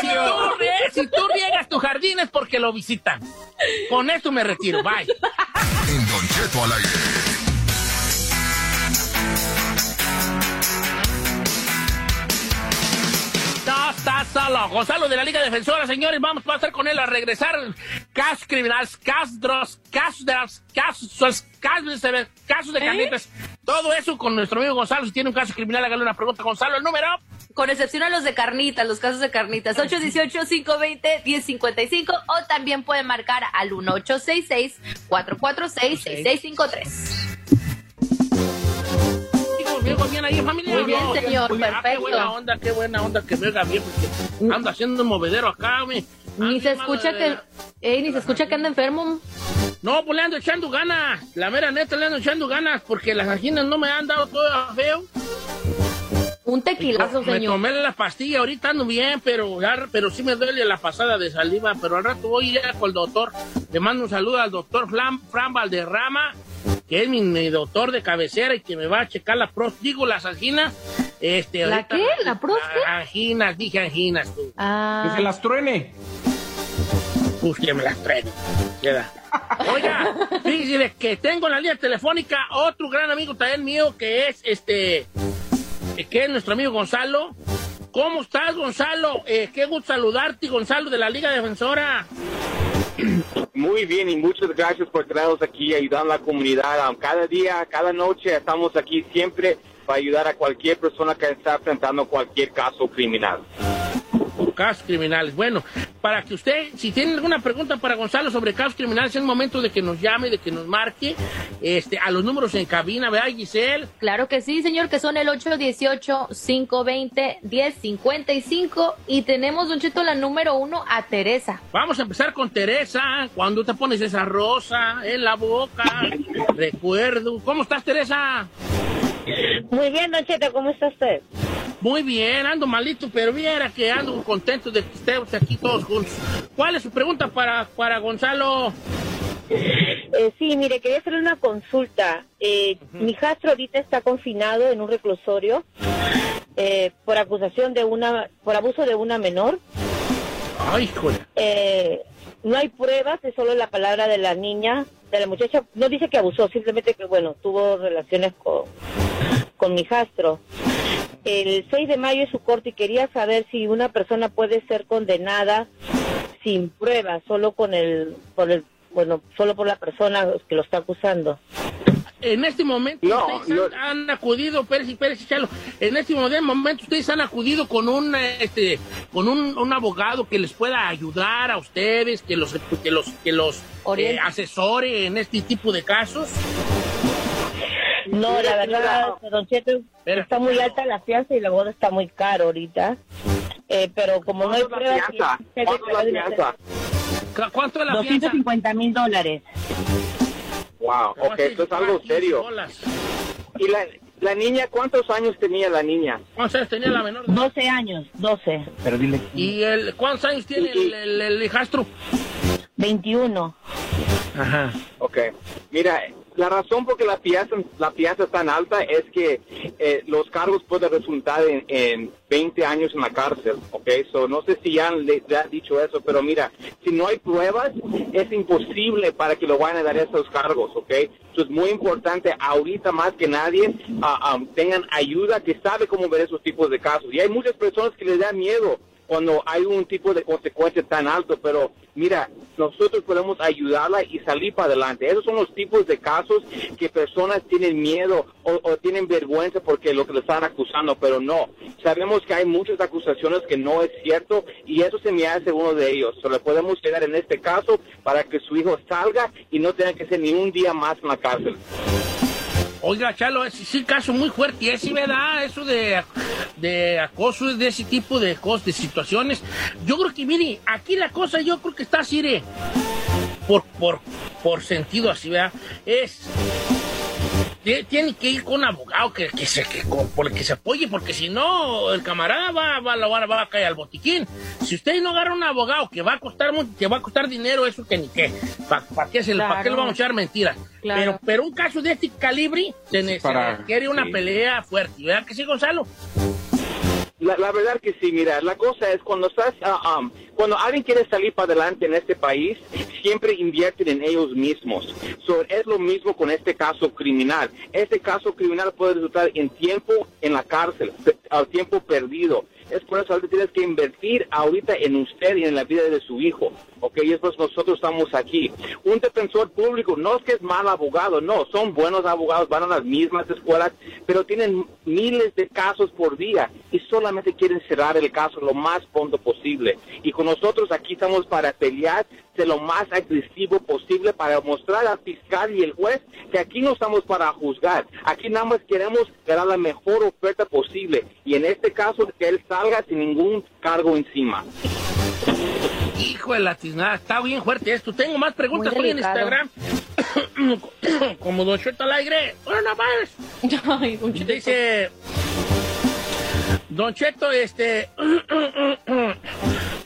Si tú Si tú riegas tu jardín es porque lo visitan. Con esto me retiro. Bye. En Don Cheto al aire. Gonzalo de la Liga Defensora, señores. Vamos a estar con él a regresar. Casos criminales, casos, casos de las casos, casos de, casos de carnitas. Todo eso con nuestro amigo Gonzalo. Si tiene un caso criminal, hágale una pregunta. Gonzalo, el número. Con excepción a los de carnitas, los casos de carnitas. 818-520-1055 o también pueden marcar al 1866-446-6653. ¿Vengo bien ahí, familia? Muy bien, No, señor. Ah, Qué perfecto. buena onda, qué buena onda que venga bien, porque ando haciendo un movedero acá, me. Ni se escucha que, ey, ni se escucha que anda enfermo. No, pues le ando echando ganas. La mera neta le ando echando ganas porque las anginas no me han dado todo feo. Un tequilazo, Me señor. tomé la pastilla, ahorita ando bien, pero, ya- pero sí me duele la pasada de saliva. Pero al rato voy ya con el doctor. Le mando un saludo al doctor Fran, Fran Valderrama, que es mi, mi doctor de cabecera y que me va a checar la pros, digo las anginas. Este, ¿La ahorita- qué? ¿La pros qué? Anginas, dije anginas. tú. Ah. Que se las truene. Pues que me las. Queda. Oiga, fíjese que tengo en la línea telefónica otro gran amigo también mío que es este, que es nuestro amigo Gonzalo. ¿Cómo estás, Gonzalo? Eh, qué gusto saludarte, Gonzalo de la Liga Defensora. Muy bien y muchas gracias por traernos aquí, ayudando a la comunidad. Cada día, cada noche estamos aquí siempre para ayudar a cualquier persona que está enfrentando cualquier caso criminal. Casos criminales. Bueno, para que usted, si tiene alguna pregunta para Gonzalo sobre casos criminales, es el momento de que nos llame, de que nos marque este, a los números en cabina, ¿verdad, Giselle? Claro que sí, señor, que son el 818-520-1055 y tenemos, Don Cheto, la número uno a Teresa. Vamos a empezar con Teresa. Cuando te pones esa rosa en la boca, recuerdo. ¿Cómo estás, Teresa? Muy bien, Don Cheto, ¿cómo está usted? Muy bien, ando malito, pero viera que ando contento de que estemos aquí todos juntos. ¿Cuál es su pregunta para, para Gonzalo? Eh, sí, mire, quería hacerle una consulta. Eh, Mi hijastro ahorita está confinado en un reclusorio eh, por acusación de una, por abuso de una menor. Ay, joder. Eh, no hay pruebas, es solo la palabra de la niña, la muchacha. No dice que abusó, simplemente que, bueno, tuvo relaciones con, con mi hijastro. El 6 de mayo es su corte y quería saber si una persona puede ser condenada sin pruebas, solo con el, por el, bueno, solo por la persona que lo está acusando. En este momento ustedes han, han acudido, Pérez, Pérez, Chalo, en este momen- momento ustedes han acudido con un este con un, un abogado que les pueda ayudar a ustedes, que los que los que los eh, asesore en este tipo de casos. No, la verdad, don Cheto, está muy alta la fianza y la boda está muy caro ahorita. Eh, pero como no hay ¿Cuánto es la pruebas... fianza? ¿Cuánto es la fianza? ¿Cuánto es la 250 mil dólares. Wow, ok, esto es algo serio. ¿Y la, la niña, cuántos años tenía la niña? ¿Cuántos años tenía la menor? 12 años, 12. Pero dile. ¿Y el, cuántos años tiene el, el, el hijastro? 21. Ajá. Ok. Mira, la razón por que la fianza, la fianza es tan alta es que eh, los cargos pueden resultar en, en 20 años en la cárcel, ¿ok? So, no sé si ya le, le has dicho eso, pero mira, si no hay pruebas, es imposible para que lo vayan a dar esos cargos, ¿ok? So, es muy importante ahorita más que nadie ah, ah, tengan ayuda que sabe cómo ver esos tipos de casos. Y hay muchas personas que les da miedo cuando hay un tipo de consecuencia tan alto, pero mira, nosotros podemos ayudarla y salir para adelante. Esos son los tipos de casos que personas tienen miedo o, tienen vergüenza porque lo que le están acusando, pero no. Sabemos que hay muchas acusaciones que no es cierto y eso se me hace uno de ellos. So, le podemos ayudar en este caso para que su hijo salga y no tenga que ser ni un día más en la cárcel. Oiga, Chalo, es sí, caso muy fuerte, ¿eh? sí, ¿verdad? Eso de, de acoso, de ese tipo de cosas, de situaciones. Yo creo que, mire, aquí la cosa yo creo que está así, ¿eh? por, por, por sentido así, ¿verdad? Es tiene que ir con un abogado que, que se, que, con- por el que se apoye, porque si no, el camarada va, va, va, va, va a caer al botiquín. Si usted no agarra un abogado que va a costar que va a costar dinero, eso que ni qué. ¿Para qué, se le- pa' qué le vamos a echar mentiras? Claro. Pero, pero un caso de este calibre se, ne- se para- requiere una sí. pelea fuerte, ¿verdad que sí, Gonzalo? La, verdad que sí, mira, la cosa es cuando estás, ah, um, cuando alguien quiere salir para adelante en este país, siempre invierten en ellos mismos. So, es lo mismo con este caso criminal. Este caso criminal puede resultar en tiempo en la cárcel, al tiempo perdido. Es por eso que tienes que invertir ahorita en usted y en la vida de su hijo. Ok, y es pues nosotros estamos aquí. Un defensor público no es que es mal abogado, no, son buenos abogados, van a las mismas escuelas, pero tienen miles de casos por día y solamente quieren cerrar el caso lo más pronto posible. Y con nosotros aquí estamos para pelear de lo más agresivo posible para mostrar al fiscal y el juez que aquí no estamos para juzgar. Aquí nada más queremos dar la mejor oferta posible. Y en este caso, que él salga sin ningún cargo encima. Hijo de la tiznada, está bien fuerte esto. Tengo más preguntas Muy hoy en. Instagram. Como Don Cheto al aire. Bueno, más. Dice... Don Cheto, este...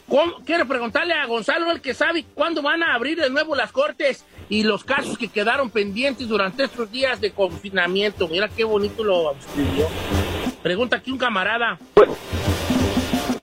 ¿cómo- Quiero preguntarle a Gonzalo, el que sabe cuándo van a abrir de nuevo las cortes y los casos que quedaron pendientes durante estos días de confinamiento. Mira qué bonito lo escribió. Pregunta aquí un camarada.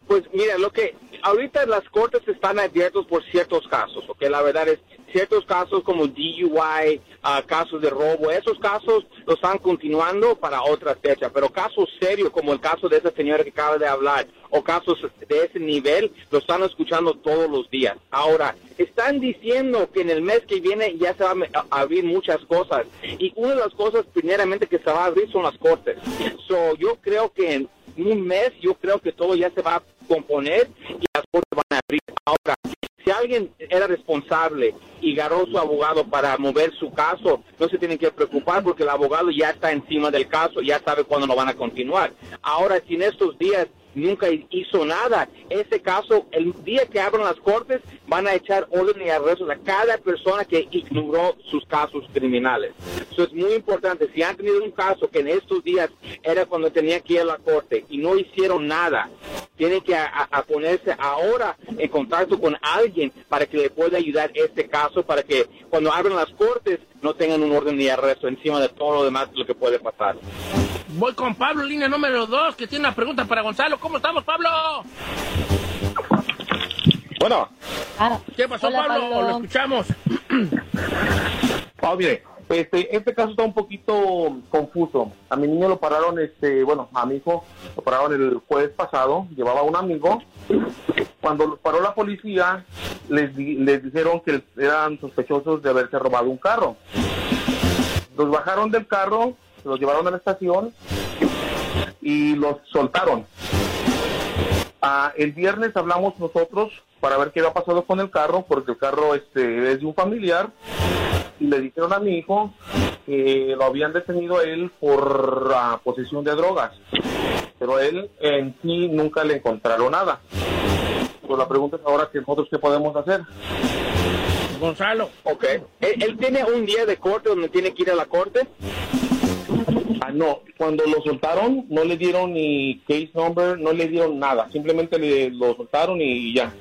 Pues mira, lo que ahorita las cortes están abiertos por ciertos casos, ¿ok? La verdad es, ciertos casos como DUI, ah, casos de robo, esos casos los están continuando para otra fecha, pero casos serios como el caso de esa señora que acaba de hablar, o casos de ese nivel, los están escuchando todos los días. Ahora, están diciendo que en el mes que viene ya se van a abrir muchas cosas, y una de las cosas primeramente que se va a abrir son las cortes. So, yo creo que en un mes yo creo que todo ya se va a componer y las cortes van a abrir. Ahora, si alguien era responsable y agarró su abogado para mover su caso, no se tienen que preocupar porque el abogado ya está encima del caso, ya sabe cuándo lo van a continuar. Ahora, si en estos días nunca hizo nada, ese caso, el día que abran las cortes, van a echar orden y arrestos a cada persona que ignoró sus casos criminales. Eso es muy importante. Si han tenido un caso que en estos días era cuando tenía que ir a la corte y no hicieron nada, tienen que ponerse ahora en contacto con alguien para que le pueda ayudar este caso, para que cuando abran las cortes no tengan un orden de arresto encima de todo lo demás lo que puede pasar. Voy con Pablo, línea número 2, que tiene una pregunta para Gonzalo. ¿Cómo estamos, Pablo? Bueno. ¿Qué pasó, Hola, Pablo? Pablo. Lo escuchamos. Ah, mire, este, este caso está un poquito confuso. A mi niño lo pararon, este, bueno, a mi hijo lo pararon el jueves pasado, llevaba un amigo. Cuando los paró la policía, les, di- les dijeron que eran sospechosos de haberse robado un carro. Los bajaron del carro, se los llevaron a la estación y los soltaron. Ah, el viernes hablamos nosotros para ver qué había pasado con el carro, porque el carro este, es de un familiar, y le dijeron a mi hijo que lo habían detenido a él por ah, posesión de drogas, pero él en sí nunca le encontraron nada. Pues la pregunta es ahora que nosotros qué podemos hacer. Gonzalo. Ok. ¿Él, él tiene un día de corte donde tiene que ir a la corte? Ah, no, cuando lo soltaron no le dieron ni case number, no le dieron nada, simplemente le, lo soltaron y ya.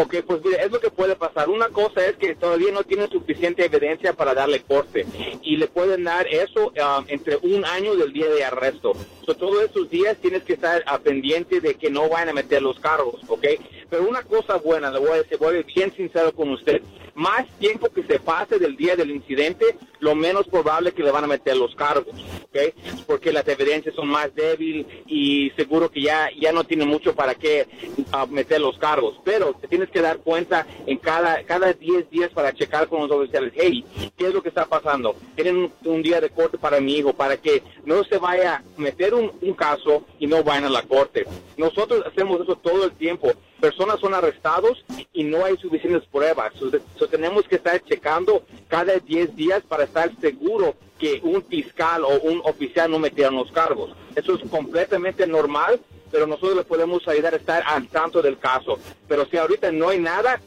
Ok, pues mire, es lo que puede pasar. Una cosa es que todavía no tiene suficiente evidencia para darle corte y le pueden dar eso um, entre un año del día de arresto. So, todos esos días tienes que estar a pendiente de que no vayan a meter los cargos, ¿ok? Pero una cosa buena, le voy a decir, voy a bien sincero con usted. Más tiempo que se pase del día del incidente, lo menos probable que le van a meter los cargos, ¿ok? Porque las evidencias son más débiles y seguro que ya, ya no tiene mucho para qué ah, meter los cargos. Pero te tienes que dar cuenta en cada, cada 10 días para checar con los oficiales, hey, ¿qué es lo que está pasando? Tienen un, un día de corte para mi hijo, para que no se vaya a meter un, un caso y no vayan a la corte. Nosotros hacemos eso todo el tiempo. Personas son arrestados y no hay suficientes pruebas. So, so tenemos que estar checando cada 10 días para estar seguro que un fiscal o un oficial no metieron los cargos. Eso es completamente normal, pero nosotros le podemos ayudar a estar al tanto del caso. Pero si ahorita no hay nada,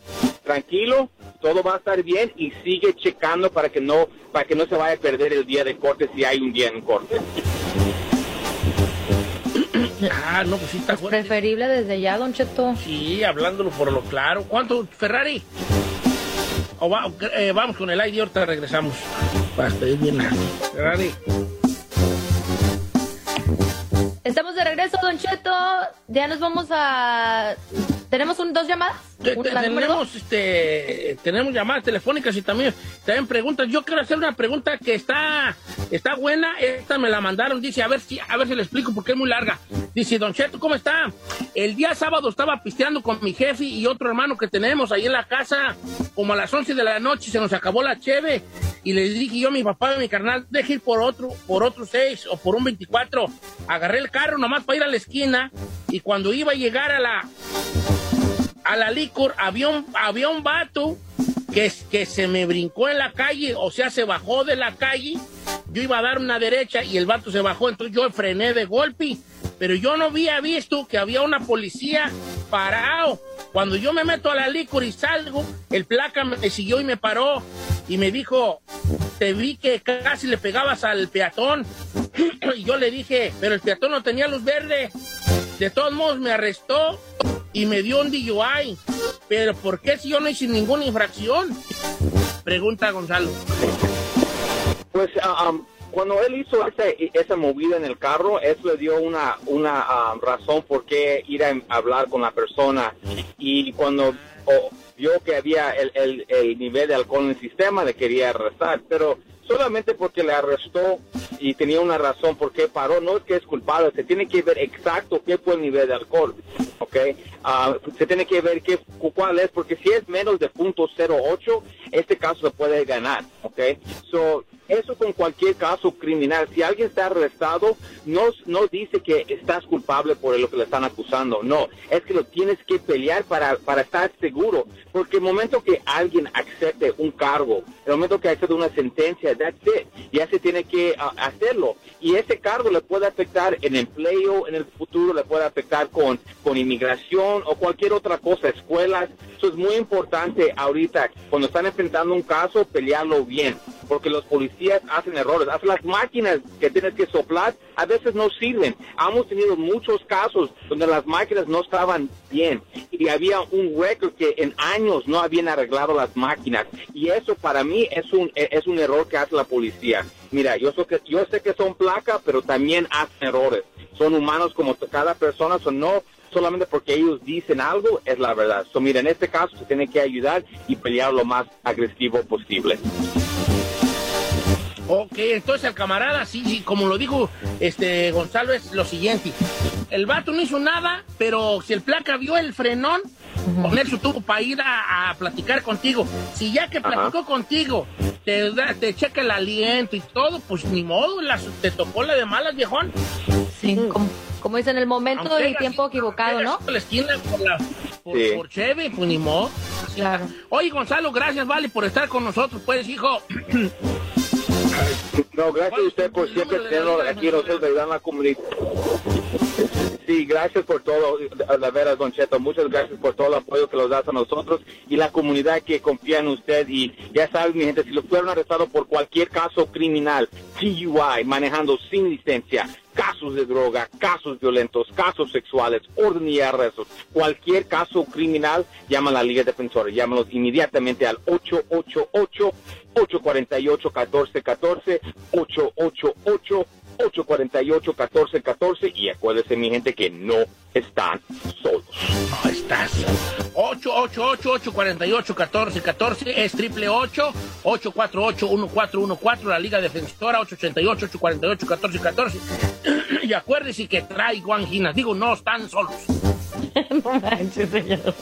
tranquilo, todo va a estar bien y sigue checando para que no para que no se vaya a perder el día de corte si hay un día en corte. Ah, no, pues sí está fuerte. Preferible desde ya, Don Cheto. Sí, hablándolo por lo claro. ¿Cuánto, Ferrari? O va- eh, vamos con el ID, ahorita regresamos. Para despedir bien Ferrari. Estamos de regreso, Don Cheto. Ya nos vamos a... ¿Tenemos un, dos llamadas? Te- te- tenemos, este, tenemos llamadas telefónicas y también, también preguntas. Yo quiero hacer una pregunta que está, está buena. Esta me la mandaron. Dice, a ver si, a ver si le explico porque es muy larga. Dice, Don Cheto, ¿cómo está? El día sábado estaba pisteando con mi jefe y otro hermano que tenemos ahí en la casa. Como a las 11 de la noche se nos acabó la cheve. Y le dije yo a mi papá y a mi carnal, deje ir por otro, por otro 6 o por un 24. Agarré el carro nomás para ir a la esquina. Y cuando iba a llegar a la, a la licor había un, había un vato que, que se me brincó en la calle, o sea, se bajó de la calle. Yo iba a dar una derecha y el vato se bajó, entonces yo frené de golpe. Pero yo no había visto que había una policía parado. Cuando yo me meto a la licor y salgo, el placa me siguió y me paró y me dijo, te vi que casi le pegabas al peatón. y yo le dije, pero el peatón no tenía luz verde. De todos modos me arrestó y me dio un DUI. Pero ¿por qué si yo no hice ninguna infracción? Pregunta Gonzalo. Pues um, cuando él hizo esa, esa movida en el carro, eso le dio una, una ah, razón por qué ir a hablar con la persona. Y cuando oh, vio que había el, el- el nivel de alcohol en el sistema, le quería arrestar. Pero solamente porque le arrestó y tenía una razón por qué paró, no es que es culpable, se tiene que ver exacto qué fue el nivel de alcohol, ¿ok? Ah, se tiene que ver qué, cuál es, porque si es menos de .08, este caso se puede ganar, ¿ok? So, eso con cualquier caso criminal, si alguien está arrestado, no, no dice que estás culpable por lo que le están acusando, no, es que lo tienes que pelear para, para estar seguro, porque el momento que alguien acepte un cargo, el momento que acepte una sentencia, that's it, ya se tiene que ah, hacerlo, y ese cargo le puede afectar en empleo, en el futuro le puede afectar con, con inmigración o cualquier otra cosa, escuelas, eso es muy importante ahorita, cuando están enfrentando un caso, pelearlo bien, porque los policías hacen errores, hacen las máquinas que tienes que soplar, a veces no sirven. Hemos tenido muchos casos donde las máquinas no estaban bien y había un récord que en años no habían arreglado las máquinas y eso para mí es un es un error que hace la policía. Mira, yo sé que yo sé que son placas, pero también hacen errores. Son humanos como cada persona, son no solamente porque ellos dicen algo es la verdad. So, mira, en este caso se tiene que ayudar y pelear lo más agresivo posible. Ok, entonces el camarada, sí, sí, como lo dijo este Gonzalo, es lo siguiente. El vato no hizo nada, pero si el placa vio el frenón, con él se tuvo para ir a, a platicar contigo. Si ya que platicó contigo, te, te checa el aliento y todo, pues ni modo, las- te tocó la de malas, viejón. Sí, como, como dicen, el momento Aunque y tiempo equivocado, ¿no? La esquina por la por, Sí. por Cheve, pues ni modo. Claro. Oye, Gonzalo, gracias, vale, por estar con nosotros, pues, hijo. No, gracias a usted por siempre tenerlo aquí nosotros ayudando a la comunidad. Sí, gracias por todo, la verdad, Don Cheto. Muchas gracias por todo el apoyo que nos das a nosotros y la comunidad que confía en usted. Y ya saben, mi gente, si lo fueron arrestados por cualquier caso criminal, TUI, manejando sin licencia, casos de droga, casos violentos, casos sexuales, orden y arrestos, cualquier caso criminal, llama a la Liga Defensora. Llámanos inmediatamente al 888 848-1414, 888 848-1414 y acuérdense mi gente que no están solos. No estás. 888-848-1414 es triple 848-1414 la Liga Defensora 888-848-1414 y acuérdense que trae guanginas. Digo, no están solos. no manches, señor.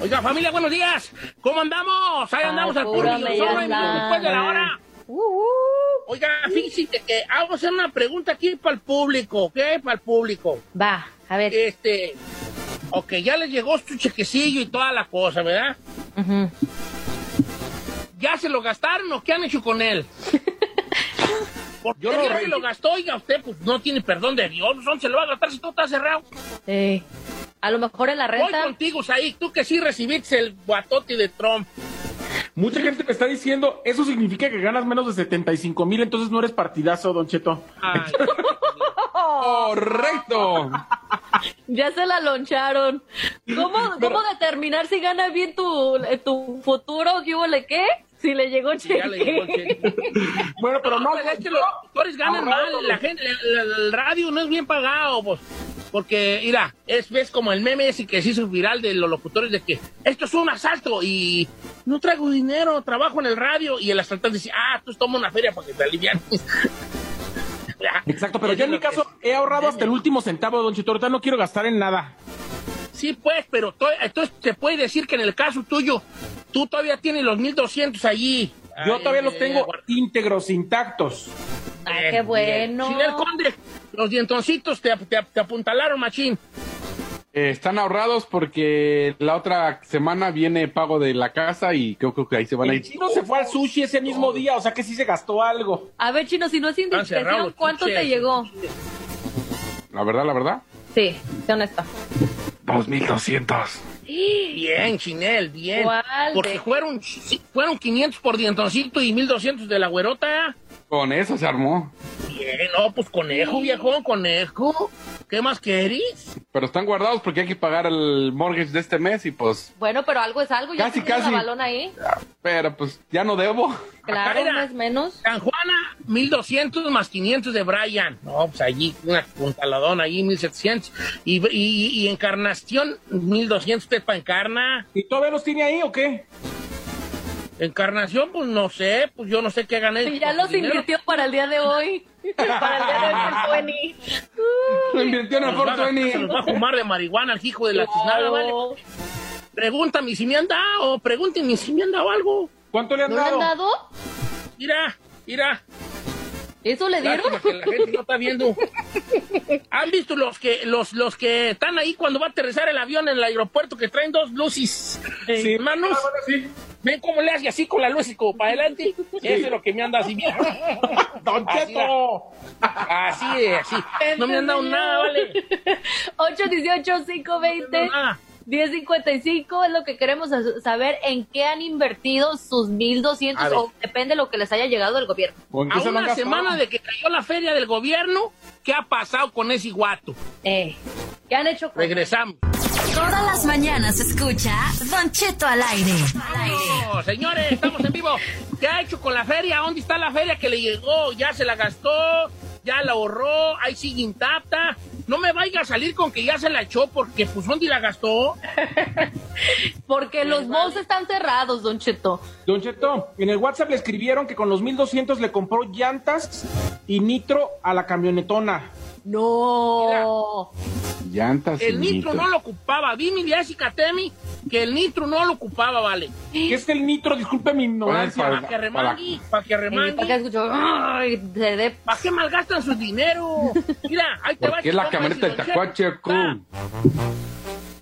Oiga, familia, buenos días. ¿Cómo andamos? Ahí andamos al puro después de la sabes. hora. Oiga, fíjate que vamos a hacer una pregunta aquí para el público, ¿ok? Para el público. Va, a ver. Este, ok, ya les llegó su chequecillo y toda la cosa, ¿verdad? ¿Ya se lo gastaron o qué han hecho con él? Porque Yo ya se re- lo gastó, oiga, usted pues no tiene perdón de Dios. ¿Dónde se lo va a gastar si todo está cerrado? Eh, a lo mejor en la Voy renta. contigo, ahí, tú que sí recibiste el guatote de Trump. Mucha gente me está diciendo, eso significa que ganas menos de 75 mil, entonces no eres partidazo, Don Cheto. Ay, Correcto. Ya se la loncharon. ¿Cómo, cómo determinar si gana bien tu, tu futuro? ¿Qué hubo le qué? Si le llegó cheque. ya le llegó el cheque. Bueno, pero no, es que los locutores ganan mal, la gente, el, radio no es bien pagado, pues. Porque, mira, es ves como el meme ese que se hizo viral de los locutores de que esto es un asalto y no traigo dinero, trabajo en el radio y el asaltante dice, ah, tú toma una feria para que te alivian. Exacto, pero yo en mi caso he ahorrado hasta el último centavo, Don. Ahorita no quiero gastar en nada. Sí, pues, pero to- entonces te puede decir que en el caso tuyo, tú todavía tienes los 1200 allí. Yo Ay, todavía los eh, tengo íntegros, intactos. Ay, qué bueno. Chinel Conde, los dientoncitos te, te- te apuntalaron, machín. Eh, están ahorrados porque la otra semana viene pago de la casa y creo, creo que ahí se van a El ir. chino se fue al sushi ese mismo día, o sea que sí se gastó algo. A ver, Chino, si no es indiscreción, ¿cuánto chuches. te llegó? La verdad, la verdad. Sí, sé honesta. 2200. Bien, Chinel, bien. ¿Cuál Porque de- fueron, fueron 500 por dientoncito y 1200 de la güerota. Con eso se armó. Bien, no, pues conejo, viejo, conejo. ¿Qué más querís? Pero están guardados porque hay que pagar el mortgage de este mes y pues, Bueno, pero algo es algo. Ya Casi, tienes casi. balón ahí. pero pues ya no debo. Claro, Acá mes menos. San Juana, 1200 más 500 de Brian. No, pues allí, una puntaladona allí, 1700. Y, y, y Encarnación, 1200 usted para Encarna. ¿Y todavía los tiene ahí o qué? Encarnación, pues no sé, pues yo no sé qué gané. Y ya los dinero. invirtió para el día de hoy. para el día de hoy, el 20. Lo invirtió en el Se los va a- Se los 420. va a fumar de marihuana el hijo de la tiznada, ¿vale? Pregúntame si me han dado, pregúntenme si me han dado algo. ¿Cuánto le han ¿No le han dado? dado? Mira, mira. ¿Eso le dieron? Lástima que la gente no está viendo. ¿Han visto los que los los que están ahí cuando va a aterrizar el avión en el aeropuerto que traen dos luces Sí. en manos? Ah, bueno, sí. ¿Ven cómo le hace así con la luz y como para adelante? Eso es lo que me anda así bien. ¡Don Así Cheto! Así es, así. No me han dado nada, ¿vale? 818-520. Nada. 1055 es lo que queremos sa- saber en qué han invertido sus 1200 A ver. o depende de lo que les haya llegado del gobierno. ¿O en A se una semana de que cayó la feria del gobierno, ¿qué ha pasado con ese guato? Eh, ¿Qué han hecho con Regresamos. Todas las mañanas escucha Don Cheto al aire. Señores, estamos en vivo. ¿Qué ha hecho con la feria? ¿Dónde está la feria que le llegó? ¿Ya se la gastó? ¿Ya la ahorró? ¿Ahí sigue intacta? No me vaya a salir con que ya se la echó porque pues ¿dónde la gastó? Porque los malls están cerrados, Don Cheto. Don Cheto, en el WhatsApp le escribieron que con los 1200 le compró llantas y nitro a la camionetona. No. Llantas. El y nitro no lo ocupaba. Vi mi Jessica Temi que el nitro no lo ocupaba, vale. ¿Qué es el nitro? Disculpe mi ignorancia. Para- Para que remangui, para que Y para que escuchó, ay, ¿Para qué malgastan su dinero? Mira, ahí te va. Porque es la camioneta de dice, Tacuache.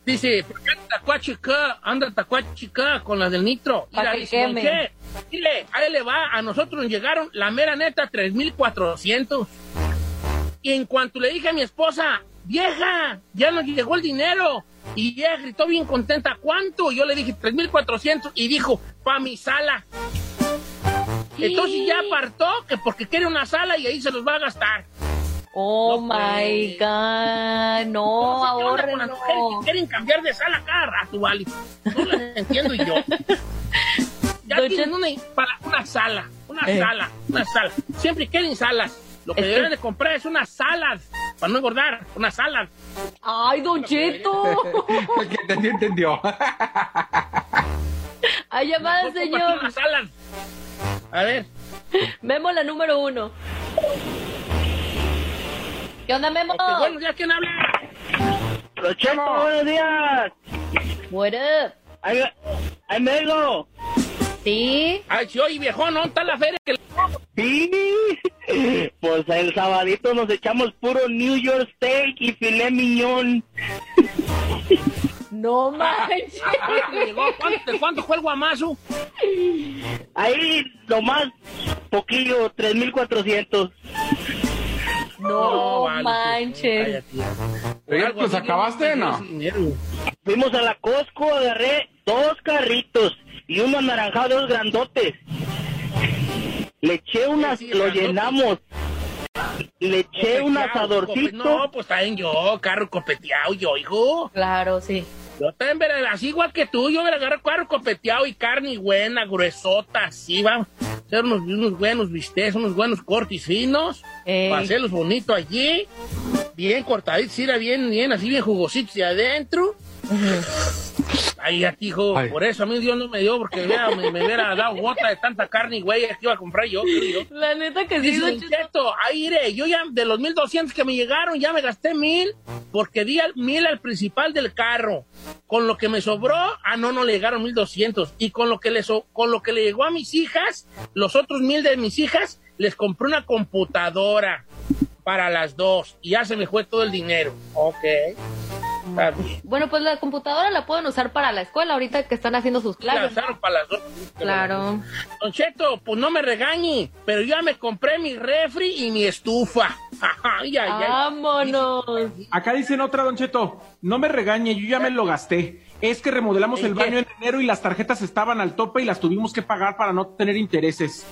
Dice, ¿por qué anda tacuachica? Anda tacuachica con la del nitro. Mira, que dice. Che, dile, ahí le va, a nosotros nos llegaron, la mera neta, 3,400. Y en cuanto le dije a mi esposa, vieja, ya nos llegó el dinero. Y ella gritó bien contenta, ¿cuánto? Yo le dije 3.400 y dijo, pa' mi sala. Entonces ya apartó que porque quiere una sala y ahí se los va a gastar. Oh No, my. God, no, mujeres que quieren cambiar de sala cada rato, vale. No las entiendo yo. Ya tienen una, para una sala, una Eh. sala, una sala. Siempre quieren salas. Lo que Es que- deberían de comprar es una salad, para no engordar, una salad. Ay, Don Cheto. El que entendió, entendió. Hay llamada, señor. Una salad. A ver. Memo, la número uno. ¿Qué onda, Memo? ok, bueno, ya quién habla. Cheto, buenos días. What up? Ahí, ahí Melo. ¿Sí? Ay, si oye, viejo, ¿no? Está la feria que... Sí. Pues el sabadito nos echamos puro New York Steak y filet miñón. No manches. ¿Cuánto llegó? ¿Cuánto, ¿De cuánto fue el guamazo? Ahí nomás poquillo, 3400. No vale, manches. los así, acabaste, ¿no? Fuimos a la Costco, agarré dos carritos y unos anaranjados grandotes. Le eché unas, Sí, lo grandotes. llenamos. Le eché un asadorcito. No, pues también yo, carro copeteado, yo, hijo. Claro, sí. Yo también, veré, así igual que tú, yo me agarro carro copeteado y carne buena, gruesota, así, vamos. Hacer unos, unos buenos bistecs, unos buenos cortes finos, Ey. para hacerlos bonitos allí, bien cortaditos, era bien, bien, así bien jugositos de adentro. Ay, a ti, hijo, Ay. por eso a mí Dios no me dio, porque me, hubiera- me, me hubiera dado gota de tanta carne güey que iba a comprar yo, creo yo. La neta que sí, Dice Don Cheto. Cheto, ahí iré, yo ya de los 1200 que me llegaron, ya me gasté mil, porque di al, mil al principal del carro. Con lo que me sobró, ah, no, no le llegaron 1200. Y con lo que le, so- con lo que le llegó a mis hijas, los otros mil de mis hijas, les compré una computadora para las dos. Y ya se me fue todo el dinero. Ok. Está bien. Bueno, pues la computadora la pueden usar para la escuela ahorita que están haciendo sus La clases. usaron para las dos. Claro. Don Cheto, pues no me regañe, pero ya me compré mi refri y mi estufa. Ay, ay, ay. Vámonos. Acá dicen otra, Don Cheto. No me regañe, yo ya me lo gasté. Es que remodelamos ¿En el baño en enero y las tarjetas estaban al tope y las tuvimos que pagar para no tener intereses.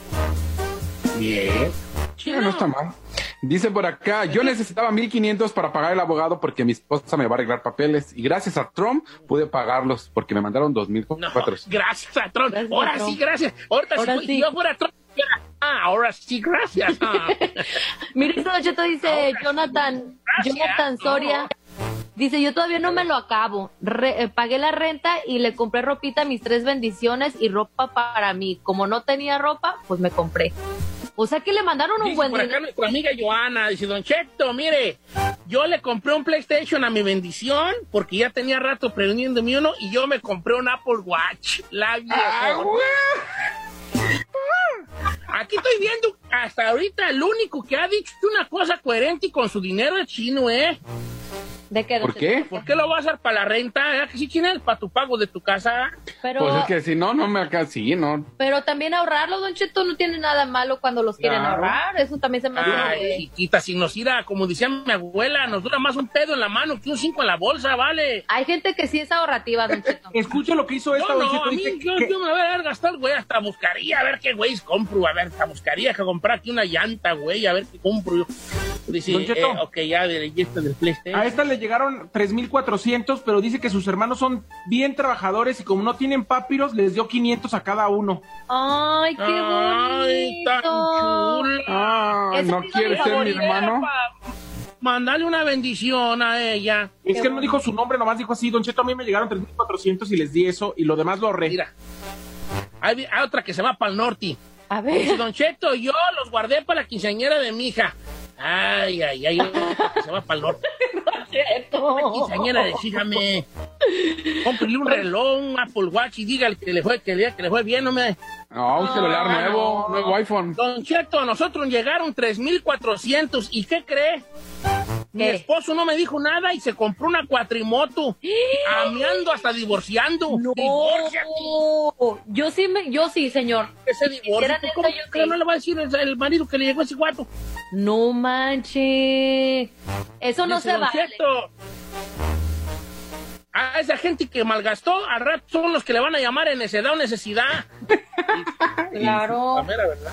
Bien. Ah, no está mal. Dice por acá, yo necesitaba 1500 para pagar el abogado porque mi esposa me va a arreglar papeles y gracias a Trump pude pagarlos porque me mandaron No, 2400. gracias a Trump. Gracias a ahora Trump. sí, gracias. Ahorita Ahora si sí. yo fuera Trump, ah, ahora sí, gracias. Ah. Mira, esto, Don Cheto dice Ahora. Jonathan. Jonathan Soria. Dice, yo todavía no me lo acabo. Re- eh, pagué la renta y le compré ropita a mis tres bendiciones y ropa para mí. Como no tenía ropa, pues me compré. O sea que le mandaron un Dice buen por acá nuestra amiga Joana, dice, Don Cheto, mire, yo le compré un PlayStation a mi bendición porque ya tenía rato preveniéndome uno y yo me compré un Apple Watch. La vieja. Aquí estoy viendo hasta ahorita el único que ha dicho una cosa coherente y con su dinero es chino, ¿eh? ¿De qué? Don ¿Por qué? ¿Por qué lo vas a hacer para la renta? ¿Que sí tienes para tu pago de tu casa? Pero, Pues es que si no, no me acá, sí, no. pero también ahorrarlo, Don Cheto, no tiene nada malo cuando los quieren Claro. ahorrar. Eso también se me hace... Ay, chiquita, si nos irá, como decía mi abuela, nos dura más un pedo en la mano que un cinco en la bolsa, ¿vale? Hay gente que sí es ahorrativa, Don Cheto. Escuche lo que hizo esta, Yo Don no, Cheto. a mí, dice yo, que- yo me voy a ver gastar, güey, hasta buscaría a ver qué güeyes compro, a ver, hasta buscaría que comprar aquí una llanta, güey, a ver qué compro yo. Dice, Don Cheto. eh, ok, ya de esta del PlayStation. A esta le llegaron 3.400, pero dice que sus hermanos son bien trabajadores y como no tienen papiros, les dio 500 a cada uno. Ay, qué Ay, tan bonito. chula. Ah, no quiere ser mi hermano. Mandale una bendición a ella. Es que no dijo su nombre, nomás dijo así, Don Cheto, a mí me llegaron 3.400 y les di eso y lo demás lo ahorré. Mira, hay, hay otra que se va para el norte. A Dice, ver. Don Cheto, yo los guardé para la quinceañera de mi hija. Ay, ay, ay, otra que se va para el norte. La quinceañera de sígame. Cómprele un reloj, un Apple Watch y dígale que le fue, que le, que le fue bien, no me... No, un celular Ah, nuevo, no. nuevo iPhone. Don Cheto, a nosotros llegaron 3,400. ¿Y qué cree? Mi esposo no me dijo nada y se compró una cuatrimoto. Ameando hasta divorciando. No, yo sí, me, yo sí, señor. Ese divorcio. ¿Cómo yo que sí. no le va a decir el, el marido que le llegó ese guato? No manche. Eso no Dice, se "Don vale. Cheto, A esa gente que malgastó, al rato son los que le van a llamar en necedad o necesidad. Claro. La mera verdad.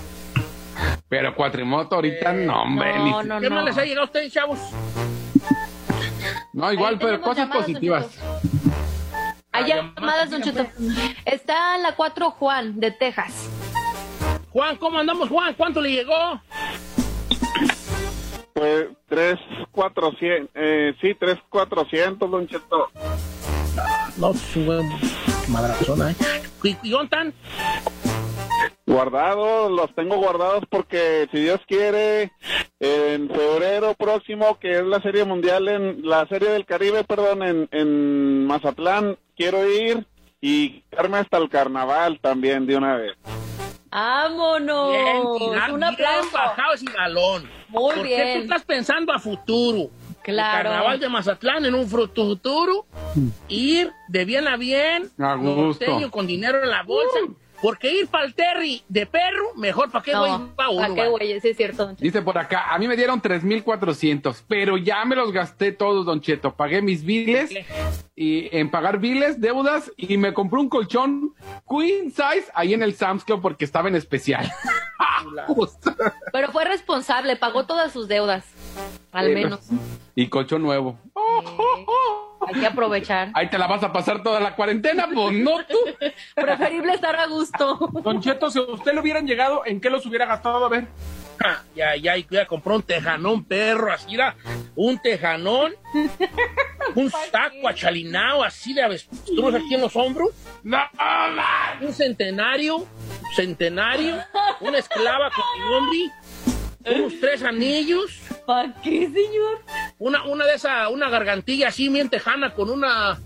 Pero cuatrimoto ahorita no, hombre. ni- No, no, ¿Qué no. más les ha llegado a ustedes, chavos? No, igual, Ahí pero cosas llamadas, positivas. Hay Ah, llamadas, Don Cheto. Está en la 4 Juan, de Texas. Juan, ¿cómo andamos, Juan? ¿Cuánto le llegó? Pues tres, cuatrocientos, eh, sí, tres, cuatrocientos, don Cheto. No, su buen madrazona, ¿eh? ¿Y, y dónde están? Guardados, los tengo guardados porque si Dios quiere, en febrero próximo, que es la serie mundial, en la serie del Caribe, perdón, en, en Mazatlán, quiero ir y quedarme hasta el carnaval también de una vez. ¡Vámonos! Bien, tirar Un aplauso. bajado ese galón. Muy ¿Por qué bien. tú estás pensando a futuro? Claro. El carnaval de Mazatlán en un fruto futuro. Ir de bien a bien. A gusto. con dinero en la bolsa. Porque ir para el Terry de perro, mejor para qué No, güey va uno. ¿Para qué, güey? Sí, es cierto, Don Cheto. Dice por acá, a mí me dieron 3,400, pero ya me los gasté todos, Don Cheto. Pagué mis biles y en pagar biles, deudas y me compré un colchón queen size ahí en el Sam's Club porque estaba en especial. Pero fue responsable, pagó todas sus deudas. Al Sí, menos. y colchón nuevo. Hay que aprovechar. Ahí te la vas a pasar toda la cuarentena, pues no tú. Preferible estar a gusto. Don Cheto, si a usted le hubieran llegado, ¿en qué los hubiera gastado? A ver. Ah, ya, ya, y ya compró un tejanón perro, así era, un tejanón, un saco achalinado, así de avestruz aquí en los hombros, No, un centenario, centenario, una esclava con timombi, unos tres anillos, ¿Para qué, señor? una, una de esas, una gargantilla así bien tejana con una,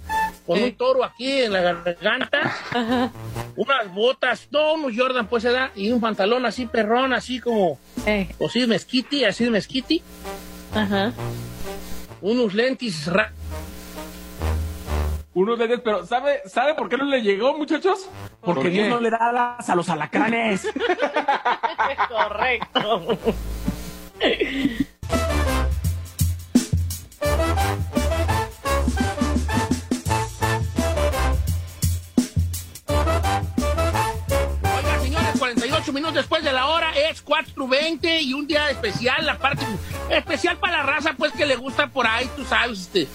con un toro aquí en la garganta, unas botas, no, unos Jordan pues se da, y un pantalón así perrón, así como, Eh, o sí, mezquiti, así de mezquiti, ajá. unos lentes ra- Uno de ellos, pero ¿sabe, ¿sabe por qué no le llegó, muchachos? Porque ¿Por Dios no le da alas a los alacranes. Correcto. Oiga, señores, 48 minutos después de la hora, es 4.20 y un día especial, la parte especial para la raza, pues que le gusta por ahí, tú sabes, este,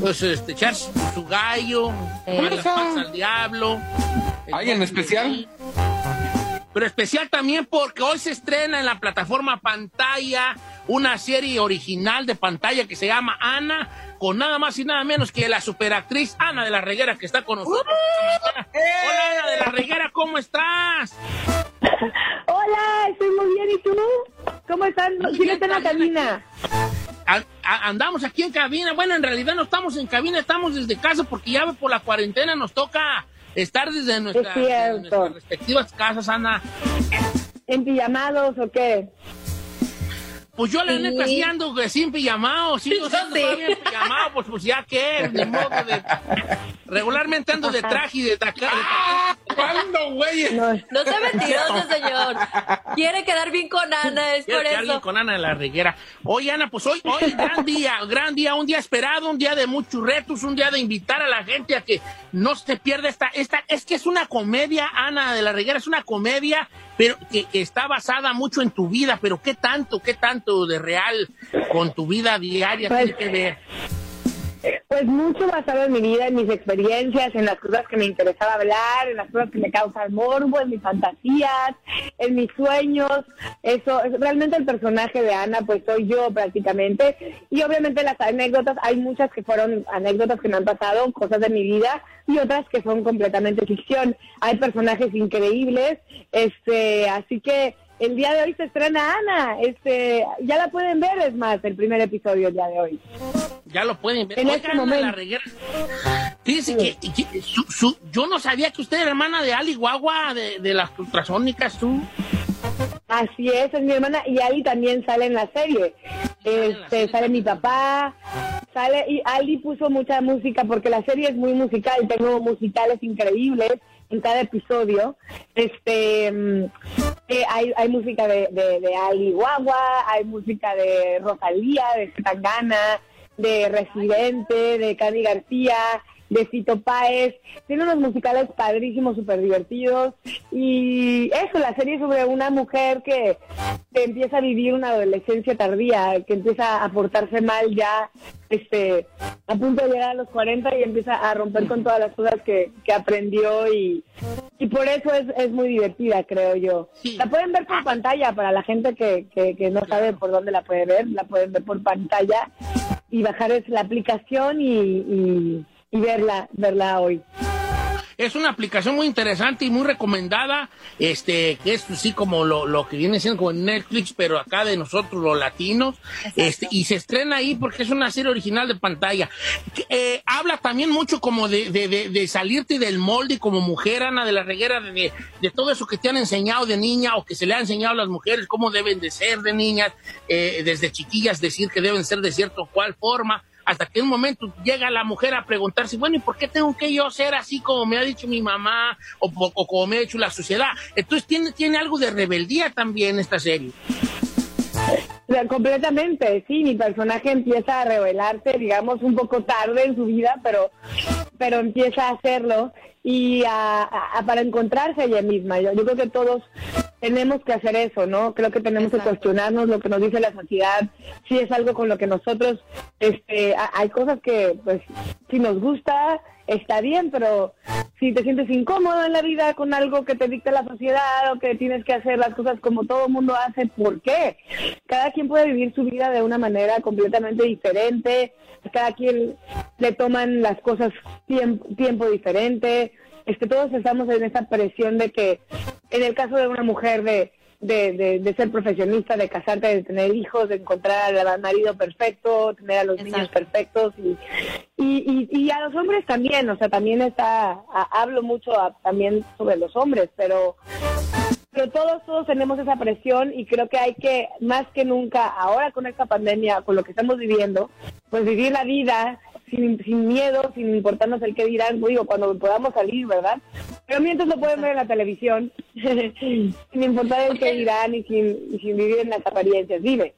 pues este, echar su, gallo, poner las patas al diablo. ¿Hay en especial? Pero especial también porque hoy se estrena en la plataforma Pantalla una serie original de pantalla que se llama Ana, con nada más y nada menos que la superactriz Ana de la Reguera que está con nosotros. Hola Ana de la Reguera, ¿cómo estás? Hola, estoy muy bien. ¿Y tú? ¿Cómo están? ¿Quién está en la cabina? A- a- andamos aquí en cabina. Bueno, en realidad no estamos en cabina, estamos desde casa porque ya por la cuarentena nos toca estar desde nuestra- Es cierto. desde nuestras respectivas casas, Ana. ¿En pijamados o qué? Pues yo la Sí. neta sí ando sin pijamado, Yo sí. todavía en pijamado, pues, pues ya que, ni modo de... Regularmente ando de traje y de taca... ¿Cuándo, güey? No, No sea mentiroso, señor. Quiere quedar bien con Ana, es Quiero por que alguien eso. con Ana de la Reguera. Oye, Ana, pues hoy, hoy gran día, gran día, un día esperado, un día de muchos retos, un día de invitar a la gente a que no se pierda esta, esta, es que es una comedia, Ana de la Reguera, es una comedia, pero que, que está basada mucho en tu vida, pero qué tanto, qué tanto de real con tu vida diaria Pues- tiene que ver. Pues mucho basado en mi vida, en mis experiencias, en las cosas que me interesaba hablar, en las cosas que me causan morbo, en mis fantasías, en mis sueños. Eso, es realmente el personaje de Ana, pues soy yo prácticamente. Y obviamente las anécdotas, hay muchas que fueron anécdotas que me han pasado, cosas de mi vida, y otras que son completamente ficción. Hay personajes increíbles, este, así que el día de hoy se estrena Ana, este, ya la pueden ver, es más, el primer episodio el día de hoy. Ya lo pueden ver. En este momento. la Reguera. Fíjese que, que su- su- yo no sabía que usted era hermana de Ali Guagua, de, de las ultrasónicas, tú. Así es, es mi hermana y Ali también sale en la serie. este, sale mi papá, sale, y Aldi puso mucha música porque la serie es muy musical, tengo musicales increíbles en cada episodio. Este, mm, eh, hay, hay música de, de, de Ali Guagua, hay música de Rosalía, de Zetangana, de Residente, de Cani García, de Fito Páez. Tiene unos musicales padrísimos, súper divertidos. Y eso, la serie sobre una mujer que, que empieza a vivir una adolescencia tardía, que empieza a portarse mal ya este a punto de llegar a los 40 y empieza a romper con todas las cosas que, que aprendió y, y por eso es, es muy divertida, creo yo. La pueden ver por pantalla, para la gente que, que, que no sabe por dónde la puede ver, la pueden ver por pantalla y bajar es la aplicación y, y, y verla, verla hoy. Es una aplicación muy interesante y muy recomendada, este, que es sí como lo, lo que viene siendo como Netflix, pero acá de nosotros los latinos, este, y se estrena ahí porque es una serie original de pantalla. Eh, habla también mucho como de, de, de, de salirte del molde como mujer, Ana de la Reguera, de, de todo eso que te han enseñado de niña o que se le ha enseñado a las mujeres, cómo deben de ser de niñas, eh, desde chiquillas decir que deben ser de cierto cual forma hasta que en un momento llega la mujer a preguntarse, bueno, ¿y por qué tengo que yo ser así como me ha dicho mi mamá o, o como me ha dicho la sociedad? Entonces tiene, tiene algo de rebeldía también esta serie. Completamente, sí, mi personaje empieza a revelarse, digamos, un poco tarde en su vida, pero, pero empieza a hacerlo y a, a- a- para encontrarse ella misma. Yo, yo creo que todos tenemos que hacer eso, ¿no? Creo que tenemos que cuestionarnos lo que nos dice la sociedad, si es algo con lo que nosotros, este, hay cosas que, pues, si nos gusta, está bien, pero si te sientes incómodo en la vida con algo que te dicta la sociedad o que tienes que hacer las cosas como todo el mundo hace, ¿por qué? Cada quien puede vivir su vida de una manera completamente diferente, cada quien le toman las cosas tiempo, tiempo diferente, es que todos estamos en esa presión de que, en el caso de una mujer de, de, de, de ser profesionista, de casarte, de tener hijos, de encontrar al marido perfecto, tener a los niños perfectos y, y, y, y a los hombres también, o sea, también está, a- hablo mucho a- también sobre los hombres, pero pero todos, todos tenemos esa presión y creo que hay que, más que nunca, ahora con esta pandemia, con lo que estamos viviendo, pues vivir la vida sin, sin miedo, sin importarnos el qué dirán, digo, cuando podamos salir, ¿verdad? Pero mientras lo pueden ver en la televisión, sin importar el qué dirán y sin, y sin vivir en las apariencias, vive.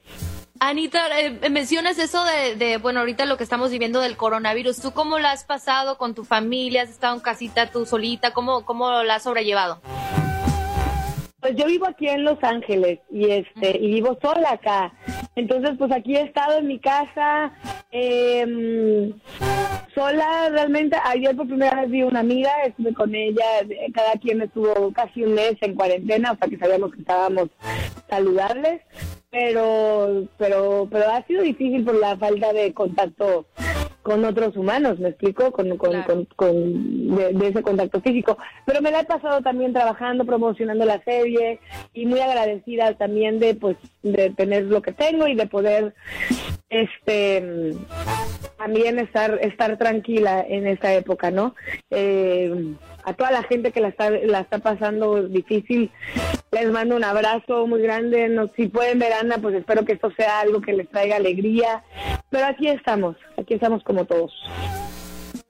Anita, eh, mencionas eso de, de, bueno, ahorita lo que estamos viviendo del coronavirus. ¿Tú cómo la has pasado con tu familia? ¿Has estado en casita tú solita? ¿Cómo, cómo la has sobrellevado? Pues yo vivo aquí en Los Ángeles y este y vivo sola acá. Entonces, pues aquí he estado en mi casa em, sola realmente. Ayer por primera vez vi una amiga, estuve con ella, eh, cada quien estuvo casi un mes en cuarentena, o sea que sabíamos que estábamos saludables, pero pero pero ha sido difícil por la falta de contacto con otros humanos, ¿me explico? Con, con, con, con- de, de ese contacto físico. Pero me la he pasado también trabajando, promocionando la serie y muy agradecida también de pues de tener lo que tengo y de poder este también estar estar tranquila en esta época, ¿no? Eh, a toda la gente que la está la está pasando difícil les mando un abrazo muy grande. No, si pueden ver Ana, pues espero que esto sea algo que les traiga alegría. Pero aquí estamos, aquí estamos como todos.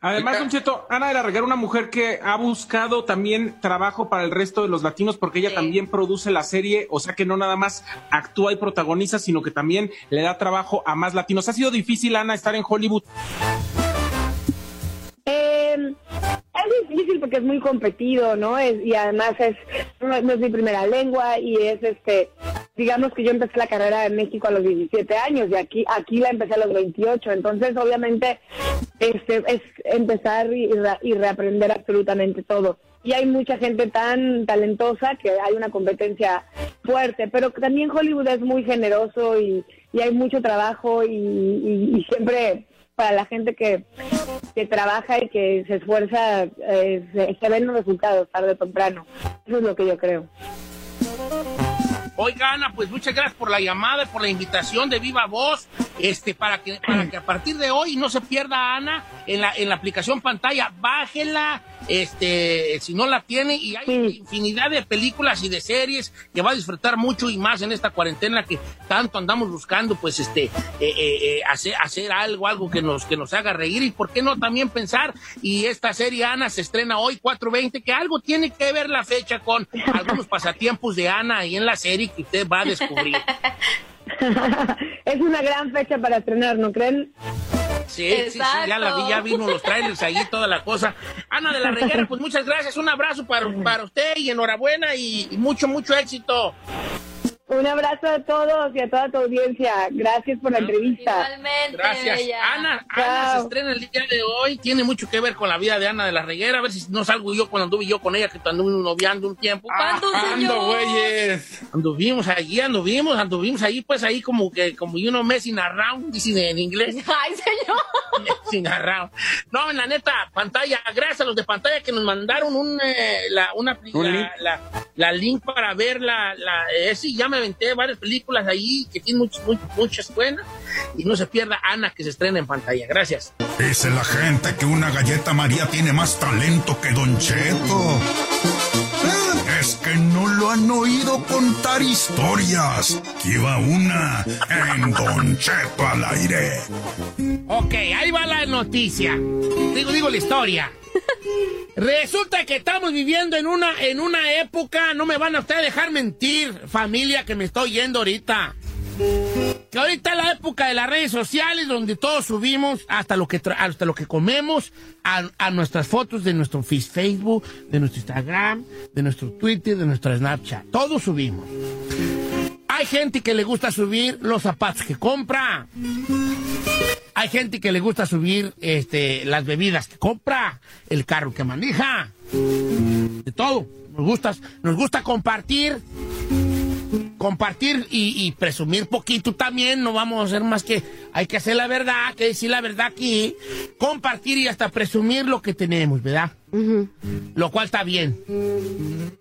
Además, Don Cheto, Ana de la Reguera, una mujer que ha buscado también trabajo para el resto de los latinos porque ella también produce la serie, o sea que no nada más actúa y protagoniza, sino que también le da trabajo a más latinos. ¿Ha sido difícil, Ana, estar en Hollywood? Eh, es difícil porque es muy competido, ¿no? Es, y además es no, es mi primera lengua y es este digamos que yo empecé la carrera en México a los 17 años y aquí aquí la empecé a los 28, entonces obviamente este es empezar y, y reaprender absolutamente todo. Y hay mucha gente tan talentosa que hay una competencia fuerte, pero también Hollywood es muy generoso y, y hay mucho trabajo y siempre para la gente que, que trabaja y que se esfuerza, eh, se, ven los resultados tarde o temprano. Eso es lo que yo creo. Oiga, Ana, pues muchas gracias por la llamada, por la invitación de Viva Voz. este, para que, para que a partir de hoy no se pierda Ana en la, en la aplicación pantalla, bájenla, este, si no la tiene, y hay infinidad de películas y de series que va a disfrutar mucho y más en esta cuarentena que tanto andamos buscando, pues, este, eh, eh, eh, hacer, hacer algo, algo que nos, que nos haga reír y por qué no también pensar, y esta serie Ana se estrena hoy 4.20, que algo tiene que ver la fecha con algunos pasatiempos de Ana ahí en la serie que usted va a descubrir. es una gran fecha para estrenar, ¿no creen? Sí, sí, sí, ya la vi, ya vimos los trailers ahí, toda la cosa. Ana de la Reguera, pues muchas gracias, un abrazo para, para usted y enhorabuena y, y mucho, mucho éxito. Un abrazo a todos y a toda tu audiencia. Gracias por la entrevista. Gracias. Ana, Ana se estrena el día de hoy. Tiene mucho que ver con la vida de Ana de la Reguera. A ver si no salgo yo cuando anduve yo con ella, que anduve noviando un tiempo. ¿Cuándo, señor? güeyes! Anduvimos allí, anduvimos, anduvimos ahí, pues ahí como que, como you know, messing around, dicen en inglés. ¡Ay, señor! Messing around. No, en la neta, pantalla, gracias a los de pantalla que nos mandaron un, eh, la, una, ¿Un la, link? la, la link para ver la, la, eh, sí, ya me varias películas ahí que tienen muchas, muchas buenas. Y no se pierda Ana que se estrena en pantalla. Gracias. Dice la gente que una galleta María tiene más talento que Don Cheto. Que no lo han oído contar historias. Aquí va una en Don Cheto al aire. Ok, ahí va la noticia. Digo, digo la historia. Resulta que estamos viviendo en una, en una época, no me van a ustedes dejar mentir, familia que me estoy yendo ahorita. Que ahorita es la época de las redes sociales donde todos subimos hasta lo que, hasta lo que comemos a, a nuestras fotos de nuestro Facebook, de nuestro Instagram, de nuestro Twitter, de nuestro Snapchat. Todos subimos. Hay gente que le gusta subir los zapatos que compra. Hay gente que le gusta subir este, las bebidas que compra, el carro que maneja, de todo. Nos gusta, nos gusta compartir, compartir y, y presumir poquito también. No vamos a hacer más que, hay que hacer la verdad, hay que decir la verdad aquí, compartir y hasta presumir lo que tenemos, ¿verdad? Lo cual está bien.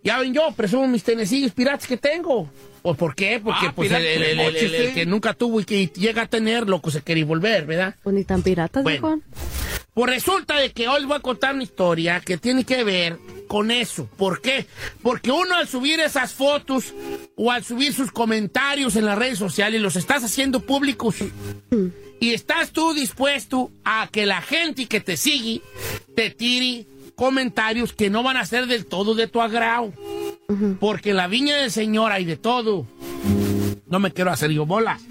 Ya ven yo, presumo mis tenecillos piratas que tengo. ¿O por qué? Porque Ah, pues, el, pirata, el- el- el- el- el que nunca tuvo y que llega a tener, loco, se quiere volver, ¿verdad? Pues ni tan piratas, Bueno. Pues resulta de que hoy les voy a contar una historia que tiene que ver con eso. ¿Por qué? Porque uno al subir esas fotos o al subir sus comentarios en las redes sociales los estás haciendo públicos. Y estás tú dispuesto a que la gente que te sigue te tire comentarios que no van a ser del todo de tu agrado. Porque en la viña del Señor hay de todo. No me quiero hacer yo bolas.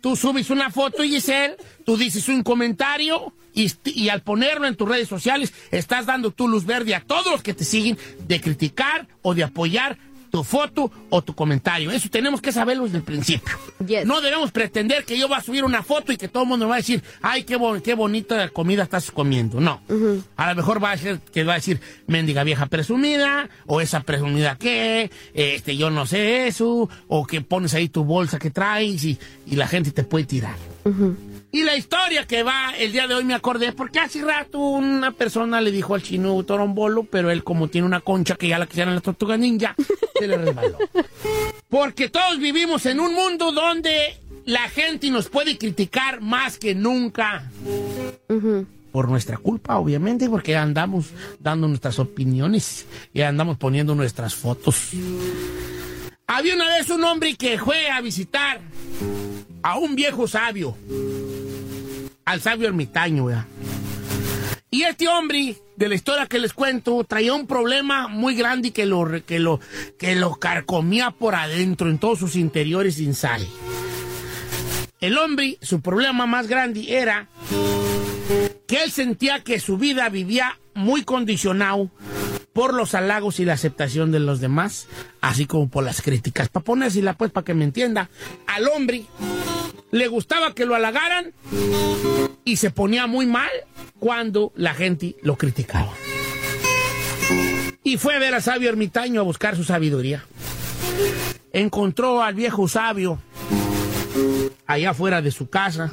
Tú subes una foto, Giselle, tú dices un comentario y, y al ponerlo en tus redes sociales estás dando tu luz verde a todos los que te siguen de criticar o de apoyar tu foto o tu comentario. Eso tenemos que saberlo desde el principio. No debemos pretender que yo va a subir una foto y que todo el mundo va a decir, ay, qué, bon- qué bonita comida estás comiendo. No. A lo mejor va a ser que va a decir, mendiga vieja presumida, o esa presumida que, este, yo no sé eso, o que pones ahí tu bolsa que traes y, y la gente te puede tirar. Y la historia que va el día de hoy me acordé, porque hace rato una persona le dijo al chino torombolo, pero él como tiene una concha que ya la quisieran la tortuga ninja, se le resbaló. Porque todos vivimos en un mundo donde la gente nos puede criticar más que nunca. Por nuestra culpa, obviamente, porque andamos dando nuestras opiniones y andamos poniendo nuestras fotos. Había una vez un hombre que fue a visitar a un viejo sabio, al sabio ermitaño, ¿verdad? Y este hombre, de la historia que les cuento, traía un problema muy grande que lo, que lo, que lo carcomía por adentro, en todos sus interiores sin sal. El hombre, su problema más grande era que él sentía que su vida vivía muy condicionado por los halagos y la aceptación de los demás, así como por las críticas. Para ponérsela, pues, para que me entienda, al hombre le gustaba que lo halagaran y se ponía muy mal cuando la gente lo criticaba. Y fue a ver al sabio ermitaño a buscar su sabiduría. Encontró al viejo sabio allá afuera de su casa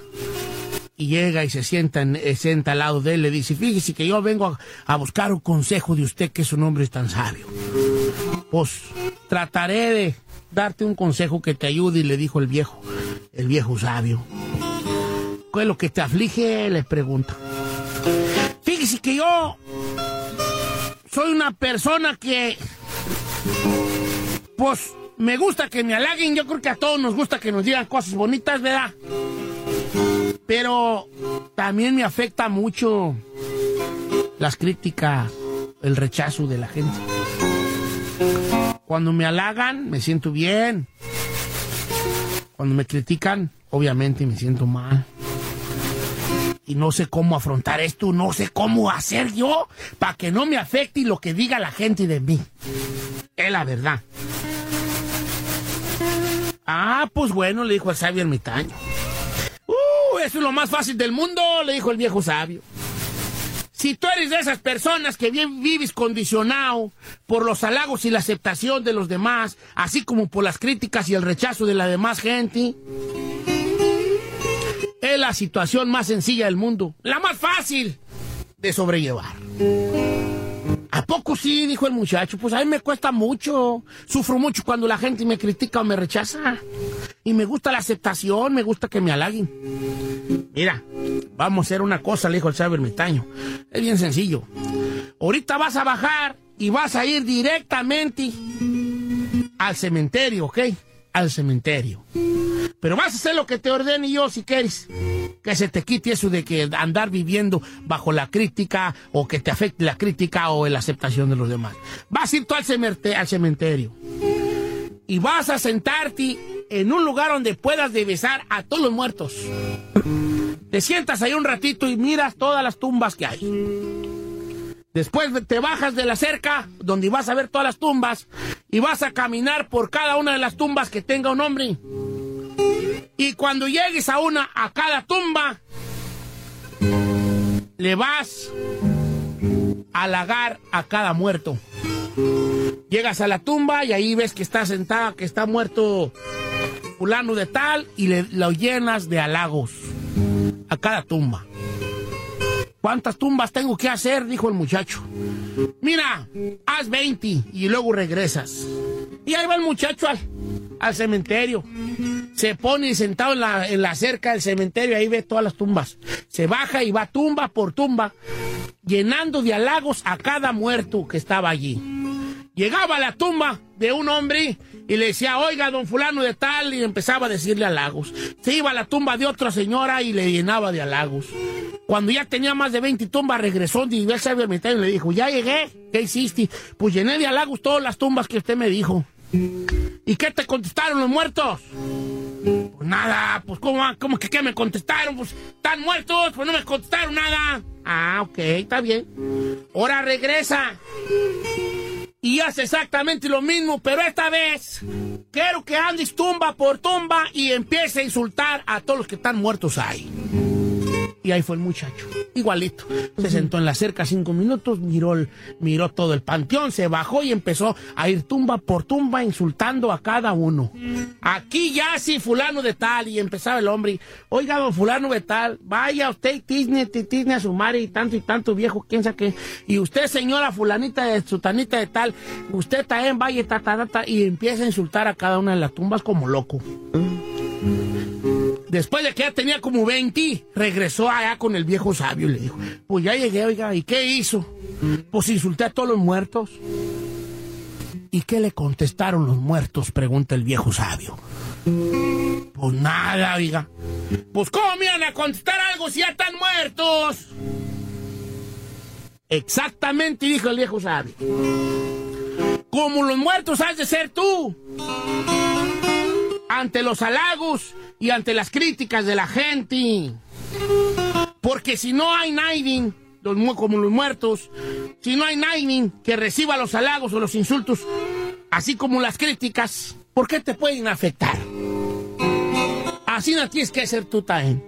y llega y se sienta, en- eh, sienta al lado de él. Le dice, fíjese que yo vengo a, buscar un consejo de usted que su nombre es tan sabio. Pues trataré de darte un consejo que te ayude, y le dijo el viejo, el viejo sabio. ¿Qué es lo que te aflige? Le pregunto. Fíjese que yo soy una persona que, pues, me gusta que me halaguen. Yo creo que a todos nos gusta que nos digan cosas bonitas, ¿verdad? Pero también me afecta mucho las críticas, el rechazo de la gente. Cuando me halagan, me siento bien. Cuando me critican, obviamente me siento mal. Y no sé cómo afrontar esto, no sé cómo hacer yo para que no me afecte lo que diga la gente de mí. Es la verdad. Ah, pues bueno, le dijo el sabio ermitaño. Es lo más fácil del mundo, le dijo el viejo sabio. Si tú eres de esas personas que bien vives condicionado por los halagos y la aceptación de los demás, así como por las críticas y el rechazo de la demás gente, es la situación más sencilla del mundo, la más fácil de sobrellevar. ¿A poco sí? Dijo el muchacho. Pues a mí me cuesta mucho. Sufro mucho cuando la gente me critica o me rechaza. Y me gusta la aceptación, me gusta que me halaguen. Mira, vamos a hacer una cosa, le dijo el sabio ermitaño. Es bien sencillo. Ahorita vas a bajar y vas a ir directamente al cementerio, ¿ok? Al cementerio. Pero vas a hacer lo que te ordene yo si quieres. Que se te quite eso de que andar viviendo bajo la crítica o que te afecte la crítica o la aceptación de los demás. Vas a ir tú al, al cementerio. Y vas a sentarte en un lugar donde puedas divisar a todos los muertos. Te sientas ahí un ratito y miras todas las tumbas que hay. Después te bajas de la cerca, donde vas a ver todas las tumbas, y vas a caminar por cada una de las tumbas que tenga un nombre. Y cuando llegues a una, a cada tumba, le vas a halagar a cada muerto. Llegas a la tumba y ahí ves que está sentada, que está muerto fulano de tal, y le, lo llenas de halagos a cada tumba. ¿Cuántas tumbas tengo que hacer? Dijo el muchacho. Mira, haz 20 y luego regresas. Y ahí va el muchacho al, al cementerio. Se pone sentado en la, en la cerca del cementerio, ahí ve todas las tumbas. Se baja y va tumba por tumba, llenando de halagos a cada muerto que estaba allí. Llegaba a la tumba de un hombre y le decía, oiga, don fulano de tal, y empezaba a decirle halagos. Se iba a la tumba de otra señora y le llenaba de halagos. Cuando ya tenía más de 20 tumbas, regresó y sabio ermitaño y le dijo, ya llegué, ¿qué hiciste? Pues llené de halagos todas las tumbas que usted me dijo. ¿Y qué te contestaron los muertos? Nada, pues ¿cómo, cómo que me contestaron? Pues están muertos, pues no me contestaron nada. Ah, ok, está bien. Ahora regresa. Y hace exactamente lo mismo, pero esta vez quiero que andes tumba por tumba y empiece a insultar a todos los que están muertos ahí. Y ahí fue el muchacho, igualito. Se sentó en la cerca cinco minutos, miró, el- miró todo el panteón, se bajó y empezó a ir tumba por tumba insultando a cada uno. Aquí ya sí, fulano de tal, y empezaba el hombre, oiga, don fulano de tal, vaya usted, tizne, tizne a su madre y tanto y tanto viejo, quién sabe qué. Y usted, señora fulanita de sutanita de tal, usted también vaya, ta, ta, ta, ta, y empieza a insultar a cada una de las tumbas como loco. Después de que ya tenía como 20, regresó allá con el viejo sabio y le dijo, pues ya llegué, oiga, ¿y qué hizo? Pues insulté a todos los muertos. ¿Y qué le contestaron los muertos? Pregunta el viejo sabio. Pues nada, oiga. Pues ¿cómo me iban a contestar algo si ya están muertos? Exactamente, dijo el viejo sabio. Como los muertos has de ser tú. Ante los halagos y ante las críticas de la gente. Porque si no hay nadie, como los muertos, si no hay nadie que reciba los halagos o los insultos, así como las críticas, ¿por qué te pueden afectar? Así no tienes que ser tú también.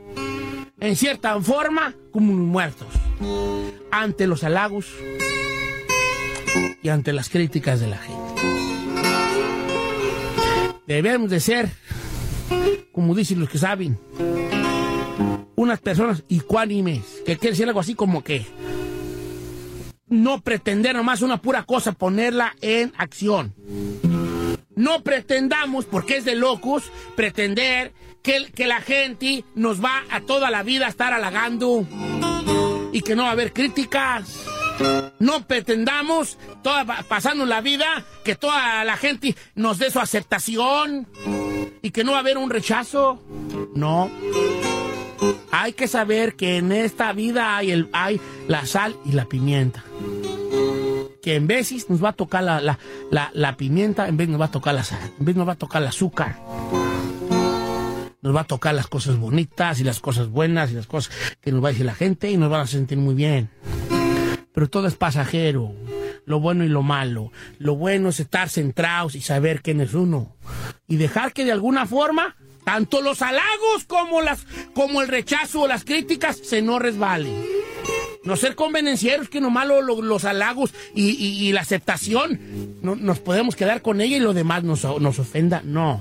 En cierta forma, como los muertos. Ante los halagos y ante las críticas de la gente. Debemos de ser, como dicen los que saben, unas personas ecuánimes, que quiere decir algo así como que no pretender nomás una pura cosa, ponerla en acción. no pretendamos, porque es de locos, pretender que, que la gente nos va a toda la vida a estar halagando y que no va a haber críticas. No pretendamos, toda, pasando la vida, que toda la gente nos dé su aceptación y que no va a haber un rechazo. No. Hay que saber que en esta vida hay, la sal y la pimienta. Que en veces nos va a tocar la, la pimienta, en vez nos va a tocar la sal, en vez nos va a tocar el azúcar. Nos va a tocar las cosas bonitas y las cosas buenas y las cosas que nos va a decir la gente y nos van a sentir muy bien. Pero todo es pasajero, lo bueno y lo malo. Lo bueno es estar centrados y saber quién es uno. Y dejar que de alguna forma, tanto los halagos como, las, como el rechazo o las críticas se no resbalen. No ser convenencieros que nomás lo- lo- los halagos y, y- la aceptación no, nos podemos quedar con ella y lo demás nos, nos ofenda. No.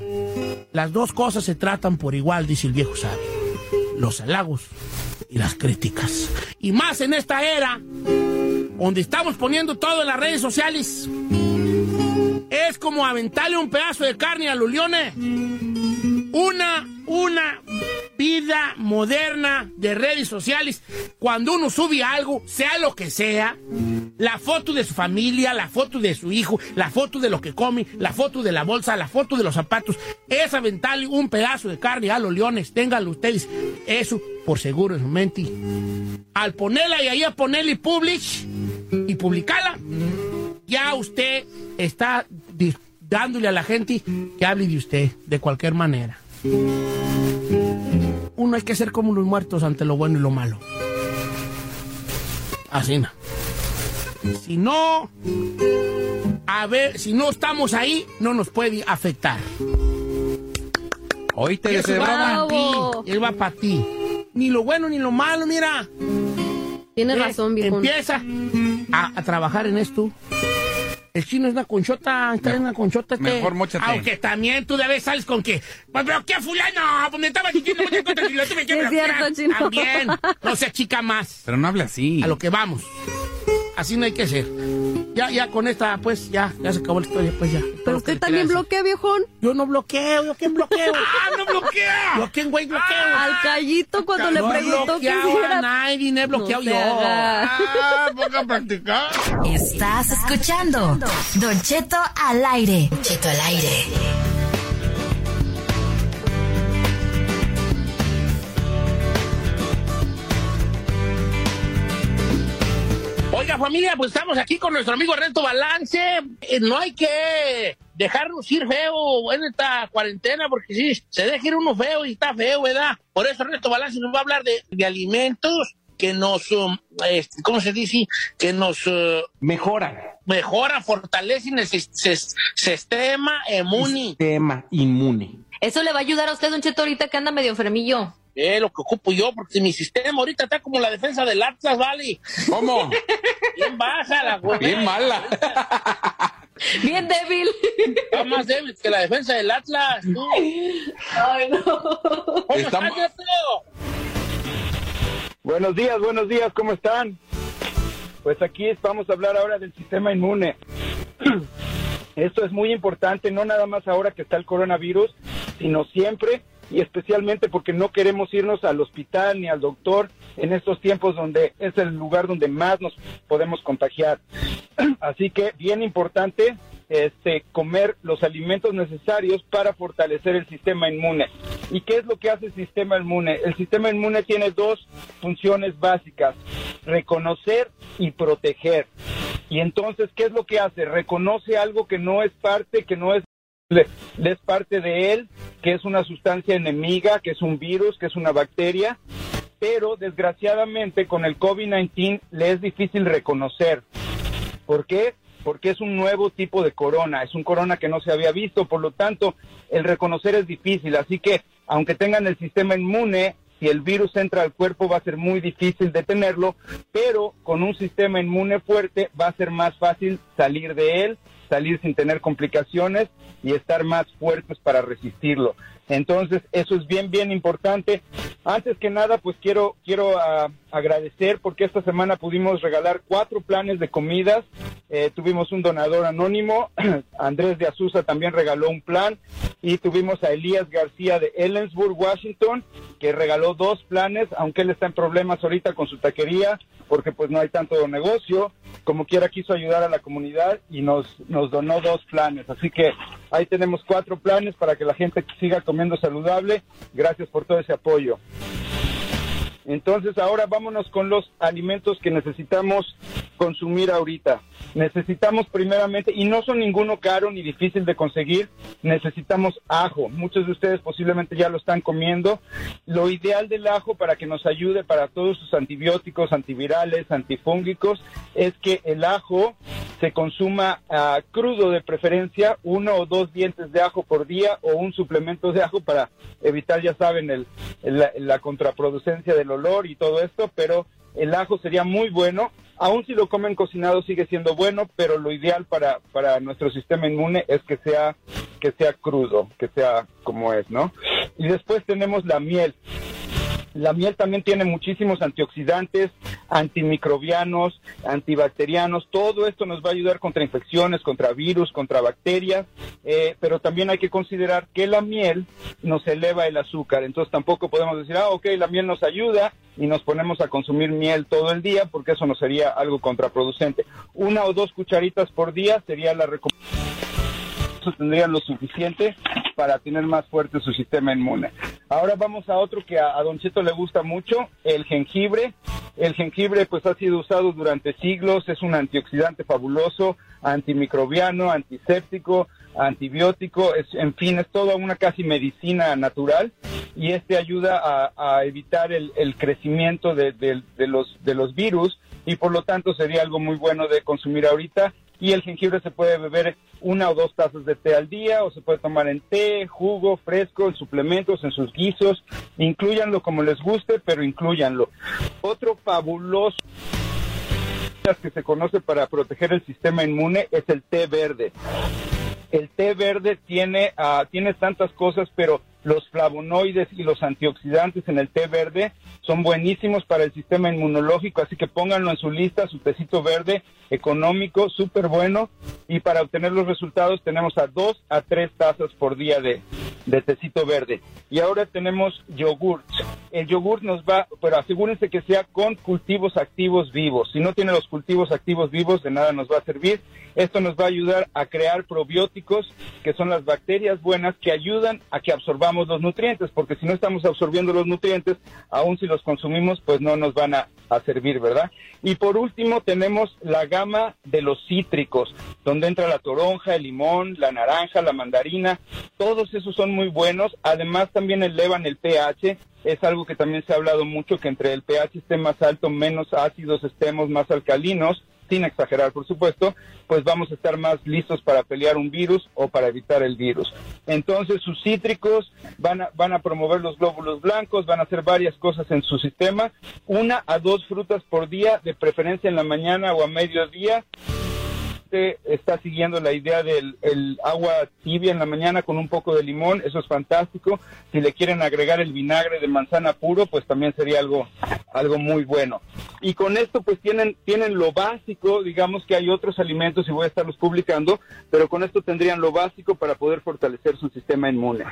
Las dos cosas se tratan por igual, dice el viejo sabio. Los halagos y las críticas. Y más en esta era, donde estamos poniendo todo en las redes sociales. Es como aventarle un pedazo de carne a los leones. Una, una vida moderna de redes sociales. Cuando uno sube algo, sea lo que sea, la foto de su familia, la foto de su hijo, la foto de lo que come, la foto de la bolsa, la foto de los zapatos, es aventarle un pedazo de carne a los leones. Ténganlo ustedes eso por seguro en su mente. Al ponerla y ahí a ponerle publish y publicarla, ya usted está dándole a la gente que hable de usted de cualquier manera. Uno hay que ser como los muertos ante lo bueno y lo malo. Así no. Si no, a ver, si no estamos ahí, no nos puede afectar. Hoy te Y eso va para ti. Él va para ti. Ni lo bueno ni lo malo, mira. Tienes Eh, razón, viejo. Empieza a, a trabajar en esto. El chino es una conchota, está en una conchota. Este. mejor móchate. Aunque también tú de vez sales con que, pues, pero qué fulano, pues me estaba diciendo muchas cosas y lo tuve que bloquear. cierto, chino. También, no se chica más. Pero no hable así. A lo que vamos. Así no hay que ser. Ya, ya con esta, pues, ya, ya se acabó la historia, pues ya. Pero usted también bloquea, viejón. Yo no bloqueo, yo quién bloqueo. ¡Ah, no bloquea! ¿Yo quién, güey, bloqueo? Al callito cuando le preguntó que si a era... nadie, no he bloqueado yo. Ah, ponga a practicar. Estás escuchando Don Cheto al aire. Cheto al aire. Oiga, familia, pues estamos aquí con nuestro amigo Ernesto Balance. Eh, no hay que dejarnos ir feo en esta cuarentena, porque sí, se deja ir uno feo y está feo, ¿verdad? Por eso Ernesto Balance nos va a hablar de, de alimentos que nos, um, este, ¿cómo se dice? Que nos... uh, Mejoran. Mejoran, fortalecen el sis- sis- sistema inmune. Sistema inmune. Eso le va a ayudar a usted, Don Cheto, ahorita que anda medio enfermillo. Eh, lo que ocupo yo, porque mi sistema ahorita está como la defensa del Atlas, ¿vale? ¿Cómo? Bien baja la güey. Bien mala. Bien débil. Está más débil que la defensa del Atlas, tú. Ay, no. ¿Cómo Estamos- estás? Buenos días, buenos días, ¿cómo están? Pues aquí vamos a hablar ahora del sistema inmune. Esto es muy importante, no nada más ahora que está el coronavirus, sino siempre y especialmente porque no queremos irnos al hospital ni al doctor en estos tiempos donde es el lugar donde más nos podemos contagiar. Así que bien importante este comer los alimentos necesarios para fortalecer el sistema inmune. ¿Y qué es lo que hace el sistema inmune? El sistema inmune tiene dos funciones básicas, reconocer y proteger. Y entonces, ¿qué es lo que hace? Reconoce algo que no es parte, que no es es parte de él, que es una sustancia enemiga, que es un virus, que es una bacteria, pero desgraciadamente con el COVID-19 le es difícil reconocer. ¿Por qué? Porque es un nuevo tipo de corona, es un corona que no se había visto, por lo tanto, el reconocer es difícil, así que aunque tengan el sistema inmune, si el virus entra al cuerpo va a ser muy difícil detenerlo, pero con un sistema inmune fuerte va a ser más fácil salir de él, salir sin tener complicaciones y estar más fuertes para resistirlo. Entonces, eso es bien, bien importante. Antes que nada, pues quiero, quiero ah, agradecer porque esta semana pudimos regalar cuatro planes de comidas. Eh, tuvimos un donador anónimo, Andrés de Azusa también regaló un plan y tuvimos a Elías García de Ellensburg, Washington, que regaló dos planes, aunque él está en problemas ahorita con su taquería porque pues no hay tanto negocio. Como quiera quiso ayudar a la comunidad y nos, nos donó dos planes. Así que ahí tenemos cuatro planes para que la gente siga comiendo saludable. Gracias por todo ese apoyo. Entonces ahora vámonos con los alimentos que necesitamos consumir ahorita. Necesitamos primeramente, y no son ninguno caro ni difícil de conseguir, necesitamos ajo. Muchos de ustedes posiblemente ya lo están comiendo. Lo ideal del ajo para que nos ayude para todos sus antibióticos, antivirales, antifúngicos, es que el ajo se consuma ah, crudo de preferencia, uno o dos dientes de ajo por día o un suplemento de ajo para evitar, ya saben, el, la, la contraproducencia del olor y todo esto, pero el ajo sería muy bueno. Aún si lo comen cocinado sigue siendo bueno, pero lo ideal para, para nuestro sistema inmune es que sea, que sea crudo, que sea como es, ¿no? Y después tenemos la miel. La miel también tiene muchísimos antioxidantes, antimicrobianos, antibacterianos. Todo esto nos va a ayudar contra infecciones, contra virus, contra bacterias. eh, pero también hay que considerar que la miel nos eleva el azúcar. Entonces tampoco podemos decir, ah, ok, la miel nos ayuda y nos ponemos a consumir miel todo el día porque eso no sería algo contraproducente. Una o dos cucharitas por día sería la recomendación eso tendrían lo suficiente para tener más fuerte su sistema inmune. Ahora vamos a otro que a, a Don Cheto le gusta mucho, el jengibre. El jengibre pues ha sido usado durante siglos, es un antioxidante fabuloso, antimicrobiano, antiséptico, antibiótico, es, en fin, es toda una casi medicina natural y este ayuda a, evitar el, crecimiento de los, de los virus y por lo tanto sería algo muy bueno de consumir ahorita y el jengibre se puede beber una o dos tazas de té al día o se puede tomar en té, jugo, fresco, en suplementos, en sus guisos. Incluyanlo como les guste, pero incluyanlo. Otro fabuloso que se conoce para proteger el sistema inmune es el té verde. El té verde tiene, ah, tiene tantas cosas, pero los flavonoides y los antioxidantes en el té verde son buenísimos para el sistema inmunológico, así que pónganlo en su lista, su tecito verde, económico, súper bueno. Y para obtener los resultados tenemos a dos a tres tazas por día de, de tecito verde. Y ahora tenemos yogurt. El yogurt nos va, pero asegúrense que sea con cultivos activos vivos. Si no tiene los cultivos activos vivos, de nada nos va a servir. Esto nos va a ayudar a crear probióticos, que son las bacterias buenas que ayudan a que absorbamos los nutrientes, porque si no estamos absorbiendo los nutrientes, aun si los consumimos, pues no nos van a, a servir, ¿verdad? Y por último tenemos la gama de los cítricos, donde entra la toronja, el limón, la naranja, la mandarina, todos esos son muy buenos, además también elevan el pH, es algo que también se ha hablado mucho, que entre el pH esté más alto, menos ácidos estemos, más alcalinos, sin exagerar, por supuesto, pues vamos a estar más listos para pelear un virus o para evitar el virus. Entonces, sus cítricos van a, promover los glóbulos blancos, van a hacer varias cosas en su sistema, una a dos frutas por día, de preferencia en la mañana o a mediodía está siguiendo la idea del el agua tibia en la mañana con un poco de limón, eso es fantástico. Si le quieren agregar el vinagre de manzana puro, pues también sería algo, algo muy bueno. Y con esto pues tienen, tienen lo básico, digamos que hay otros alimentos y voy a estarlos publicando, pero con esto tendrían lo básico para poder fortalecer su sistema inmune.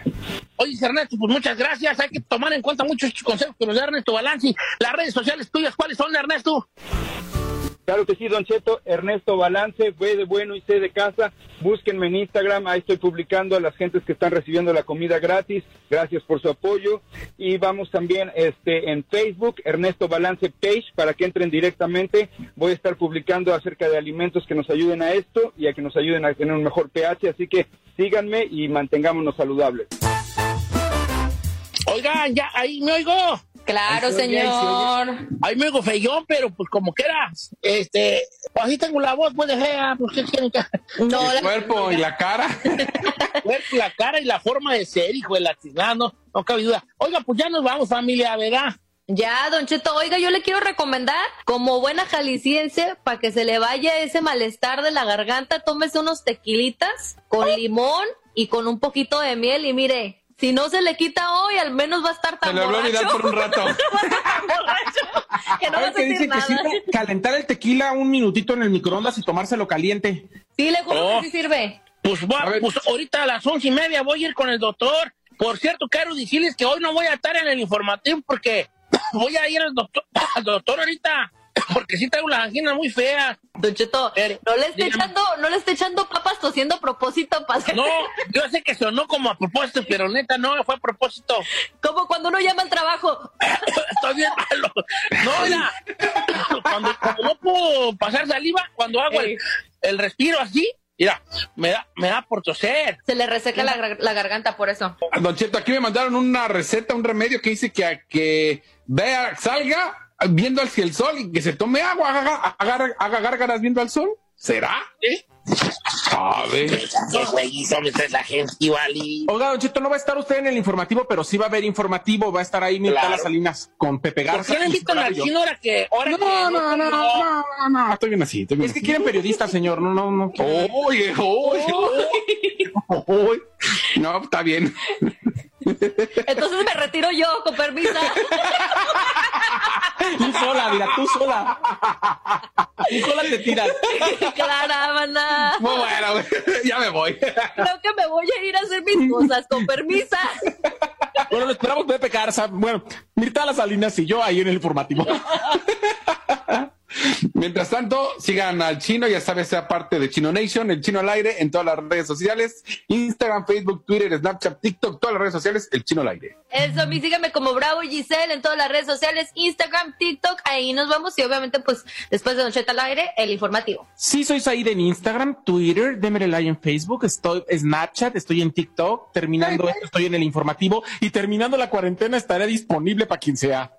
Oye, Ernesto, pues muchas gracias. Hay que tomar en cuenta muchos estos consejos que nos da Ernesto Balanci. Las redes sociales tuyas, ¿cuáles son, Ernesto? Claro que sí, Don Cheto, Ernesto Balance, ve de bueno y sé de casa. Búsquenme en Instagram, ahí estoy publicando a las gentes que están recibiendo la comida gratis. Gracias por su apoyo. Y vamos también este, en Facebook, Ernesto Balance Page, para que entren directamente. Voy a estar publicando acerca de alimentos que nos ayuden a esto y a que nos ayuden a tener un mejor pH. Así que síganme y mantengámonos saludables. Oigan, ya, ahí me oigo. Claro, Ahí se oye, ahí se señor. Ahí me oigo feyón, pero pues como quieras. Este, pues así tengo la voz, pues de fea, pues qué quieren que. No, El cuerpo y la cara. El cuerpo, la cara y la forma de ser, hijo de la chingada, no, no cabe duda. Oiga, pues ya nos vamos, familia, ¿verdad? Ya, Don Cheto, oiga, yo le quiero recomendar, como buena jalisciense, para que se le vaya ese malestar de la garganta, tómese unos tequilitas con limón y con un poquito de miel y mire, si no se le quita hoy, al menos va a estar tan Se le va a olvidar borracho. por un rato. que no va a ¿Sabes que sentir dice que nada. sirve calentar el tequila un minutito en el microondas y tomárselo caliente? Sí, le juro Oh. que sí sirve. Pues, va, pues ahorita a las once y media voy a ir con el doctor. Por cierto, quiero decirles que hoy no voy a estar en el informativo porque voy a ir al doctor, al doctor ahorita. Porque sí traigo las anginas muy feas. Don Cheto, no le esté echando, no le esté echando papas tosiendo a propósito para hacer- No, yo sé que sonó como a propósito, pero neta no fue a propósito. Como cuando uno llama al trabajo. Estoy bien malo. No, mira, cuando, cuando no puedo pasar saliva, cuando hago el, el respiro así, mira, me da, me da por toser. Se le reseca la, gar- la garganta por eso. Don Cheto, aquí me mandaron una receta, un remedio que dice que a que vea, salga viendo hacia el sol y que se tome agua, haga, haga, haga gárgaras viendo al sol. ¿Será? ¿Sí? A ver. Qué güey, son ustedes la gente, vale. Oiga, Don Cheto, no va a estar usted en el informativo, pero sí va a haber informativo. Va a estar ahí Mirta Claro. Las Salinas con Pepe ¿Por Garza. qué no invitan y al yo. chino ahora que... Ahora No, que no, no, no, no, no, no, estoy bien así. Estoy bien Es que quieren periodistas, señor. No, no, no. Oye, oye, oye. No, está bien. Entonces me retiro yo, con permiso. Tú sola, mira, tú sola. Tú sola te tiras. Clara, maná. Muy bueno, güey. ya me voy. Creo que me voy a ir a hacer mis cosas, con permiso. Bueno, lo esperamos Pepe Garza. Bueno, Mirta Las Salinas y yo ahí en el informativo. Mientras tanto, sigan al chino, ya sabes, sea parte de Chino Nation, el chino al aire, en todas las redes sociales, Instagram, Facebook, Twitter, Snapchat, TikTok, todas las redes sociales, el chino al aire. Eso, mi síganme como Bravo Giselle en todas las redes sociales, Instagram, TikTok, ahí nos vamos y obviamente pues después de Don Cheta al aire, el informativo. Sí, soy Said en Instagram, Twitter, démele like en Facebook, estoy Snapchat, estoy en TikTok, terminando esto estoy en el informativo y terminando la cuarentena estaré disponible para quien sea.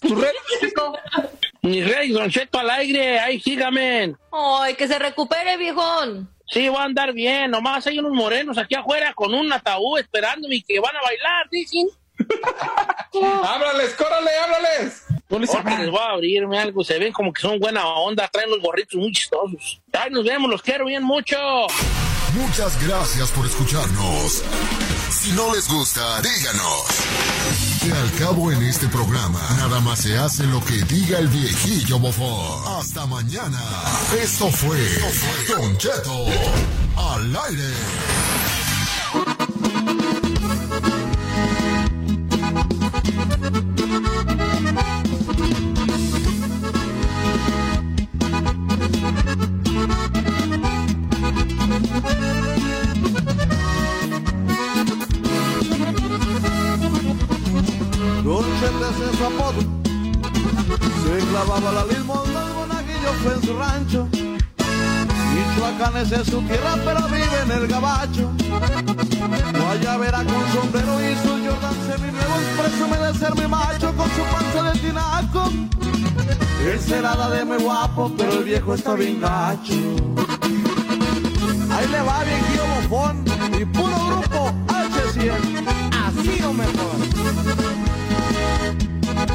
¿Tu red? Mi rey, Don Cheto al aire, ahí sígame. Ay, que se recupere, viejón. Sí, va a andar bien. Nomás hay unos morenos aquí afuera con un ataúd esperándome y que van a bailar, dicen. ¡Háblales, córale, háblales! No les voy a abrirme algo. Se ven como que son buena onda, traen los gorritos muy chistosos. Ay, nos vemos, los quiero bien mucho. Muchas gracias por escucharnos. Si no les gusta, díganos. Que al cabo en este programa, nada más se hace lo que diga el viejillo bofón. Hasta mañana. Esto fue Don Cheto al aire. Ese es su apodo. Se clavaba la limosna, el monaguillo fue en su rancho. Michoacán esa es su tierra, pero vive en el gabacho. Guayabera con sombrero y sus Jordan seminuevos, presume de ser mi macho con su panza de tinaco. Él será la de muy guapo, pero el viejo está bien gacho. Ahí le va bien bofón y puro grupo H100. Así o mejor. Don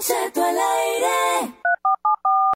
Cheto al.